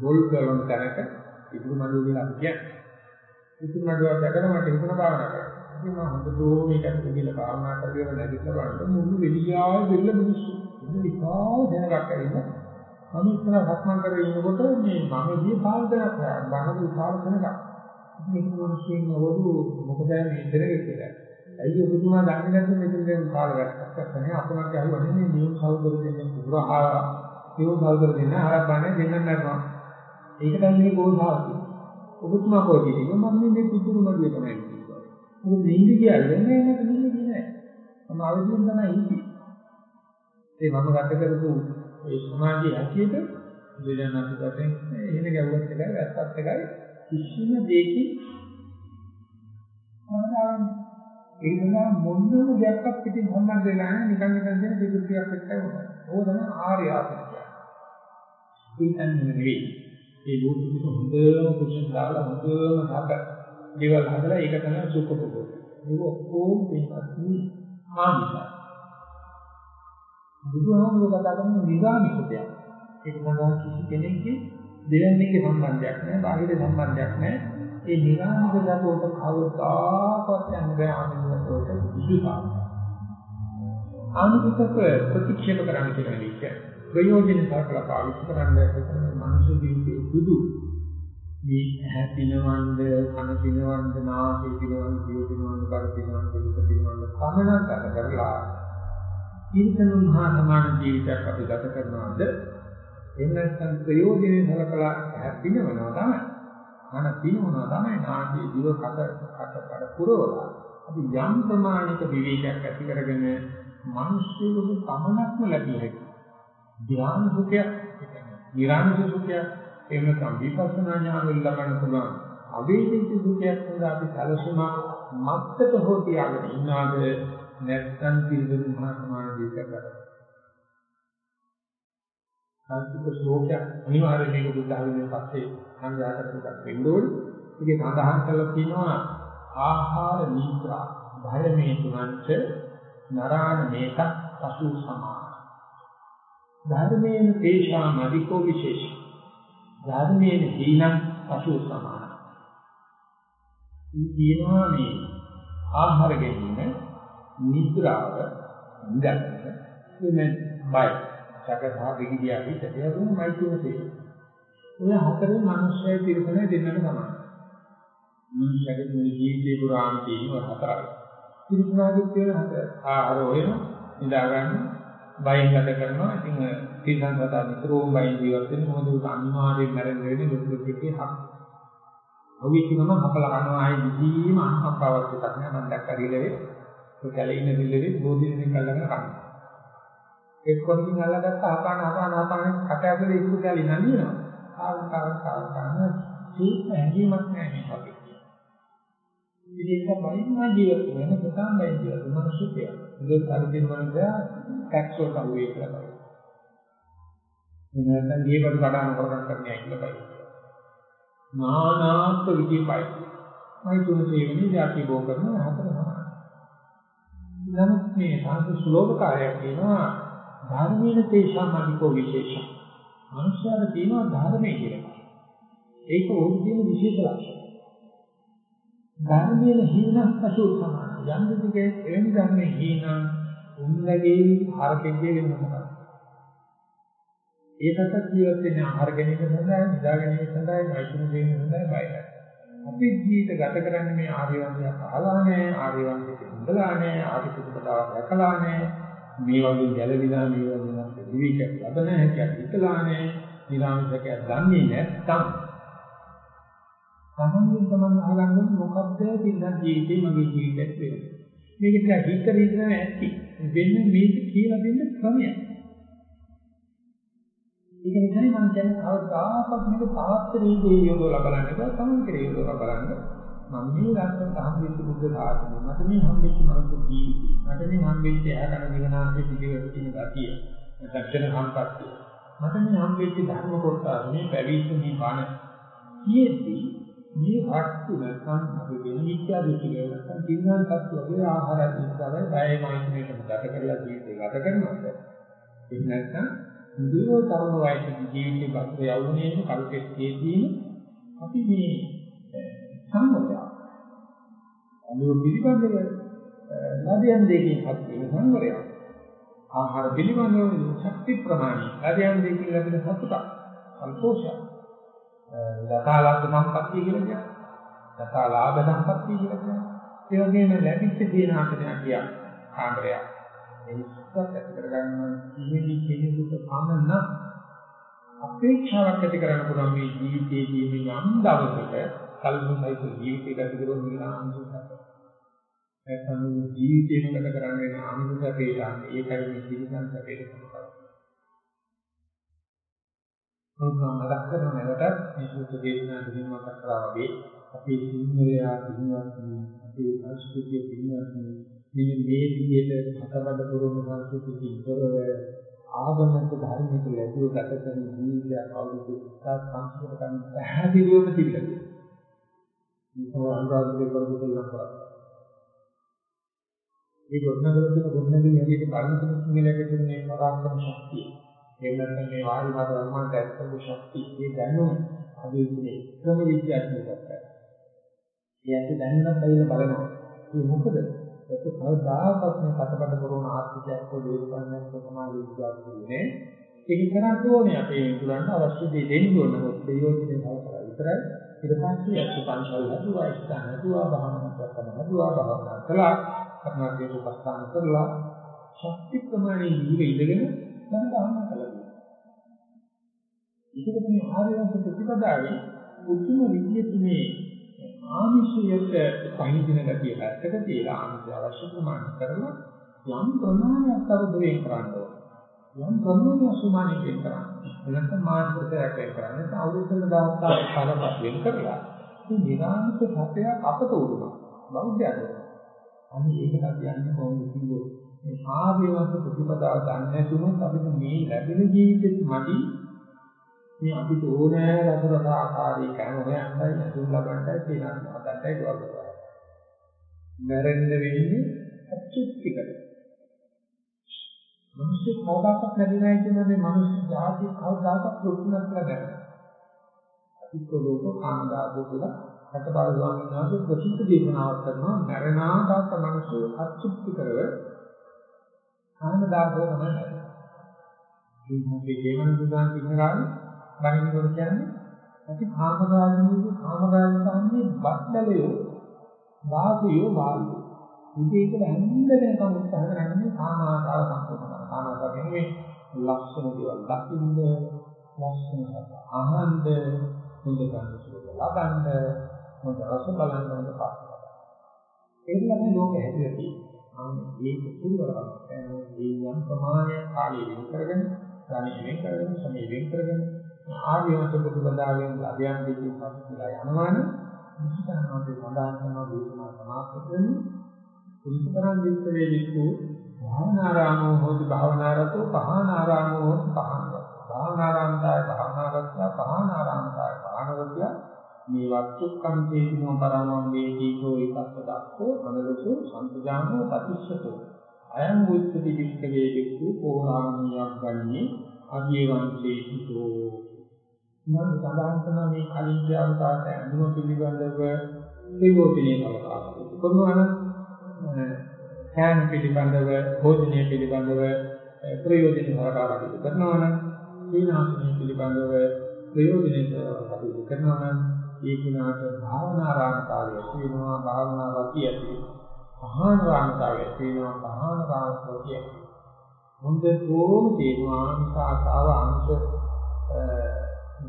ගෝල් කරන තැනක විදුරු මඩුව කියලා අපි කියන්නේ. විදුරු මඩුව දැකලා මට හිතුණා භාවනා කරන්න. ඉතින් මම හොඳටම මේකට ගිහලා භාවනා කරගෙන නැගිටලා බලන්න මුළු වෙලියාව දෙල්ල මිනිස්සු. ඉතින් විකාල් දෙනකක් ඇවිල්ලා මම ඉස්සර සක්මන් කරගෙන ඉන්නකොට මේ මම ගියේ පාල්දරක් බාහිර විශාල තැනක. මේක මිනිස්සුන් වලු මොකද මේ ඉතරේ කියලා. ඇයි ඔබතුමා දන්නේ නැත්නම් මෙතන දැන් කාල වැක්කක් නැහැ අපමණ ඇහුවා නේ නියම සෞදර දෙන්න පුරා නියම සෞදර දෙන්න ආරක් බන්නේ දෙන්නත් නැත්නම්. ඒකටයි මේ ගෝසාවති. ඔබතුමා කොහේද මම මේ පිටුරු මඩුවේ තමයි කිව්වා. මොකද නිින්ද කියන්නේ නෑ නේද නිින්ද කියන්නේ. මම අවදියෙන් තමයි ඉන්නේ. ඒ මම ගත කරපු ඒ සමාධිය හැටියට බුදුරජාණන් වහන්සේ එහෙම ගැව්වත් එකයි වැස්සත් එකයි කිසිම දෙයකින් ඒ නිසා මොනම දෙයක්වත් පිටින් සම්බන්ධ වෙලා නැහැ නිකන් නිකන් දෙන විකෘතියක් එක්කයි උනන්නේ. ඕක තමයි ආර්ය ආසනය. ඒකන් නෙවෙයි. ඒ ලෝකෙක හොඳම කුෂන් දාලා හොඳම හක දේවල් හදලා ඒක තමයි සුඛපොත. ඒක ඔක්කොම මේකත් ආමිෂයි. බුදුහාමුදුරුවෝ කතා කරන නිගාමික දෙයක්. ඒක සඳහා කිසි කෙනෙක්ගේ දෙවන්නේගේ සම්බන්ධයක් නැහැ, බාහිර සම්බන්ධයක් නැහැ. ඒ නිගාමික දතෝට කවදාකවත් යන්න බෑ ආනන්දතෝට විදුසා. ආනුකූලව ප්‍රතික්ෂේප කරන්න කියන එක ප්‍රයෝජන සලකලා පාවිච්චි කරන්න එතන මනුෂ්‍ය ජීවිතයේ සුදු මේ ඇහැ පිනවන්ද කන පිනවන්ද නාසය පිනවන්ද දිව පිනවන්ද කර පිනවන්ද දුක පිනවන්ද පමණක් ගත කරලා ඊතනුන් හා සමාන ජීවිතයක් අපි ගත කරනවාද? එහෙම නැත්නම් ප්‍රයෝජනෙ සලකලා ඇහැ පිනවනවා තමයි. කන පිනවනවා තමයි නාසය දිව කට කට කඩ පුරවලා අපි යම් ප්‍රමාණික විවේකයක් ඇති කරගෙන මිනිස්සුන්ගේ පමණක්ම ලැබිය හැකි ධ්‍යාන සුඛයක් නිරාමිෂ සුඛයක් එහෙම නැත්නම් විපස්සනා ඥාන වල ලබන්න පුළුවන් අවේදිත සුඛයක් සඳහා අපි සැලසුම මත්තක හෝ තියාගෙන ඉන්නාද නැත්නම් පිළිදෙන මහා සමාන දීක කරා. සාන්තික ශ්ලෝකයක් අනිවාර්යයෙන් මේක බුද්ධ ධර්මයෙන් පස්සේ සංඝයාට පුතක් වෙන්න ඕනේ. ඒකේ සඳහන් කරලා තියෙනවා ආහාර නීත්‍රා භය මේ තුනංච නරාණ මේක පසු සමාන. ධර්මයෙන් තේෂාම අධිකෝ විශේෂ. ධර්මයෙන් හීනං පසු සමාන. කියනවා මේ ආහාර ගැනීම නිද්‍රාව ඉඳගෙන මේ බය සකසා දෙගියා හිතේ වුණ මයිතුනේ ඔය හතරේ මිනිස්සය තිරසනේ දෙන්නට තමයි මිනිස්සගේ මේ ජීවිතේ පුරාම තියෙන හතරයි. තිරසනාගේ තියෙන හතර ආහාර හොයන නිදා ගන්න බයෙන් ගත කරනවා. ඉතින් තිරසන් සතා නිතරම බයෙන් ජීවත් වෙන මොකද ඒක අනිවාර්යයෙන් මැරෙන්න වෙන්නේ දුක් දුකේ හක්. අවිචිනම හපලා කරනවා ආයි විදීම අනුකම්පාවක් දෙයක් නෑ. මම දැක්ක රිලෙවේ ඒ කැලේ ඉන්න රිලෙවේ බෝධිනින් කල්ලාගෙන කනවා එක් කොටකින් අල්ලගත්ත? අපාන අපාන අපාන කට ඇතුලේ ඉක්ු කැලේ නලියනවා ආව කාව කාව කරන සීත් හැංගීමක් නෑ මේ වගේ ඉතින් ඒක බයින්ම ජීවත් වෙන කොටම් බයි ජීවත් වෙන මිනිස්සුය ඉතින් පරිදින මනුස්සයා ටැක්ස් වලට අහුවේ කියලා බයි එනනම් මේ බඩු කඩන කරගන්න කරන්නේ කියලා බයි නානාත් විදිපයි මයි තුන සේවනේ જાති බෝ කරන හතර තමයි නමුත් මේ සාන්ත ශ්ලෝක කාර්යයක් කියනවා ධර්මීන තේශාමනිකෝ විශේෂ මනුෂ්‍යයන්ට තියෙනවා ධර්මයේ කියලා. ඒක ඕක කියන විශේෂ ලක්ෂණ. ධර්මයේ හීනක් පසු සමාන. යම් දෙකේ එවැනි ධර්මයේ හීන උන්නගේ හරකෙගේ වෙන මොකක්ද? ඒකට ජීවත් වෙන ආහාර ගැනීම සඳහා නිදා ගැනීම සඳහා නෛතික දේන සඳහා බයයි. අපි ජීවිත ගත කරන්නේ මේ ආර්ය වංශය අහලා නැහැ ආර්ය වංශයේ ඉඳලා නැහැ ආර්ය සුබතාවක් දැකලා නැහැ. මේ වගේ ගැළවිලා මේ වගේ විවිධ ලබන හැකියාව හිතලා නැහැ නිරාමිෂකයක් දන්නේ නැත්නම්. තමන්ගෙන් තමන් අහගන්න මොකද්ද තින්දන් ජීවිතේ මගේ ජීවිතයක් වෙන්නේ. මේක ටික හිත හිතන ඇති වෙන්නේ මේක කියලා දෙන්න ක්‍රමයක්. ඒක නිසායි මම කියන්නේ කවදාකවත් මේක පාත්‍රයේ දේ යොදවලා බලන්න බෑ තමන් කෙරේ යොදවලා බලන්න. මම මේ රටට හම්බෙච්ච බුද්ධ ධාතුව මට මේ හම්බෙච්ච මනුස්ස ජීවිතය මට මේ හම්බෙච්ච ඇහැකන දිවනාසේ පිළිවෙල තියෙන ගතිය නැත්නම් සම්පත්තිය. මට මේ හම්බෙච්ච ධර්ම කොටස මේ පැවිද්ද මේ බණ කියෙද්දී මේ වස්තු නැත්නම් අපි වෙන විද්‍යා දෘෂ්ටිය නැත්නම් දිනන තත්ත්වයේ ආහාර දිස්තරයි බයයි මෛත්‍රියටම ගත කරලා ජීවිතය ගත කරනවාද ඒක නැත්නම් මුදුව තරුණ වයසේ ජීවිතේ බස්ස යවුනේම කල්පෙත්තේදී අපි මේ සංවරය අනුව පිළිබඳව ලැබෙන දෙකින් හත් වෙන සංවරය ආහාර පිළිබඳව ශක්ති ප්‍රමාණය. ලැබෙන දෙකින් ලැබෙන සතුට සන්තෝෂය දතාලාභ සම්පත්තිය කියලා කියන්නේ. දතාලාභ සම්පත්තිය කියලා කියන්නේ. ඒ වගේම ලැබිච්ච දේ නාටකයක් කියන කාමරයක්. ඒකත් ඇති කරගන්න ඉන්නේ කෙනෙකුට පමණ අපේක්ෂාවක් ඇති කරන්න පුළුවන් මේ ජීවිතයේදී මේ යම් දවසක කල්පනායික ජීවිතය ගත කරන නිරාංශයක්. නැත්නම් ජීවිතේම ගත කරන්නේ ආමිෂ සැපේට ඒකයි මේ ජීවිතන් සැපේට කරන්නේ. මොකක්ද මතක් කරන නැවතත් මේ සූත්‍ර දේශනා දෙකම මතක් කරා වගේ අපේ සිංහලයා පින්වත් අපේ සංස්කෘතිය පින්වත් මෙන්න මේ විදිහට හතබඩ පුරුම සංස්කෘතිය ඉතරව ආගමික ධර්මික ලැබුව ගත කරන ජීවිතය අවුරුදු 20 සංස්කෘතික කම් පැහැදිලිවම තිබිලා මේක අනුරාධපුරේ කරපු දෙයක් කරා. මේ ගොඩනගල තියෙන ගොඩනගල හැටියට පරිණත කුමිලක තියෙන මේ පරාක්‍රම ශක්තිය. එහෙම නැත්නම් මේ වාරි මාත ධර්මයන්ට ඇත්තම ශක්තිය. මේ දැනුම අද ඉන්නේ ක්‍රම විද්‍යාත්මකව. ඒත් දැනුණත් ඇවිල්ලා බලනවා. මේ මොකද? ඒක කවදාකවත් මේ කටබඩ කරන ආර්ථිකයක් හෝ දේශපාලනයක් හෝ සමාජ විද්‍යාවක් කියන්නේ ඒක කරන්න ඕනේ අපේ මිතුරන්ට අවශ්‍ය දේ දෙන්න ඕන මොකද ප්‍රයෝජනෙ හොයලා විතරයි ඊට පස්සේ අසුපන්සල් හදුවා ඉස්තන හදුවා භාවනා කරන හදුවා භාවනා කළා කර්මයේ උපස්ථාන කරලා ශක්ති ප්‍රමාණය ජීව ඉඳගෙන මම භාවනා කළා. ඒකද මේ ආර්යවංශ ප්‍රතිපදාවේ උතුම් විද්‍යාවේ මේ ආමිෂයට පහින ගතිය පැත්තක තියලා ආමිෂ අවශ්‍ය ප්‍රමාණය කරලා යම් ප්‍රමාණයක් අවබෝධයෙන් කරන්න ඕනේ. යම් ප්‍රමාණයක් සුමානික වෙන කරන්න. එලෙස මානසිකයක් වෙන කරන්න. අවුරුද්දක දවස් කාලයක් වෙන කරලා මේ නිරාමිත සත්‍යයක් අපට උරුම. බෞද්ධයන්ට. අනි ඒකට කියන්නේ කොහොමද කිව්වොත් මේ ආවේවක ප්‍රතිපදාව ගන්න නැතුනොත් අපිට මේ ලැබෙන ජීවිතෙත් මදි මේ අපිට ඕනෑ රසරස ආකාරී කෑම හොයන්නයි නැතුව ලබන්නයි තියෙනවා හදන්නයි දුවල් කරා. මැරෙන්න වෙන්නේ අච්චුත්තිකද. මිනිස්සු කවදාකවත් නැදිනයි කියන මේ මිනිස්සු ජාති කවදාකවත් ලොකුනක් කරගන්න. අතිකෝලෝක කාමදාබෝ කියලා රටබාල ස්වාමීන් වහන්සේ ප්‍රසිද්ධ දේශනාවක් කරනවා මරණා තාත්ත මිනිස්සු අච්චුත්ති කරව කාමදාබෝ තමයි නැරෙන්නේ. මේ මොකේ ජීවන දුදාන් ඉන්නකාලේ බණිනකොට කියන්නේ අපි කාමදානීය කාමදානීය බද්දලයෝ වාසයෝ වාල්ලෝ ඉතින් ඒක හැන්දගෙන උත්සාහ කරන්නේ කාමාකාර සම්පූර්ණ කාමාකාර නෙමෙයි ලක්ෂණ දේවල් දකින්න ලක්ෂණ අහන්න හොඳ ගන්න සුළු ලබන්න හොඳ රස බලන්න හොඳ පාස් ඒක තමයි ලෝකෙ හැදිලා තියෙන්නේ අන්න ඒක පුදුරවක් ඒ යම් ප්‍රමාණයක් කාලය වෙන් කරගෙන ධනෙ වෙන් කරගෙන සමය වෙන් කරගෙන ආර්යවංශ ප්‍රතිපදාවෙන් අධ්‍යයන දෙකකින් පස්සෙලා යනවනම් මුස්තනවාදී සඳහන් කරන දේශනා සමාප්ත කරන්නේ කුරුසතරන් විස්ස වේදිකු භාවනාරාමෝ හෝති භාවනාරතෝ පහනාරාමෝ හෝති පහනරතෝ. භාවනාරාමතාය භාවනාරත්තා පහනාරාමතාය පහනරත්තා මේ වත්තුක්කම් තේිනෝ පරමං වේදීකෝ ඒකත් දක්කෝ අනලසෝ සම්පජානෝ පතිස්සතෝ අයං උච්චති වික්ක වේදිකු පෝරාමියක් ගන්නේ අධිවංශේ හිතෝ මම සඳහන් කරන මේ කලින් ක්‍රියාවතාවට ඇඳුම පිළිබඳව ප්‍රයෝජනෙයි කලකා කරනවා නම් ඥාන පිළිබඳව භෝජනය පිළිබඳව ප්‍රයෝජන හරකාරක කරනවා නම් සීනාසනය පිළිබඳව ප්‍රයෝජනෙ කටයුතු කරනවා නම් ඒ කිනාට භාවනාරාමතාවය ඇති වෙනවා භාවනා රතිය ඇති වෙනවා. මහාන රාමතාවය ඇති වෙනවා මහාන රාමතාවය ඇති හොඳටම තේරුවා ආශාව අංශ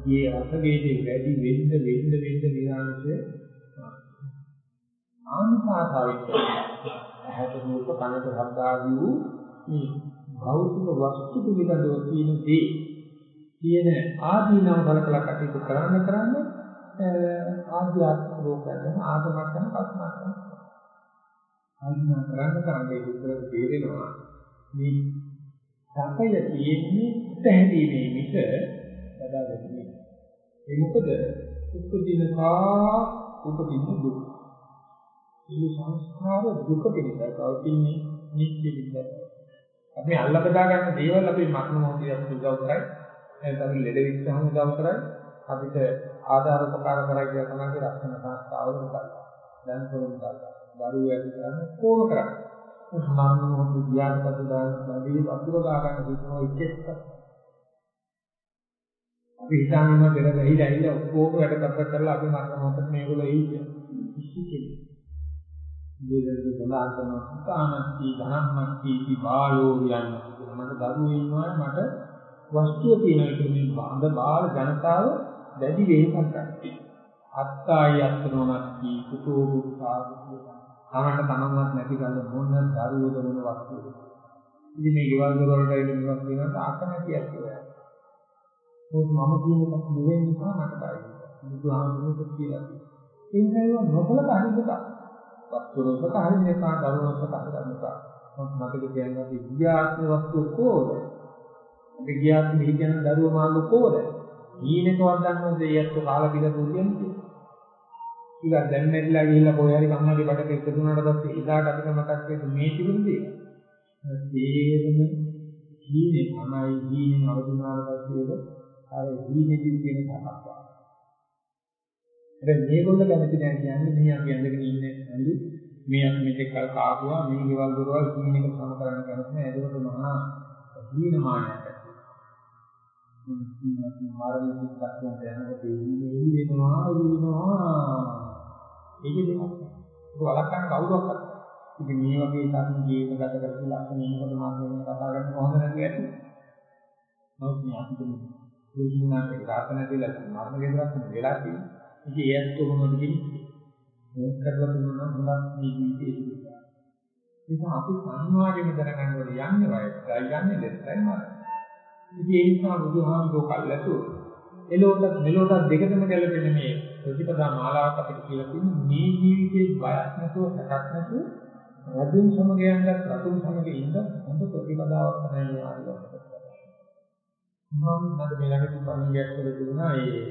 ගියේ රසගේදී වැඩි වෙන්න වෙන්න වෙන්න නිරාංශය ආනිසාතාවික ඇහැට රූප කනට ශබ්ද ආදී වූ මේ භෞතික වස්තු පිළිබඳව තියෙන දේ තියෙන ආදීනව බලකලා කටයුතු කරන්න කරන්න ආධ්‍යාත්මික ලෝකයෙන් ආගමක් ගැන කල්පනා කරනවා. කල්පනා කරන්න කරන්න ඒක උත්තර තේරෙනවා මේ සැපය තියෙන්නේ පැහැදීමේ මිස බදා ගැනීම. ඒ මොකද උපදිනකා උපදින දුක්. මේ සංස්කාර දුක පිළිබඳව පවතින්නේ නිත්‍ය විද්‍යාව. අපි අල්ල බදා ගන්න දේවල් අපි මරණ මොහොතේ අපිට උදව් කරයි. එහෙනම් අපි ලෙඩ විච්චාම උදව් කරයි. අපිට ආධාර උපකාර කරයි කියලා තමයි රක්ෂණ සංස්ථාවල උදව්. දැන් කොහොමද දරුවෝ ඇති කරන්නේ කොහොම කරන්නේ? මරණ මොහොත ගියාට පස්සේ දාදී වතුර ගා ගන්න දුන්නෝ ඉච්චෙත් අපි හිතන්නේ පෙර වෙහිලා ඇවිල්ලා ඔක්කොම වැඩ කර කරලා අපි මරණ මොහොත මේගොල්ලෝ එයි කිසි කෙනෙක් දෙවියන්ගේ සඳහන් කරන සුතානත්ති ධනම්මත්ති බාලෝ යන්නේ මට දරුවෝ ඉන්නවා මට වස්තුව තියෙනවා කියන මේ බාඳ බාල ජනතාව දැඩි වේගයක් ගන්නවා. අත්තායි අත්නෝනත්ති කුතෝ බුද්ධාගතෝ තමන්ට තමන්වත් නැති ගන්න මොන දරුවෝද මොන වස්තුවද? ඉතින් මේ ගෙවල් දොරවලට එන මේවා කියනකොට ආකමැතියක් කියලා මොකද මම කියන එක නෙවෙයි නිසා මට බයයි බුදුහාමුදුරුවෝ කියලා තියෙනවා. ඒ නිසා නොබලක හරිදක වස්තුරසක හරින්න එපා දරුවසක හරින්න එපා මම මතක තියන්න අපි ගියාත්ම වස්තු කොහොමද? අපි ගියාත්ම හිතන දරුව මාළු කොහොමද? ඊනකවත් දන්නවද ඒත් කාලා පිළ දුන්නේ ඊළඟ දැන් නැතිලා ගිහිල්ලා කොහේ හරි කම්මගේ බඩට එකතුනාට පස්සේ එදාට අපිට මතක් වෙන්නේ මේ තිබුණ දේ. තේරෙන ජීනේ තමයි ජීනේ අවුනාට පස්සේ අර ජීනේ කියන කතාවක්. දැන් මේගොල්ලෝ කැමති නැහැ කියන්නේ මේ අපි ඇඳගෙන ඉන්නේ ඇඳි. මේ අපි මෙතෙක් කල් කාපුවා මේ ගෙවල් දොරවල් කීන එක සම කරන්න කැමති නෑ. ඒකට මහා හීනමානයක් ඇති මාර්ගයේ සිත්පත්යෙන් යනකොට එන්නේ වෙනවා. එන්නේ ඒක දෙයක් ඒක වළක්වන්න කවුරක්වත් ඉතින් මේ වගේ සම්මි ජීවිත ගත කරපු ලක්ෂණ එනකොට මම මේ කතා කරන්න හොඳ නැති ඇති නමුත් මේ අපිට ලෝකිනාට රාතන දෙලා මරණ ගෙදරක් වෙලා තියෙනවා ඉතින් ඒත් කොහොමද කියන්නේ? මේක කරලා තිබුණා හොඳක් මේ ජීවිතේ ඉතිරිලා ඒක අපි සංවාදයෙන් දැනගන්න ඕනේ. යන්නේ වයසයි යන්නේ දෙස්සයි මාරයි. ඉතින් ඒ නිසා බුදුහාමුදුරුවෝ කල්ලාතු එලොවට මෙලොවට දෙකම ගැලපෙන මේ ප්‍රතිපදා මාලාවක් අපිට කියලා තියෙන්නේ මේ ජීවිතේ බයක් නැතුව සැකක් නැතුව රතුන් සමග යන්නත් රතුන් සමග ඉන්න හොඳ ප්‍රතිපදාවක් තමයි මේ ආරියවකට. මම නේද මේ ළඟදී පණිවිඩයක් කියලා දුන්නා ඒ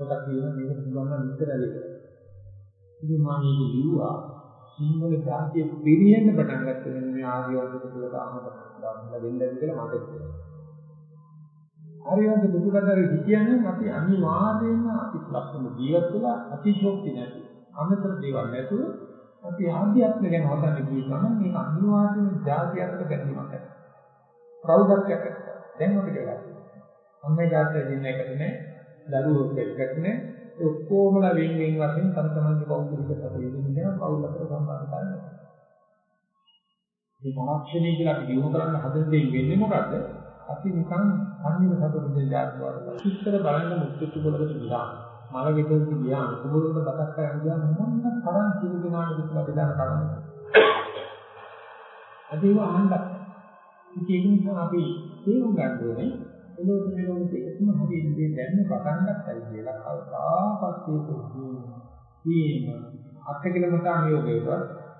පොතක් කියන මේක පුළුවන් විතරයි. ඉතින් මම මේක ලිව්වා සිංහල ජාතිය පිරියෙන්න පටන් ගත්ත මේ ආරියවකට තුල තාමත් ගන්න වෙන්නේ කියලා මට හිතෙනවා. හරියට බුදුරජාණන් හිතියන්නේ අපි අනිවාර්යයෙන්ම අපි ලක්ෂණ ජීවත් වෙලා අතිශෝක්ති නැති අමතර දේවල් නැතුව අපි ආධ්‍යාත්ම ගැන හොදන්න කියනවා නම් මේක අනිවාර්යයෙන්ම ජාති අතර ගැනීමක් ඇති. ප්‍රෞಢත්වයක් ඇති. දැන් අපිට වෙලා තියෙනවා. අම්මේ ජාතිය දෙන්න එකට නෑ, දරුවෝ එකට නෑ, ඔක්කොමලා වෙන වෙන වශයෙන් තම තමන්ගේ පෞද්ගලික සතුටින් දෙන පෞල් අතර සම්බන්ධතාවය නැහැ. මේ තාක්ෂණික කියලා අපි දිනු කරන්න හදන දේ වෙන්නේ මොකද්ද? අපි නිකන් අන්තිම සතුට දෙයක් වගේ. චිත්තර බලන්න මුක්ති වලට ගියා. මල ගෙදරට ගියා. කුඹුරට බතක් කරන් ගියා මොන තරම් සිල් දිනාට විතර බෙදාන කරන්නේ. අදේව අහන්න. ඒක නිසා අපි තේරුම් ගන්න ඕනේ එළොත් මෙලොත් එකම හරියට දෙයක් දැන්න පටන් ගන්නයි කියලා කවදාකවත් ඒක අත්කලමතා නියෝගයක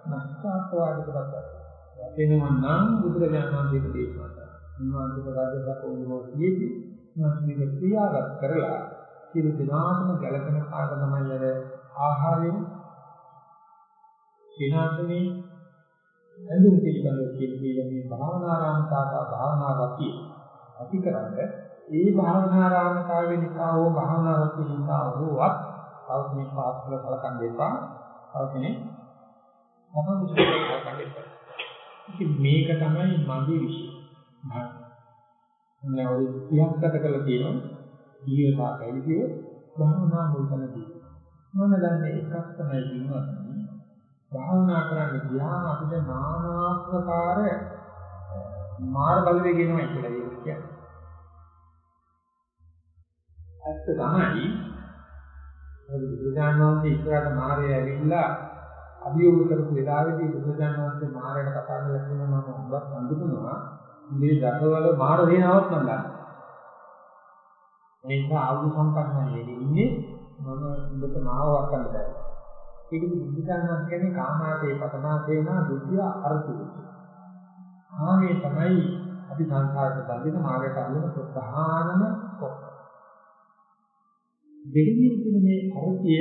නැස්තාත්වාදයකට වෙනවා නම් බුදුරජාණන් වහන්සේගේ දේශනා උන්වහන්සේ රාජ්‍යසක වුණෝ කියෙදි උන්වහන්සේ ක්‍රියාවත් කරලා සියලු දිනාටම ගැළපෙන කාර්ය තමයි අර ආහාරයෙන් විනාශනේ ඇඳුම් පිළිබඳව කියන මේ භාවනාරාමතාව භාවනාවකී අතිකරන්න ඒ භාවනාරාමතාවේ නිසා හෝ භාවනාවකී නිසා හෝවත් තව මේ පාස්වල කලකන් දෙපා තව කෙනෙක් මොකද කලකන් දෙපා ඉතින් මේක තමයි මගේ විශ්ය මම අවුරුදු 30ක් ගත කරලා තියෙනවා. ජීවිතා පැවිදිව භාවනා මුල්තනදී මම දන්නේ එකක් තමයි දිනනවා භාවනා කරන්න ගියාම අපිට নানা ආකාර මාර බලවේග එනවා කියලා ඒක කියන්නේ. ඇත්ත තමයි බුදුදානවන්සේ ඉස්සරහට මාරය ඇවිල්ලා අභියෝග කරපු වෙලාවේදී බුදුදානවන්සේ මාරයට කතා කරලා කියනවා මම ඔබත් හඳුනනවා මේ දසවල මාර දේනාවක් මම දන්නවා. ඒ නිසා ආයු සම්පන්නයි ඉන්නේ මම ඔබට මාව වත්තන්න බැහැ. ඒක බුද්ධාගම කියන්නේ කාමාතේ පතනාතේනා දුතිය අර්ථය. ආමේ තමයි අපි සංසාරට බඳින මාර්ගයට අනුව ප්‍රධානම කොක්ක. දෙකකින් කියන මේ අර්ථය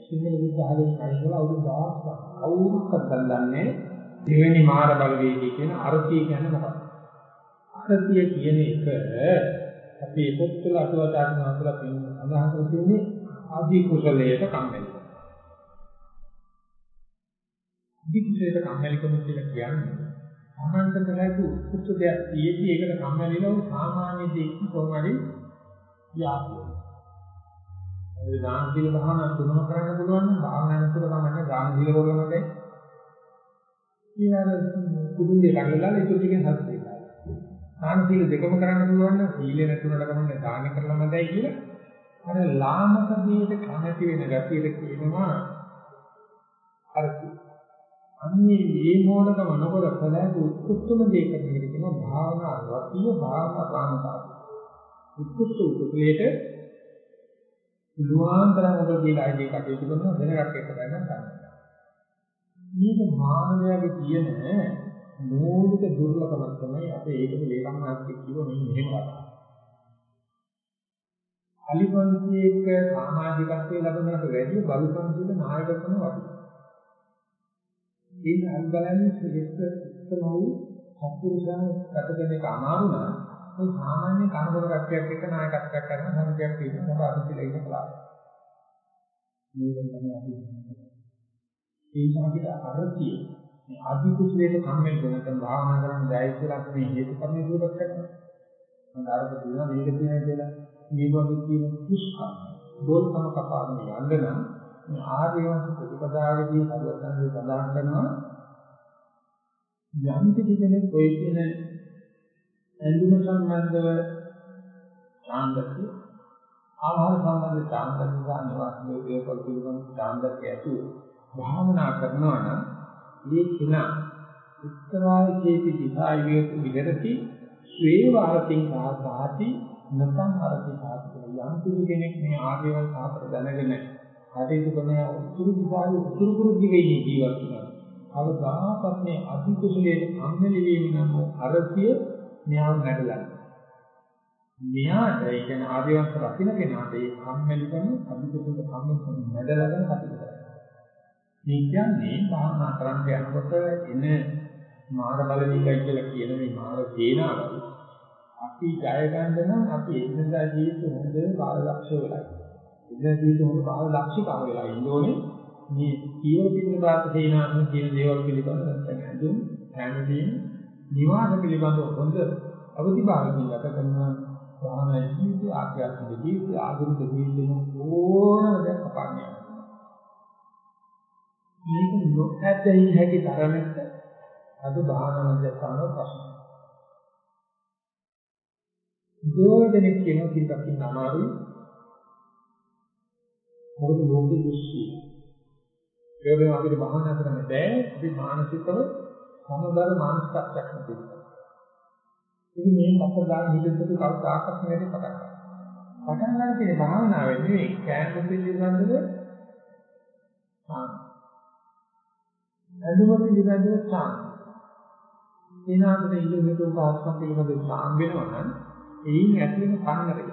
සිංහල විද්‍යාවේ කයිවල අවුරුදු 1000ක් අවුරුද්දක් දන්නේ දෙවෙනි මාර බලවේගය කියන අර්ථය කියන්නේ මොකක්ද? අර්ථය කියන එක අපි පොත්වල අටුවාචාර්ය වහන්සේලා අදහස් කරන්නේ ආදී කුසලයට කම්මැලි. විදිහට කම්මැලිකම කියලා කියන්නේ අනන්ත කරලා උත්කෘෂ්ඨ දෙයක් තියෙද්දි ඒකට කම්මැලිලා උ සාමාන්‍ය දෙයක් කොහොම හරි යාපුවා. ඒ දාන දීල භාවනා තුනම කරන්න පුළුවන් නම් භාවනා නැතුව තමයි දාන දීල කරනකොට ඊළඟ කුඩුල්ලේ කඩලා ඒක ටිකෙන් හස් වෙනවා. දාන දීල දෙකම කරන්න පුළුවන් නම් සීලේ නැතුණට කමන්නේ දාන කරලා නැදයි කියලා අර ලාමක දෙයට කැමැති වෙන ගතියට කියනවා අර්ථය. අන්නේ මේ මොනකම නොකර කලයක උත්කෘෂ්ඨම දෙයක කියන භාවනා රතිය භාවනා ප්‍රාණතාව. උත්කෘෂ්ඨ උපදේට පුළුවන්තරම් ඔබ දීලා ඉදී කටයුතු කරන වෙනකට එක ගන්න ගන්න. මේක මානවයාගේ තියෙන මූලික දුර්ලභම තමයි අපේ ඒකම ලේකම් මාත්‍ය කියව මේ මෙහෙම කරා. අලිපන්තියක සමාජිකත්වයේ ලැබෙනකට වැඩිය බලපන්තියක නායකත්වම වටිනවා. ඒක අල් බලන්නේ ශ්‍රේෂ්ඨ නොවු සත්පුරුෂයන් ගත දෙන එක අමාරු නම් ඒ සාමාන්‍ය කනබර කට්ටියක් එක්ක නායකත්වයක් කරන සමිතියක් තියෙනවා. අපිට ඉන්න කලාව. මේක තමයි අපි ඒ නිසා අපිට අරතිය මේ අධි කුසලයට කම්මැලි වෙනකන් භාවනා කරන්න බැයි කියලා අපි මේ හේතු කර්ම ඉදිරියට කරනවා. මම අරක දිනවා මේක දිනවා කියලා. මේ වගේ කියන කුස්කම් දෝල්කම කපාගෙන යන්න නම් මේ ආර්ය වංශ ප්‍රතිපදාවේදී සර්වඥයන් සඳහන් කරනවා යම් කිසි කෙනෙක් ඔය කියන ඇඳුම සම්බන්ධව ඡාන්දකේ ආහාර සම්බන්ධ ඡාන්දක ගන්නවාගේ දේවල් පිළිබඳ ඡාන්දක ඇතුළු භාවනා කරනවා නම් මේ කිනා උත්තරාය චේති දිසාය විහෙරති ස්වේ වාරතින් සාහාති නතං අරති සාහති යම් කිසි කෙනෙක් මේ ආර්යවල් සාතර දැනගෙන කටයුතු කරන උතුරු දිශාවේ උතුරු කුරු දිගේ ජීවත් වෙනවා. අවදාපත් මේ අධි කුසලයේ අම්මලි වීම නම් අරතිය න්යාය නැගලන. මෙයාට ඒ කියන්නේ ආර්යවංශ රකින්න කෙනාට ඒ කම්මැලිකම අධි කුසල කම්මැලිකම නැදලාගෙන කටයුතු කරනවා. මේ කියන්නේ භාවනා කරන්න යනකොට එන මාර බලවේගයි කියලා කියන මේ මාර සේනාවල් අපි ජය ගන්න නම් අපි එදිනදා ජීවිතේ හොඳ කාලදක්ෂ වෙලා එදිනදා ජීවිතේ හොඳ කාලදක්ෂකම වෙලා ඉන්න ඕනේ මේ ජීව පිළිබඳ සේනාවන් කියන දේවල් පිළිබඳ නැත්නම් හඳුන් හැමදේම නිවාස පිළිබඳව හොඳ අවදිභාවකින් ගත කරන භාවනා ජීවිතය ආධ්‍යාත්මික ජීවිතය ආගමික ජීවිතේ ඕනම දෙයක් කපාන්නේ මේක නොඇතෙහි හැකි තරමට අද භාවනා මධ්‍යස්ථාන ප්‍රශ්න. ගෝධනෙක් කියන කිල්ලක් ඉන්න අමාරුයි. මොකද ලෝකෙ දුස්සී. ඒකෙන් අපිට භාවනා කරන්න බෑ. අපි මානසිකව සමබර මානසික ත්‍ක්ෂයක් නැති නිසා. ඉතින් මේ අපර දාන හිතෙත් කවදාකවත් නෙවෙයි පටන් ගන්න. පටන් ගන්න තියෙන භාවනාවෙන් නෙවෙයි කෑම පිළිබඳව ආ ඇඳුම පිළිබඳව සාම. ඊනාකට ඉල්ලු හිතුව පාස්කම් පිළිබඳව සාම වෙනවා නම් එයින් ඇති වෙන කන්නරය.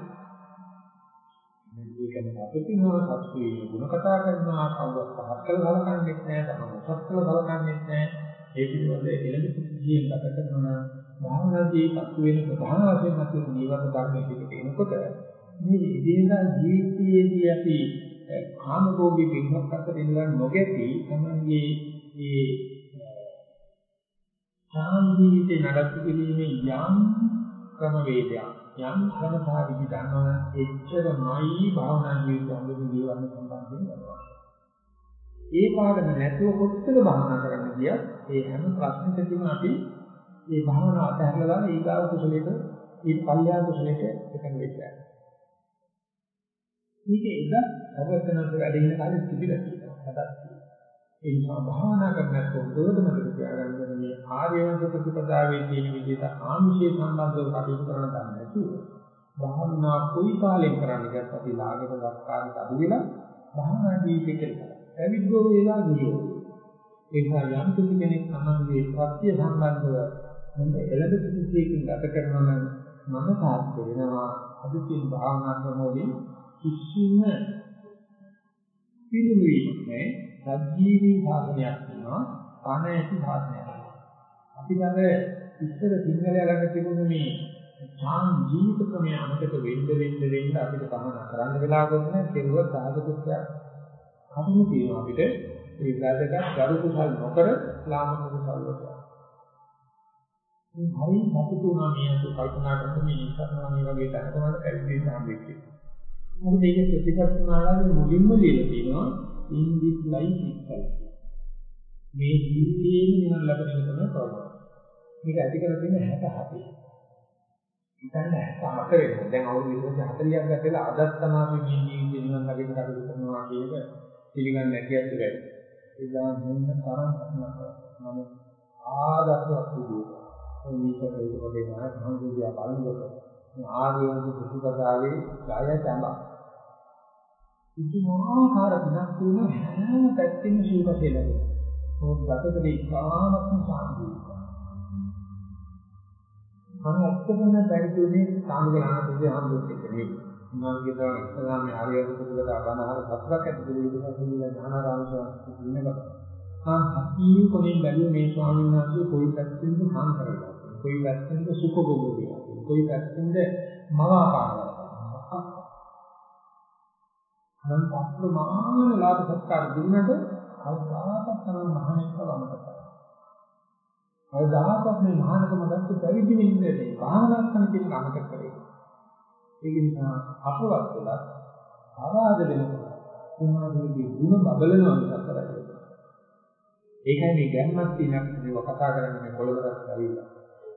මේ කියන්නේ අපිටිනවා සත්‍යයේ ಗುಣ කතා කරනවා කවුරුත් පහත් කළ බලකන්නේ නැහැ තමයි උසස් කළ බලකන්නේ නැහැ ඒ පිළිබඳ එළඹ සිටියෙන් ගත කරනවා භාවනාදී පසු වෙන ප්‍රධාන වශයෙන් මත නිවන ධර්මයේ පිටට එනකොට මේ ඉදිරියදා ජීවිතයේදී අපි කාමභෝගී පින්වත් අතර ඉඳලා නොගැටි තමයි මේ සාන්දීතේ නඩත්තු කිරීමේ යම් ක්‍රමවේදයක් යම් ක්‍රමසා විදි ගන්නවා එච්චරමයි භාවනා ජීවිතය අඳුරු ජීවන සම්බන්ධයෙන් කරනවා. ඒ පාඩම නැතුව කොච්චර භාවනා කරන්න ගියත් ඒ හැම ප්‍රශ්නකදීම අපි මේ භාවනාව අතහැරලා දාන ඊගාව කුසලයට ඊට පල්‍යා කුසලයට එකඟ වෙච්චා. මේක එද අවසනට වැඩ ඉන්න කාලේ තිබිලා තියෙනවා. හදත් ඒ නිසා භාවනා කරනකොට උදේට මතක තියාගන්න මේ ආර්යවංශ ප්‍රතිපදාවේ තියෙන විදිහට ආමිෂයේ සම්බන්ධව කටයුතු කරන ගන්න නැතුව භාවනා කොයි කාලෙන් කරන්න ගියත් අපි ලාගක දක්කාරට අඩු වෙලා භාවනා ජීවිතේ කියලා. ඇවිද්දෝ වේලා ගියෝ. ඒ නිසා යම් කිසි කෙනෙක් තමන්ගේ සත්‍ය සම්බන්ධව මොන එළඹ සිටියකින් ගත කරනවා නම් මම සාර්ථක වෙනවා. අද තියෙන භාවනා ක්‍රමවලින් කිසිම පිළිවෙලක් නැහැ. සජීවී සාධනයක් වෙනවා. පණ ඇති සාධනයක් අපි ළඟ ඉස්සර සිංහලයා ළඟ තිබුණ මේ ඡාන් ජීවිත ක්‍රමය අමතක වෙන්න වෙන්න වෙන්න අපිට තමන කරන්න වෙලා ගන්න කෙරුව සාධකුත්‍ය කරුණු තියෙනවා අපිට ඒ වැදගත් ගරු කුසල් නොකර ලාමක කුසල් වලට මේ හරි සතුටු වුණා මේ අත කල්පනා කරන මේ ඉස්සරහා මේ වගේ තැනකවල ඇවිත් හම්බෙච්ච මොකද ඒක ප්‍රතිපත්තිමාලාවේ මුලින්ම ලියලා තියෙනවා in this life itself. මේ ජීවිතයේ නිවන ලැබෙන එක තමයි ප්‍රමාණ. මේක ඇති කර දෙන 67. ඉතින් 67 වෙනවා. දැන් අවුරුදු 40ක් ගතලා අදත් තමයි මේ ජීවිතේ නිවන ලැබෙන කටයුතු කරනවා කියන එක පිළිගන්නේ නැති ඇත්ත වැඩි. ඒ ගමන් මොන තරම් මම ආදර්ශවත් විදියට මේක ඒක වගේ නෑ සම්පූර්ණ බලනකොට ආර්යවංශ ප්‍රතිපදාවේ ගාය තඹ ඉතිමාකාර විනාශ වෙන හැම පැත්තෙම ජීවිතය ලැබෙනවා. මොකද ගතකදී ඉතාමත්ම සාන්තියි. මම ඇත්තටම බැරිදුනේ සාංගලනාතුගේ හම්බුත් එක්ක නෙවෙයි. මම කියනවා ඉස්ලාමයේ ආර්යවංශ ප්‍රතිපදා බණහර සත්‍යක් ඇතුළේ විදිහට කියලා ඥානාරාමසන් ඉන්නකොට මම හකී කොනේ බැලුවේ මේ ස්වාමීන් වහන්සේ? කොයි පැත්තෙන්ද සාන් කරලා කොයි පැත්තෙන්ද සුඛභෝගී කොයි පැත්තෙන්ද මවාපාරවල නම් අප්‍රමාණ ලාභ සත්කාර දුන්නට කවදාකවත් තමයි මහානෙක්ව වමක කරන්නේ. කවදාකවත් මේ මහානකම ගත්ත පැවිදි වෙන්නේ භාවනා කරන කෙනෙක් අමතක කරේ. ඒක නිසා අපවත් වෙලා ආරාධ වෙනකොට උන්වහන්සේගේ ගුණ බබලනවා මිසක් කරන්නේ. ඒකයි මේ ගැම්මක් තියෙනක් මේව කතා කරන්නේ මේ කොළවරක් ඇවිල්ලා.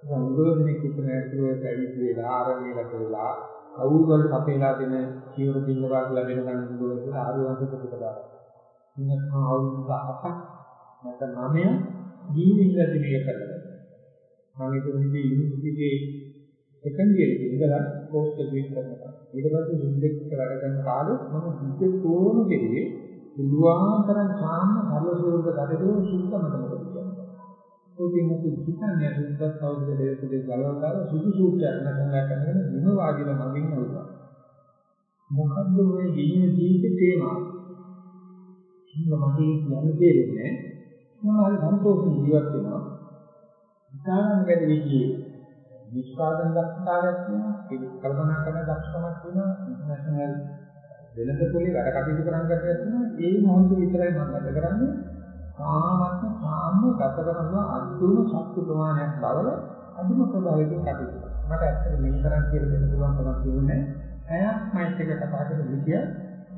දැන් උගෝදෙනෙක් කිව්ව නැතිව පැවිදි වෙලා ආරණ්‍යගත වෙලා කවුරුවල් අපේලා දෙන චීවර පින්නපාත ලැබෙන ගන්න දුර කියලා ආර්යවංශ ප්‍රතිපදාව. ඉන්න අවුරුදු 10ක් නැත්නම් 9 ජීවිතය මේක කරලා. මම ඒක නිදි යුනිවර්සිටියේ සෙකන්ඩ් ඉයර් එකේ ඉඳලා කෝස් ග්‍රැජුවේට් කරනවා. ඊට පස්සේ ඉන්ඩෙක්ස් වැඩ කරන කාලේ මම විද්‍ය කොහොම කෙරුවේ පුළුවන්තරම් සාම සරලසෝද කටේ සුත්තමතම කරගන්නවා. ඔකින් මුතු හිතන්නේ සුද්දත් කවුද දෙයක් දෙයක් ගලවලා සුදු සූත්‍රයක් නැත්නම් කරගෙන විම වාදින මගින් නෝවා. මොකද්ද මේ ගිහින ජීවිතේ තේමාව? කිසිම මට කියන්න දෙන්නේ මම හරි සන්තෝෂෙන් ජීවත් වෙනවා. ඉතාලම වැඩි විදිහේ නිෂ්පාදන දක්ෂතාවයක් තියෙනවා. ඒක කල්පනා කරන දක්ෂකමක් තියෙනවා. ඉන්ටර්නැෂනල් වෙනද පොලේ වැඩ කටයුතු කරන්න ගැටියක් තියෙනවා. ඒ මොහොතේ විතරයි මම වැඩ කරන්නේ. සාමත්ම සාම ගත කරනවා අදුම ශක්ති ප්‍රමාණයක් බවල අදුම ප්‍රභාවයෙන් කටයුතු කරනවා. මට ඇත්තට මේ තරම් කියලා දෙන්න පුළුවන් කමක් තිබුණේ නැහැ. අයක් මයිත් එක කතා කරලා හිටියා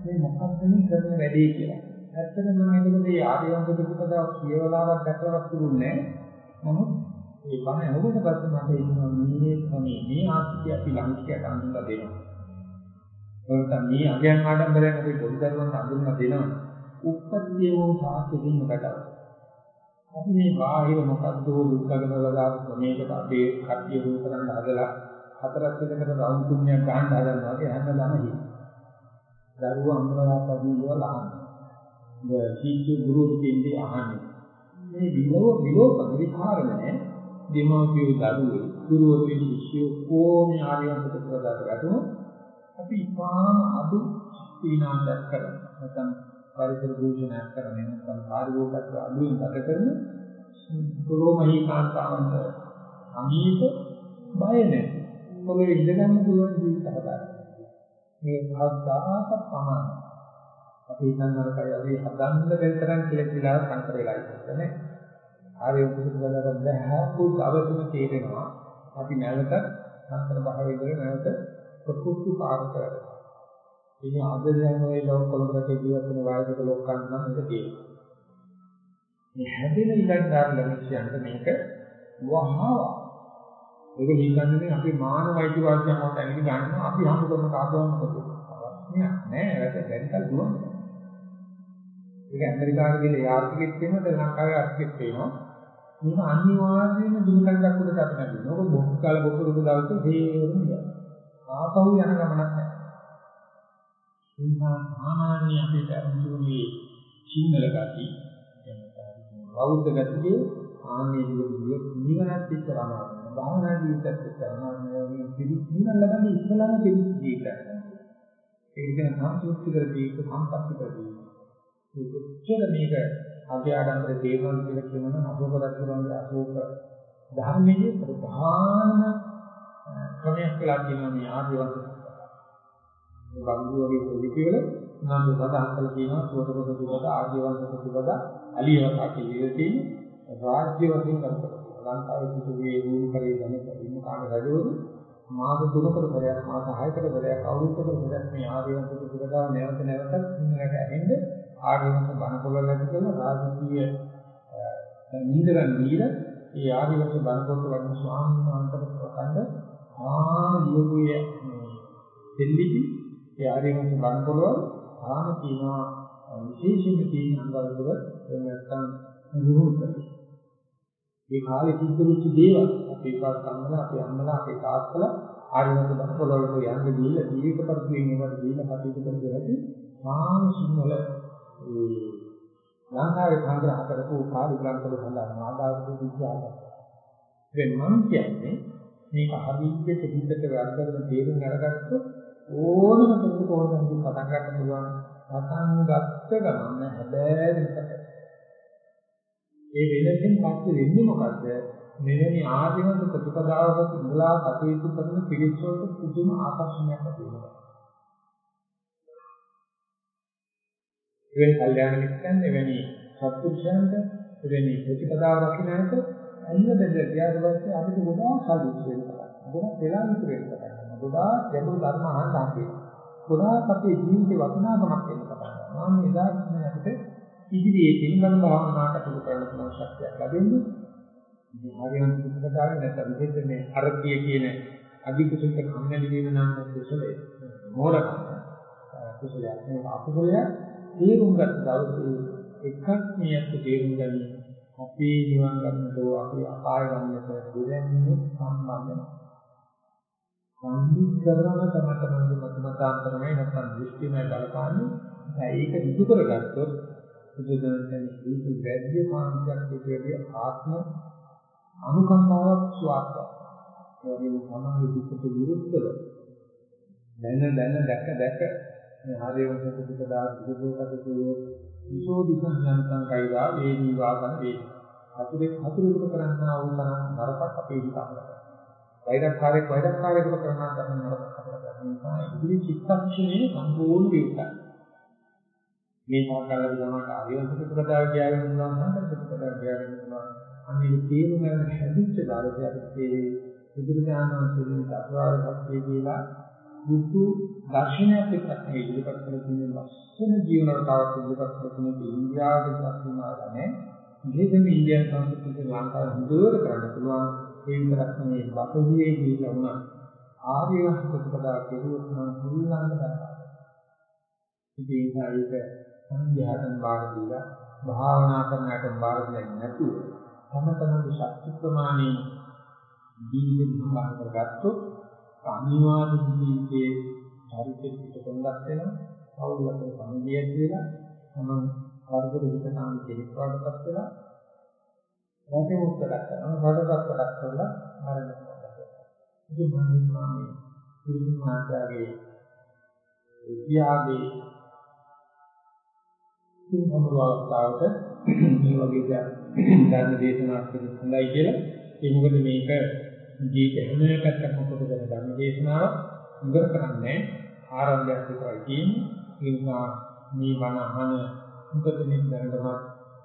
මේ මොකක්ද මේ කරන වැඩේ කියලා. ඇත්තටම මම ඒකද මේ ආර්යවංශ ප්‍රතිපදාව කියවලාවක් දැකලාවක් තිබුණේ නැහැ. නමුත් ඒ බණ ඇහුවට පස්සේ මට හිතෙනවා මේ ක්‍රමයේ මේ ආර්ථිකය අපි ළඟට අඳුන්ලා දෙනවා. ඒකට මේ අගයන් ආඩම්බරයෙන් අපි පොඩි දරුවන්ට අඳුන්ලා දෙනවා. උපත්තිය වූ සාහිත්‍ය දෙන්නකට. අපි මේ බාහිර මොකද්ද දුක්ඛගනවල දාපු ක්‍රමයකට අපේ කට්ටිය දුරු කරන්න හදලා හතරක් දෙකට රවුම් තුනක් ගන්න හදනවා වගේ හැමදාම හිත. දරුවෝ අම්මලාපදී වල අහන්නේ. මේ සීතු ගුරු දෙන්නේ අහන්නේ. මේ විලෝ විලෝප විකාරණය දෙමාපියෝ දරුවෝ ගුරුවරු ශිෂ්‍යෝ කොහොම ආර්යවන්ත ප්‍රදාට ගැටුණා අපි ඉපාම අඩු සීනාන්දක් කරනවා. නැත්නම් පරිසර දූෂණයක් කරන්නේ නැත්නම් කාර්යෝගත අඩුවෙන් ගත කරන පුරෝමහී කාන්තාවන්ට සමීප බය නැහැ. මොකද ඉඳගන්න පුළුවන් ජීවිත හදාගන්න. මේ හදාක පමණ අපි ඉන්නරකයි අපි හදන්න බැරි තරම් කියලා කියලා සංකර වෙලා ඉන්නේ. ආර්ය උපසම්පදාන බහැපු දවසම තේරෙනවා අපි නැවත සංකර භාවයේ නැවත ප්‍රකෘති පාරක වැඩනවා. ඉතින් අද දැන් ওই ලෝක කොළඹට ජීවත් වෙන වායුක ලෝකයන් නම් මේක තියෙනවා. මේ හැදෙන ඉලක්කාර ලක්ෂයන්ට මේක වහවා. ඒක හිතන්නේ අපි මානව අයිතිවාසිකම් වලට ඇඟිලි ගන්නවා අපි හම්බ කරන කාර්යවල මොකද? නෑ නෑ ඒක දැන්කල් දුවන්නේ. ඒක ඇමරිකාවේ ගිහලා යාත්‍රිකෙක් වෙනවා දැන් ලංකාවේ ආර්ථිකෙක් වෙනවා. මේක අනිවාර්යයෙන්ම දුකක් දක්වන්න අපි නැතිනවා. ඔක බොක්ක කාලා බොක්ක රුදු දවසේ හේරුම් යනවා. ආපහු යන ගමනක් නැහැ. ඉන්නා සාමාන්‍ය අපිට අඳුනේ සිංහල ගති බෞද්ධ ගතියේ ආන්නේ විදිහේ නිවනත් එක්ක රමනවා. භාවනා ජීවිතත් එක්ක රමනවා. මේ පිළිස් නිවන ලබන්නේ ඉස්සලාම පිළිස් ජීවිතයක්. ඒක කියන සංස්කෘතික ජීවිත සම්පත්‍ති ප්‍රතියි. කොච්චර මේක අගේ ආඩම්බර දේවල් කියලා කියනනම් අශෝක රජුගේ අශෝක ධර්මයේ ප්‍රධාන ක්‍රමයක් කියලා කියනවා මේ ආදිවාසී මේ බංගුවගේ ප්‍රතිපල නම් සඳහන් කරලා කියනවා සෝතක ප්‍රතිපද ආදිවාසී ප්‍රතිපද අලියවතා කියලා තියෙන රාජ්‍ය වශයෙන් කරනවා. ලංකාවේ සිටුවේ වූ කරේ ගමක ඉන්න කාණ රජවරු මාස තුනකට පෙරයක් මාස 6කට පෙරයක් අවුරුද්දකට පෙරයක් මේ ආදිවාසී ප්‍රතිපදාව නැවත නැවතත් ඉන්නකට ඇහෙන්නේ ආගමික බණකොළ ලැබි කරන රාජකීය නීදරන් දීලා ඒ ආදිවාසී බණකොළ වගේ ස්වාමීන් වහන්සේට ප්‍රකණ්ඩ ආන දියුගේ දෙල්ලිදි ඒ ආදිවාසී බණකොළ ආන කියනවා විශේෂයෙන්ම තියෙන අංගවල එහෙම නැත්නම් නිරුහු කරේ. ඒ කාලේ සිද්ධ වෙච්ච දේවල් අපේ පාස්කම්මල අපේ අම්මලා අපේ තාත්තලා ආදිවාසී බණකොළ වලට යන්න දීලා ජීවිත පරිපූර්ණ ඒවට දීලා කටයුතු කරගෙන ඇති සාම සිංහල ඒ ලංකාවේ සංග්‍රහ කරපු කාර්යග්‍රන්ථවල සඳහන් ආදායක විද්‍යාව. දැන් මම කියන්නේ මේක හදිස්සියට හිතට වැඩ තේරුම් අරගත්තොත් ඕනම කෙනෙකුට ඕනම දේ පටන් ගන්න පුළුවන්. පටන් ගත්ත ගමන් හැබැයි ඒ වෙනසෙන් පස්සේ වෙන්නේ මොකද්ද? මෙවැනි ආධිනක ප්‍රතිපදාවක ඉඳලා කටයුතු කරන පිළිස්සොත් පුදුම ආකර්ෂණයක් ඇති වෙනවා. එවැනි කල්යාණ මිත්‍රයන් එවැනි සත්පුරුෂයන්ට එවැනි ප්‍රතිපදාව රකින්නට ඇල්ල දෙද ගියාට පස්සේ අපිට ගොඩාක් සාධුස් වෙනවා. ගොඩාක් වෙලා ඉතුරු වෙනවා. ගොඩාක් ගැඹුරු ධර්ම අහන්න හම්බෙනවා. ගොඩාක් අපේ ජීවිතේ වටිනාකමක් වෙන්න පටන් ගන්නවා. මේ එදා තමයි අපිට ඉදිරියේ පිළිබඳ භාවනාවට පුරු කරන්න පුළුවන් ශක්තියක් ලැබෙන්නේ. මේ ආර්යයන් පිටකතාවේ නැත්නම් විශේෂ මේ අරතිය කියන අධිකුසලක කම්මැලි වීම නම් කුසලයේ මෝරකම කුසලයක් මේ අකුසලයක් තේරුම් ගන්න දවසේ එකක් මේත් තේරුම් ගන්න අපේ නිවන් ගන්නතෝ අපි අපාය ගන්නට දෙන්නේ සම්බන්ධ සම්නිකරණ තම තමන්ගේ මතමතාන්තරමයි නැත්නම් දෘෂ්ටිමය බලපාන්නේ. ඒක විදු කරගත්තොත් බුදුදහමේ දීපු වැද්‍ය මානසික පිළිවිය ආත්ම අනුකම්පාවක් ස්වාර්ථයක්. ඒ වගේම සමාජ දුකට විරුද්ධව. දැන දැන දැක දැක මේ ආර්යවංශ ප්‍රතිපදා දුකකටකෝ විසෝදිසං යන්තං කයිවා වේදී වාගන වේදී. අතුරේ අතුරුකට කරන්නා වූ තරම් නරකක් අපේ හිත අපලක. වෛරකාරයක් වෛරකාරයෙකුට කරන්නා තරම් නරකක් අපලක. මේ නිසා ඉදිරි චිත්තක්ෂණයේ සම්පූර්ණ විවෘතයි. මේ මාර්ගවල ගමනට ආයෝජක ප්‍රතිපදාව කියගෙන යනවා නම් ප්‍රතිපදාව කියගෙන යනවා. අනිත් තේරුම ගන්න හැදිච්ච දාලේ අපිට බුදුරජාණන් වහන්සේගේ චතුරාර්ය සත්‍ය කියලා බුදු දර්ශනයක් එක්ක මේ ඉදිරිපත් කරන තියෙන ලස්සන ජීවන රටාවක් ඉදිරිපත් කරන ඉන්දියාවේ දර්ශනාව නැහැ. විශේෂයෙන්ම ඉන්දියානු සංස්කෘතිය ලංකාවේ හොඳට කරන්න පුළුවන්. ඒ විතරක් නෙවෙයි බටහිරේ ගිහිල්ලා වුණා. ආර්ය ප්‍රතිපදාව කෙරුවොත් නම් මුල්ලන්න ගන්නවා. ඉතින් ඒක සංඝයාටම බාර දීලා භාවනා කරන්නට බාර දෙන්නේ නැතුව තම තමන්ගේ ශක්ති ප්‍රමාණය ජීවිතේ සම්බන්ධ කරගත්තොත් අනිවාර්ය ජීවිතයේ චරිතෙ පිටකොන්දක් වෙනවා. කවුරුලක සම්බියක් කියලා. තම වර්ග විකසන කෙනෙක් වඩපත් වෙලා රටේ උත්තරක් කරනවා. රටකට වැඩක් කරලා මරණ කරනවා ඉතින් මම මේ පුරුදු මාත්‍යාගේ ඉතිහාසයේ සම්මුල අවස්ථාවට මේ වගේ ධර්ම දේශනාවක් කරන හොඳයි කියලා. ඒ මොකද මේක ජීවිත හැම පැත්තක්ම කොට කරන ධර්ම දේශනාවක් ඉවර කරන්නේ ආරම්භයක් විතරයි තියෙන්නේ. ඒ නිසා මේ වන අහන මුකතෙන් දැනගමත්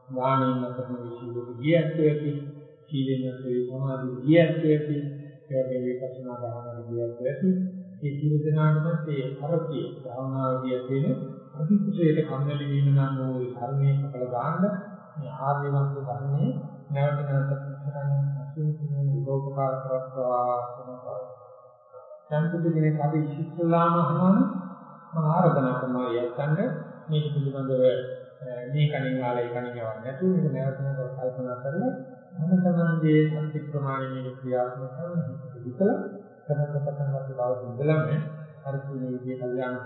වාණින්න කරන විශේෂ ගියත් ඇති, සීලෙන් ඇති, සමාධි ගියත් ඇති, ඒ වගේ විපස්සනා භාවනාව ගියත් ඇති. ඒ සියලු දෙනාටම ඒ අරතිය භාවනාව ගියත් වෙන්නේ අධිකුසයට කම්මැලි වීම නම් වූ ධර්මයේ කපල දාන්න මේ ආර්ය වංශ ධර්මයේ නැවත නැවත කරන්නේ අසුතුන උපකාර කරත්වා කරනවා. සංකෘතියේ කවි ඉස්සලාම අහනවන මම ආරාධනා කරනවා යත්තන්ට මේක පිළිබඳව මේ කණින් ආලේ කණින් යවන්නේ නැතුව මේක නැවත නැවත කල්පනා කරලා මම තමන්ගේ සම්පි ප්‍රමාණය මේක ක්‍රියාත්මක කරන විකල කරන පටන් ගන්න බව ඉඳලාම අර කියන විදිහේ කල්යාණ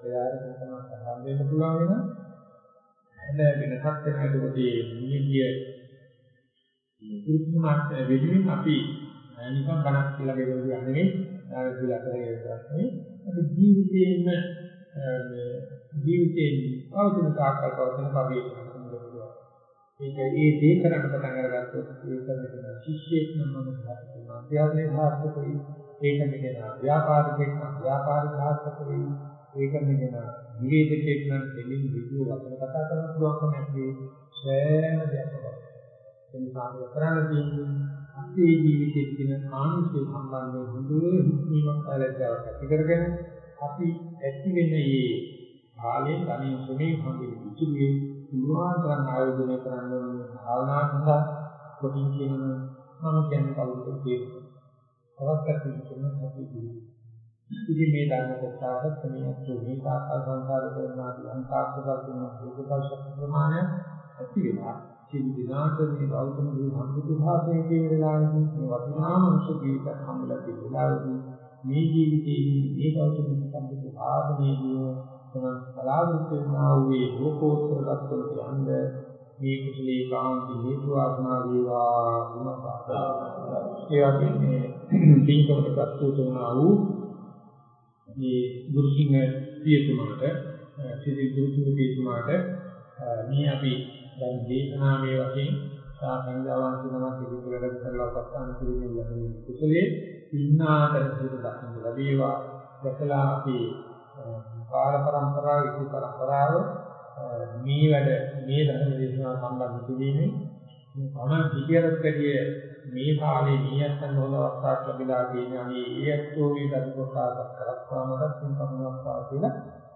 ප්‍රයාර කරන සම්බන්ධ වෙන්න පුළුවන් වෙනවා. හැබැයි වෙනසක් වෙනකොට මේ නිය දුක්ඛමාත් වෙනුවෙන් අපි නිකන් බණක් කියලා ගෙවලා යන්නේ නෙවෙයි කියලා කරේ ප්‍රශ්නේ. අපි ජීවිතේම මේ ජීවිතේ පවතින කාකල් පවතින පරිවර්තන කරනවා. ඒක ඒ දේ කරන්න පටන් අරගත්තොත් ඒ කරන ශිෂ්‍යෙක් නම් මම සාර්ථක වෙනවා. අධ්‍යාපනයේ සාර්ථකයි. ඒක මෙගෙන ව්‍යාපාරිකෙක් නම් ව්‍යාපාරික සාර්ථක වෙයි. ඒක මෙගෙන නිවේදකෙක් නම් දෙලින් විදිය වචන කතා කරන්න පුළුවන්කම ඇති සෑම දෙයක්ම. එනිසා අපි කරන්න තියෙන්නේ අපේ ජීවිතයේ තියෙන ආනුෂ්‍ය සම්බන්ධව හොඳ හික්මීමක් ආලෝචනාවක් ඇති කරගෙන අපි ඇති වෙන මේ කාලේ තනියම සුමේ හොඳින් ඉතිරියේ විවාහතරන් ආයෝජනය කරන්න ඕනේ භාවනා සඳහා කොටින් කියනවා මම කියන්නේ කවුරුද කියන්නේ. තවත් පැත්තකින් කියනවා සතිය. ඉතින් මේ ධර්ම කොටසට මේ මේ සාකල් සංසාර කරන අන්තාර්ථකතුන සෝකපල්ෂ ප්‍රමාණය ඇති වෙනවා. සිල් දිනාට මේ ගෞතම බුදු සම්බුදු භාෂයේ කියන වෙලාවේදී මේ වටිනා මනුෂ්‍ය ජීවිත හම්බලා තියෙන වෙලාවේදී මේ ජීවිතයේ මේ ගෞතම සම්බුදු ආගමේදී තමන් බලාපොරොත්තු වෙනා වූ ලෝකෝත්තර தත්ත්වයට යන්න මේ කුසලී කාන්ති හේතු ආත්මා වේවා වුණා. ඒ වගේම මේ දීපකට ප්‍රස්තුත වුණා වූ මේ ගුරුසිංහ පියතුමාට සිරි ගුරුසිංහ පියතුමාට මේ අපි දැන් දේශනාවේ වශයෙන් සාකච්ඡාවන් තුනක් ඉදිරි වැඩ කරලා උපස්ථාන කිරීමේ ලැබෙන කුසලයේ ඉන්නාතර සිට දක්වන්න ලැබේවා. දැකලා අපි කාල පරම්පරාව ඉති පරම්පරාව මේ වැඩ මේ ධර්ම දේශනාව සම්බන්ධ කිරීමේ මම පිටියරත් කඩිය මේ කාලේ මේ අත්න හොල අවස්ථාවක් ලැබිලා තියෙනවා මේ ඒ ඇත්තෝ මේ ධර්ම ප්‍රකාශ කරත්වාමකට සින්කම්නවා කියලා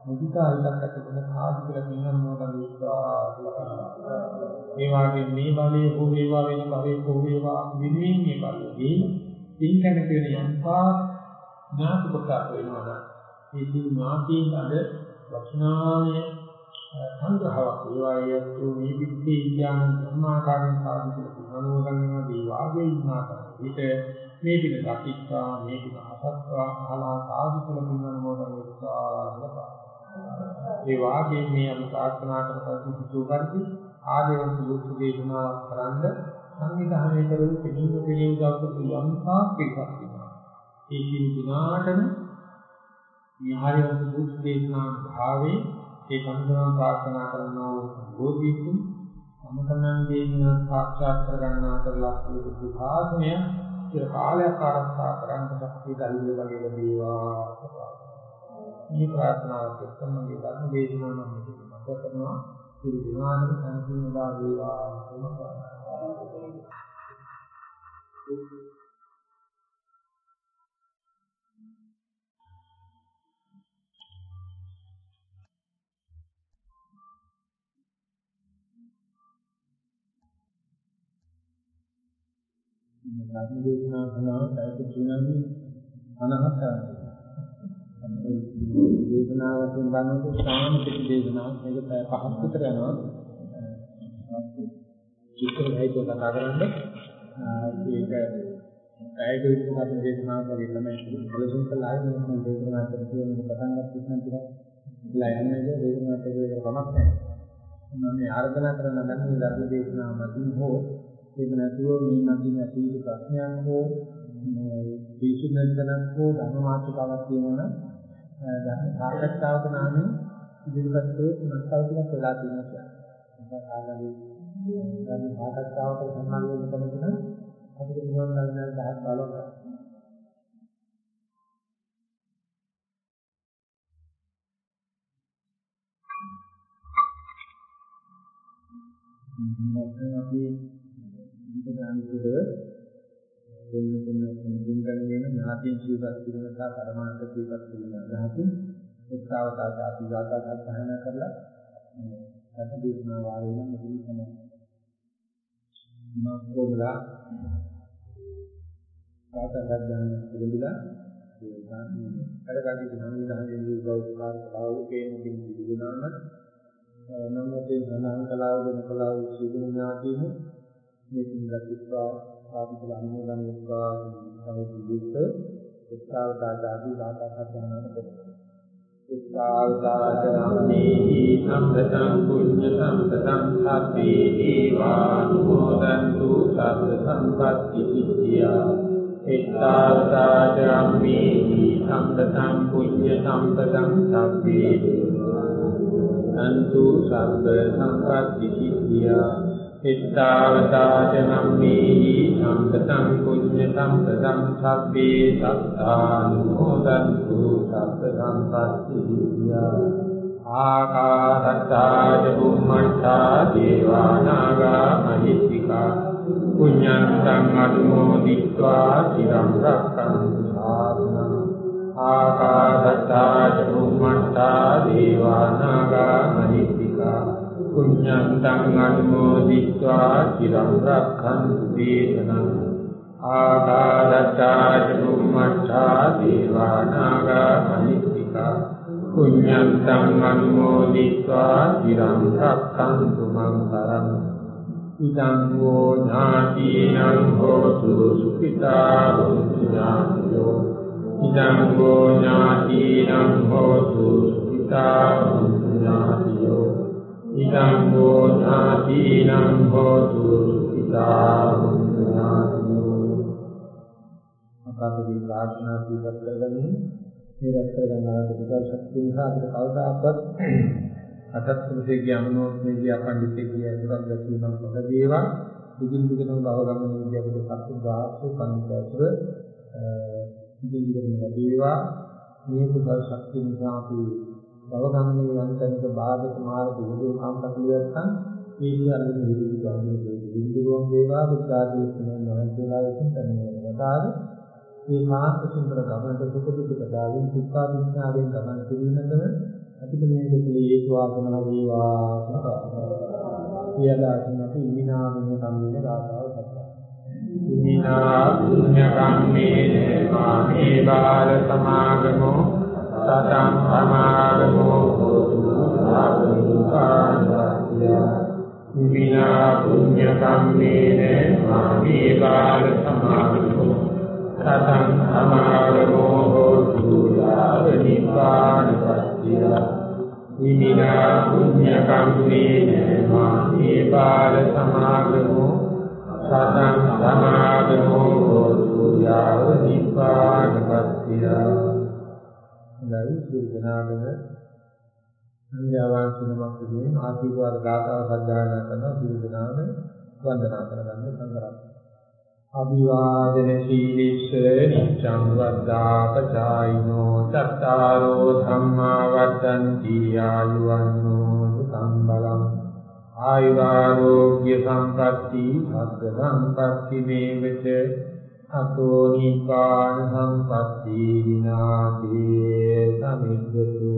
මුදිතා හිතක් ඇති වෙන කාදි කියලා කියනවා මොකද විශ්වා කියලා ඒ වගේ මේ බලයේ හෝ වේවා වෙන භවයේ හෝ වේවා විනිවිද මේ බලයේ තින්කන කියන යම්පා ඥාති ප්‍රකාශ වෙනවා මේ සිල් ඥාතීන් අද වචනාමය සංග්‍රහයක් ඒවායතු මේ විද්‍යේ ඥාන ධර්මාකාරයෙන් සාධු කියලා අනුගමනය දී වාගේ ඉන්නාට ඊට මේ පිට දකිත්වා මේ පිට අසත්වා අහලා සාධු කියලා පින්නන මොකද වෙස්සා ඒ වාගේ මේ අපි ප්‍රාර්ථනා කරපු සුසුකර්ති ආදේවන්ත දුක්ඛ දේශනා කරන්ද සංවිධානය කරපු පිළිම පිළිම දවසක යම්තා පිටක් වෙනවා. ඒ කිසි දිනාටම මේ ආදේවන්ත දුක්ඛ දේශනා භාවයේ ඒ සංග්‍රහණ ප්‍රාර්ථනා කරනවා බෝධිතුන් සමතනන්ගේ සාක්ෂාත් කරගන්නා කරලා පුදු දුඛාසනය චිර කාලයක් ආරක්ෂා කරන්න ශක්තිය ධෛර්යය වගේ ලැබේවා මේ ප්‍රාර්ථනාවත් එක්කම මේ ධර්ම දේශනාව මම මෙතන මත කරනවා. සියලු දිනාටම සම්පූර්ණදා වේවා කියලා ප්‍රාර්ථනා ධර්ම දේශනා කරනවා සයිත තුනදී අනහත දේශනාව වශයෙන් බලනකොට සාම පිටි දේශනාවක් මේක පැය පහක් විතර යනවා. චිත්‍ර හයිතෝ කතා කරන්නේ. ඒක පැයක විතර කරන දේශනාවක් වගේ තමයි බලසුන් කළා මම දේශනා කරන පටන් ගන්න ටිකක් ඉලා යන්නේ දේශනාවට ඒක කමක් නැහැ. මම මේ ආර්දනා කරන නම් මේ ධර්ම දේශනාව මතින් හෝ එහෙම නැතුව මේ මතින් ඇති ප්‍රශ්නයක් හෝ විසුද්ධියක් හෝ ධර්ම මාතෘකාවක් තියෙනවා නම් ධර්ම සාකච්ඡාවක නාමයෙන් ඉදිරිපත් කරේ මස්තල් ටිකක් වෙලා තියෙනවා කියන්නේ. ඒක ආගමී ධර්ම සාකච්ඡාවක සම්බන්ධ වෙන කෙනෙකුට අපිට නිවන් ගන්න 10 15ක් නැත්නම් අපි ඉන්ද්‍රයන්තුද දෙන්න දෙන්න මුදින් ගන්නේ ඥාතින් ජීවත් කිරීම සහ පරමාර්ථ ජීවත් කිරීම අදහසින් උත්සාහතාව ආදී වාදා සත්‍යයන කරලා සත්‍යදේශනා වාරේ නම් මුදින් තමයි මාකෝබලා වාදා සත්‍යයන පිළිබඳ ඒ කාර්යකාරී ඥානවිදානයේ උපකාර කලාවකේ මුදින් පිළිගුණාම නමතේ සනාන් කලාව වෙන කලාව සිදුන ඥාතිනු මේ පිළිගත්වා ආපිට අනුමෝදන් වෙනවා සමුදුත් උත්සාහතාදී වාදාසත්‍යනාන කරනවා උත්සාහතාදී සම්පතං පුඤ්ඤ සම්පතං සබ්බේ දීවානුමෝදන්තු සබ්බ සම්පත්ති සිද්ධියා එත්තාවතාචම්මේ සම්පතං පුඤ්ඤ සම්පතං සබ්බේ අන්තු සබ්බ සම්පත්ති සිද්ධියා හිතාවතාජනම්මේහි සම්පතං කුඤ්ඤ සම්පතං සබ්බේ සත්තානුමෝදන්තු සබ්බ සම්පත්තිය ආකාශත්තාජ බුම්මත්තා දේවානාගා මහිත්‍තිකා. පුඤ්ඤන්තං අනුමෝදිत्वा চিරං රක්ඛන්තු සාසනං ආකාශත්තාජ බුම්මත්තා දේවානාගා මහිත්‍තිකා. පුඤ්ඤන්තං අනුමෝදිत्वा চিරං රක්ඛන්තු දේශනං ආදාරචාර්ය බුම්මඨා දේවානාගා මහිත්‍තිකා පුඤ්ඤන්තං අනුමෝදිत्वा চিරං රක්ඛන්තු මං කරං ඉදං වූ ඥාතිනං හෝතු සුඛිතා බුද්ධායෝ ඉදං වූ ඥාතිනං හෝතු සුඛිතා බුද්ධායෝ ඉදං වූ ඥාතිනං හෝතු සුඛිතා හොන්තු ඥාතියෝ අපගේ ප්‍රාර්ථනා පිළිපත් කරගනිමු මේ රැස් කරගන්නා කුසල ශක්තිය නිසා අපිට කවදාකවත් අසත් පුරුෂයෙක්ගේ අනුමෝදනයේදී අපණ්ඩිතෙක්ගේ අතුරක් දැකීමක් නොලැබේවා දිගින් දිගටම භව ගමනේදී අපිට සතු දාසු පන්සතර දිගින් දිගටම ලැබේවා මේ කුසල ශක්තිය නිසා අපි භව ගමනේ යම් තැනක බාධක මාර්ග උදේ කාමකටළු නැත්නම් මේ කියන්නේ නිරුද්ධ ගන්නේ විඳුරුවන් දේවා බුද්ධාදී කියන මහන්සියලා විසින් කරන වතාව මේ මාර්ග සුන්දර ගමනට සුඛ දුක දාවින් සිතා විඥාණයෙන් ගමන් කිරීමකම අපිට මේක හේතු වාසනා වේවා කියලා අපි විනාමන සම්මින රාසාව සත්‍යයි. විනා පුඤ්ඤ කම්මේ මාමේ බාල සමාගමෝ සතං සමාගමෝ හෝතු ආත්මිකාන්තය විනා පුඤ්ඤ කම්මේ මාමේ බාල සමාගමෝ සතං සමාගමෝ හෝතු ආත්මිකාන්තය විනා පුඤ්ඤ කම්මේ මාමේ බාල සමාගමෝ සතං සමාගමෝ හෝතු යාව නිපාතපත්තිය හොඳයි. සියලු දෙනාටම සංඥාවන් සිනමක් විදිහේ ආශිර්වාද ගාථාව සජ්ජායනා කරන සියලු දෙනාම වන්දනා කරගන්න සංගරක්. අභිවාදන සීලිස්ස නිච්ඡං වද්දාපචායිනෝ චත්තාරෝ ධම්මා වද්දන්ති ආයුවන්නෝ සුඛං බලං. ආයුරාෝග්‍ය සම්පatti භග්ග සම්පatti මේවච අතෝ නිපාන සම්පත්ති විනාශේ සමිද්දතු